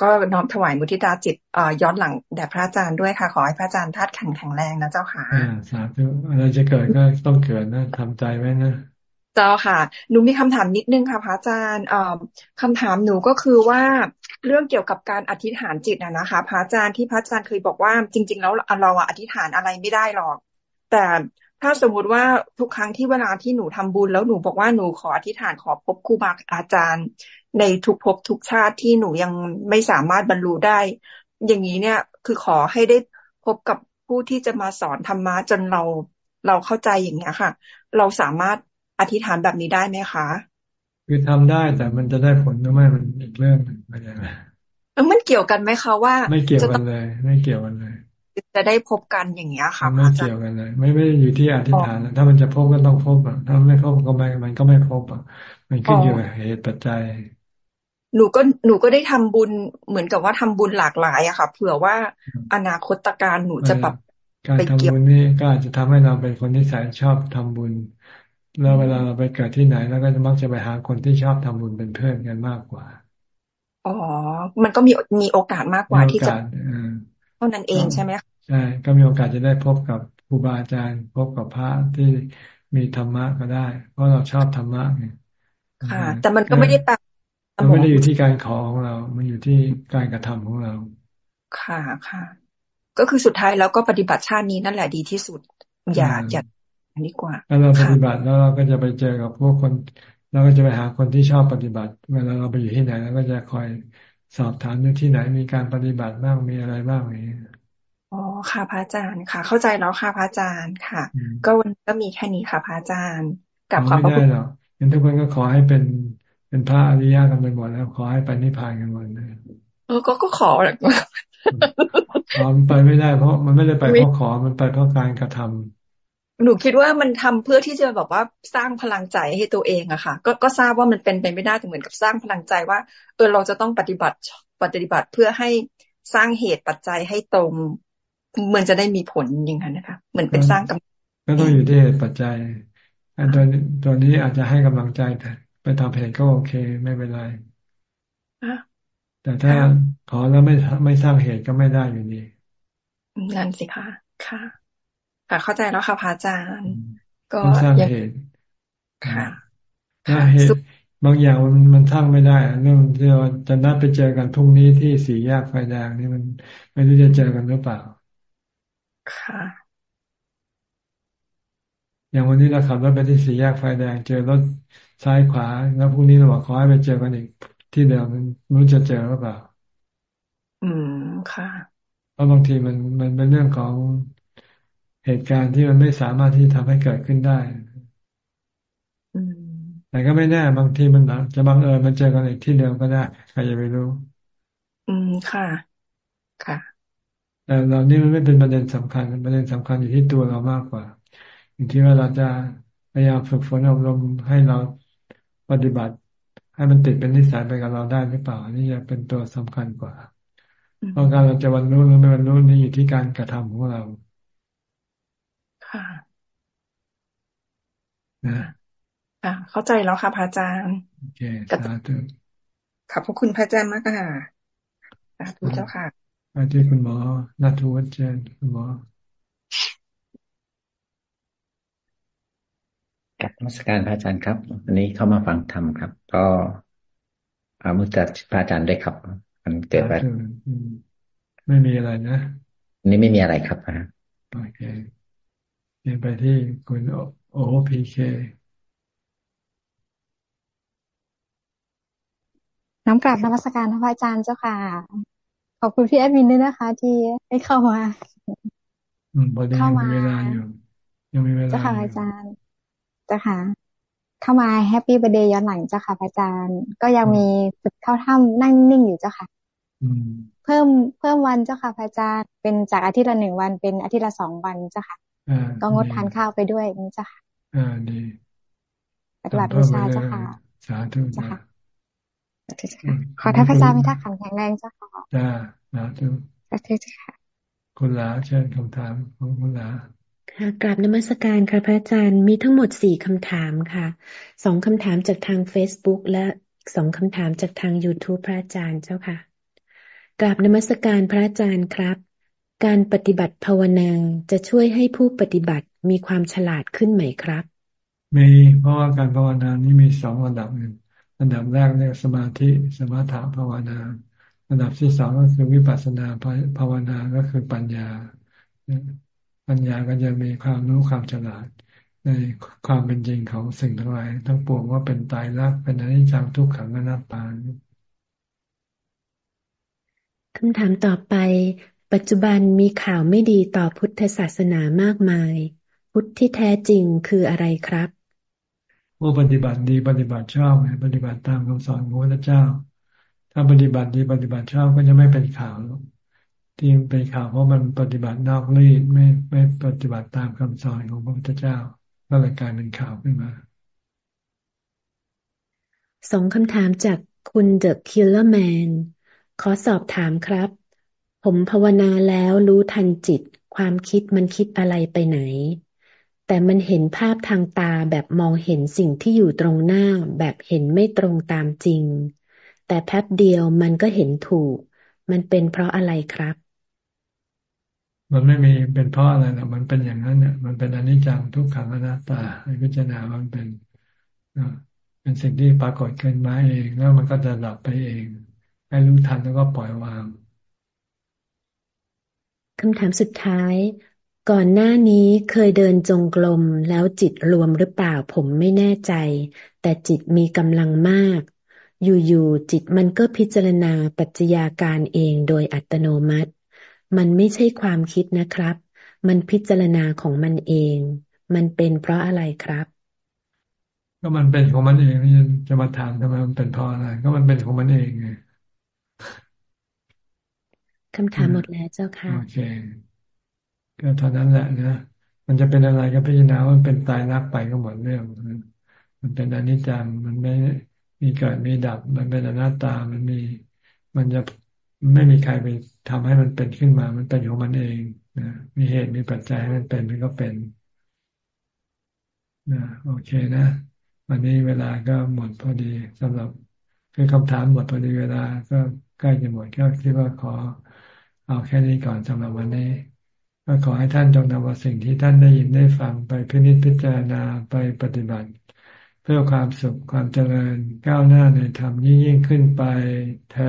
ก็น้อมถวายมุทิตาจิตย้อนหลังแด่พระอาจารย์ด้วยค่ะ ขอให้พระอาจารย์ทัดแข็งแข็งแรงนะเจ้าค่ะอ่าสาธุอะไรจะเกิดก็ต้องเกิดนะทำใจไว้นะเจ้าค่ะหนูมีคำถามนิดนึงค่ะพระอาจารย์คำถามหนูก็คือว่าเรื่องเกี่ยวกับการอธิษฐานจิตนะคะ พระอาจารย์ที่พระอาจารย์เคยบอกว่าจริง ๆ แล้วเราอธิษฐานอะไรไม่ได้หรอก แต่ถ้าสมมุติว่าทุกครั้งที่เวลาที่หนูทำบุญแล้วหนูบอกว่าหนูขออธิษฐานขอพบครูบาอาจารย์ ในทุกภพทุกชาติที่หนูยังไม่สามารถบรรลุได้ อย่างนี้เนี่ย คือขอให้ได้พบกับผู้ที่จะมาสอนธรรมะจนเราเราเข้าใจอย่างเงี้ยค่ะ เราสามารถอธิษฐานแบบนี้ได้ไหมคะ คือทำได้แต่มันจะได้ผลหรือไม่มันอีกเรื่องหนึ่งไม่ใช่ไหมมันเกี่ยวกันไหมคะว่า ไม่เกี่ยวกันเลย ไม่เกี่ยวกันเลย จะได้พบกันอย่างเงี้ยค่ะไม่เกี่ยวกันเลย ไม่ไม่อยู่ที่อธิษฐานถ้ามันจะพบก็ต้องพบอะถ้าไม่พบก็ไม่มันก็ไม่พบอะมันขึ้นอยู่กับเหตุปัจจัย หนูก็หนูก็ได้ทำบุญเหมือนกับว่าทำบุญหลากหลายอะค่ะ เผื่อว่าอนาคตการหนูจะแบบการทำบุญนี่ก็อาจจะทำให้เราเป็นคนที่สายชอบทำบุญ แล้วเวลาเราไปเกิดที่ไหนแล้วก็จะมักจะไปหาคนที่ชอบทำบุญเป็นเพื่อนกันมากกว่าอ๋อ มันก็มีมีโอกาสมากกว่าที่จะเท่านั้นเองใช่ไหมใช่ ก็มีโอกาสจะได้พบกับครูบาอาจารย์ พบกับพระที่มีธรรมะก็ได้ เพราะเราชอบธรรมะไงค่ะ แต่มันก็ไม่ได้แปล มันไม่ได้อยู่ที่การขอของเรา มันอยู่ที่การกระทำของเรา ค่ะค่ะ ก็คือสุดท้ายแล้วก็ปฏิบัติชาตินี้นั่นแหละดีที่สุด อย่าอย่าอันนี้กว่าแล้วเราปฏิบัติแล้วเราก็จะไปเจอกับพวกคนเราก็จะไปหาคนที่ชอบปฏิบัติ เวลาเราไปอยู่ที่ไหนเราก็จะคอยสอบถามอยู่ที่ไหนมีการปฏิบัติบ้างมีอะไรบ้างอย่างนี้อ๋อค่ะพระอาจารย์ค่ะ เข้าใจแล้วค่ะพระอาจารย์ค่ะ ก็วันก็มีแค่นี้ค่ะพระอาจารย์กับขอบพระคุณไม่ได้หรอกงั้นทุกคนก็ขอให้เป็น เป็นพระอริยะกันไปหมดแล้ว ขอให้ไปนิพพานกันหมดเลยเออก็ก็ขอแหละขอมันไปไม่ได้ เพราะมันไม่ได้ไปเพราะขอมันไปเพราะการกระทำหนูคิดว่ามันทำเพื่อที่จะแบบว่าสร้างพลังใจให้ตัวเองอะค่ะ ก็ก็ทราบว่ามันเป็นไปไม่ได้แต่เหมือนกับสร้างพลังใจว่า เออเราจะต้องปฏิบัติปฏิบัติเพื่อให้สร้างเหตุปัจจัยให้ตรงเหมือนจะได้มีผลอย่างนั้นนะคะเหมือนเป็นสร้างกำก็ต้องอยู่ที่เหตุปัจจัยอันตัวตัวนี้อาจจะให้กำลังใจแต่ ไปทำเพจก็โอเค ไม่เป็นไรแต่ถ้าขอแล้วไม่ไม่สร้างเหตุก็ไม่ได้อยู่ดีนั่นสิคะค่ะ ค่ะ เข้าใจแล้วค่ะพระอาจารย์ ก็สร้างเหตุค่ะถ้าเหตุบางอย่างมันมันทั้งไม่ได้เรื่องที่เราจะนัดไปเจอกันพรุ่งนี้ที่สี่แยกไฟแดงนี่มันไม่รู้จะเจอกันหรือเปล่า ค่ะ อย่างวันนี้เราขับรถไปที่สี่แยกไฟแดง เจอรถ ซ้ายขวาแล้วพรุ่งนี้เราบอกขอให้ไปเจอกันอีกที่เดิมมันรู้จะเจอหรือเปล่า อืมค่ะ เพราะบางทีมันมันเป็นเรื่องของเหตุการณ์ที่มันไม่สามารถที่ทำให้เกิดขึ้นได้แต่ก็ไม่แน่บางทีมันจะบังเอิญมันเจอกันอีกที่เดิมก็ได้ใครจะไปรู้ อืมค่ะ ค่ะแต่เรานี่มันไม่เป็นประเด็นสำคัญประเด็นสำคัญอยู่ที่ตัวเรามากกว่า อยู่ที่ว่าเราจะพยายามฝึกฝนอบรมให้เรา ปฏิบัติ ให้มันติดเป็นนิสัยไปกับเราได้หรือเปล่า นี่จะเป็นตัวสำคัญกว่าเพราะการเราจะบรรลุหรือไม่บรรลุนี่อยู่ที่การกระทำของเรา ค่ะนะค่ะเข้าใจแล้วค่ะพระอาจารย์โอเคสาธุขอบพระคุณพระอาจารย์มากค่ะสาธุเจ้าค่ะไปที่คุณหมอนัทวัฒน์เจนคุณหมอ กับมัสการพระอาจารย์ครับวันนี้เข้ามาฟังธรรมครับ ก็อามุตพระอาจารย์ได้ครับ มันเกิดไปไม่มีอะไรนะนี่ไม่มีอะไรครับนะโอเคเรียนไปที่คุณโอพีเคน้ำกลับนมัสการพระอาจารย์เจ้าค่ะ ขอบคุณพี่แอดมินด้วยนะคะ ที่ได้เข้ามาเข้ามาเวลาอยู่ยังมีเวลาเจ้าค่ะอาจารย์เจ้าค่ะ เข้ามา Happy Birthday ย้อนหลังเจ้าค่ะอาจารย์ ก็ยังมีฝึกเข้าถ้ำนั่งนิ่งอยู่เจ้าค่ะเพิ่มเพิ่มวันเจ้าค่ะอาจารย์เป็นจากอาทิตย์ละหนึ่งวันเป็นอาทิตย์ละสองวันเจ้าค่ะก็งดทานข้าวไปด้วยนี่เจ้าค่ะอ่าดีปฏิบัติวิชาเจ้าค่ะสาธุจ้าค่ะขอท่านพระอาจารย์มีธาตุขันธ์แข็งแรงเจ้าค่ะจ้าสาธุสาธุจ้าค่ะคุณลาเชิญคำถามของคุณลา ค่ะกราบนมัสการค่ะพระอาจารย์มีทั้งหมดสี่คำถามค่ะสองคำถามจากทาง Facebook และสองคำถามจากทาง YouTube พระอาจารย์เจ้าค่ะกราบนมัสการพระอาจารย์ครับ การปฏิบัติภาวนาจะช่วยให้ผู้ปฏิบัติมีความฉลาดขึ้นไหมครับ มีเพราะว่าการภาวนานี้มีสองระดับหนึ่งระดับแรกเรียกสมาธิสมถะภาวนา ระดับที่สองก็คือวิปัสสนาภาวนาก็คือปัญญา ปัญญาก็จะมีความรู้ความฉลาด ในความเป็นจริงของสิ่งทั้งหลายทั้งปวงว่าเป็นตายรักเป็นอนิจจังทุกขังอนัตตาคำถามต่อไป ปัจจุบันมีข่าวไม่ดีต่อพุทธศาสนามากมาย พุทธที่แท้จริงคืออะไรครับผู้ปฏิบัติดีปฏิบัติชอบปฏิบัติตามคำสอนของพระเจ้า ถ้าปฏิบัติดีปฏิบัติชอบก็จะไม่เป็นข่าวหรอก ที่เป็นข่าวเพราะมันปฏิบัตินอกรีตไม่ไม่ปฏิบัติตามคำสอนของพระพุทธเจ้าก็เลยกลายเป็นข่าวขึ้นมาสองคำถามจากคุณเดอะคิลเลอร์แมนขอสอบถามครับ ผมภาวนาแล้วรู้ทันจิต ความคิดมันคิดอะไรไปไหน แต่มันเห็นภาพทางตาแบบมองเห็นสิ่งที่อยู่ตรงหน้าแบบเห็นไม่ตรงตามจริง แต่แป๊บเดียวมันก็เห็นถูก มันเป็นเพราะอะไรครับ มันไม่มีเป็นเพราะอะไรหรอกมันเป็นอย่างนั้นเนี่ยมันเป็นอนิจจังทุกขังอนัตตาให้พิจารณามันเป็นเป็นสิ่งที่ปรากฏขึ้นมาเอง แล้วมันก็จะดับไปเองให้รู้ทันแล้วก็ปล่อยวางคำถามสุดท้าย ก่อนหน้านี้เคยเดินจงกรมแล้วจิตรวมหรือเปล่าผมไม่แน่ใจ แต่จิตมีกำลังมาก อยู่ๆจิตมันก็พิจารณาปัจจัยาการเองโดยอัตโนมัติ มันไม่ใช่ความคิดนะครับ มันพิจารณาของมันเอง มันเป็นเพราะอะไรครับ ก็มันเป็นของมันเองจะมาถามทำไมมันเป็นเพราะอะไร ก็มันเป็นของมันเองไงคำถามหมดแล้วเจ้าค่ะ โอเค ก็เท่านั้นแหละนะ มันจะเป็นอะไรก็พิจารณาว่ามันเป็นตายรักไปก็หมดเรื่อง มันเป็นอนิจจัง มันไม่มีเกิดมีดับ มันเป็นอนัตตา มันมี มันจะไม่มีใครไป ทำให้มันเป็นขึ้นมา มันเป็นของมันเองนะมีเหตุมีปัจจัยให้มันเป็นมันก็เป็นนะโอเคนะ วันนี้เวลาก็หมดพอดีสำหรับคือคำถามหมดพอดีเวลา ก็ใกล้จะหมดก็คิดว่าขอ เอาแค่นี้ก่อนสำหรับวันนี้ก็ขอให้ท่านจงนำเอาสิ่งที่ท่านได้ยินได้ฟังไปพินิจพิจารณาไปปฏิบัติ เพื่อความสุขความเจริญก้าวหน้าในธรรมยิ่งยิ่งขึ้นไปเธอ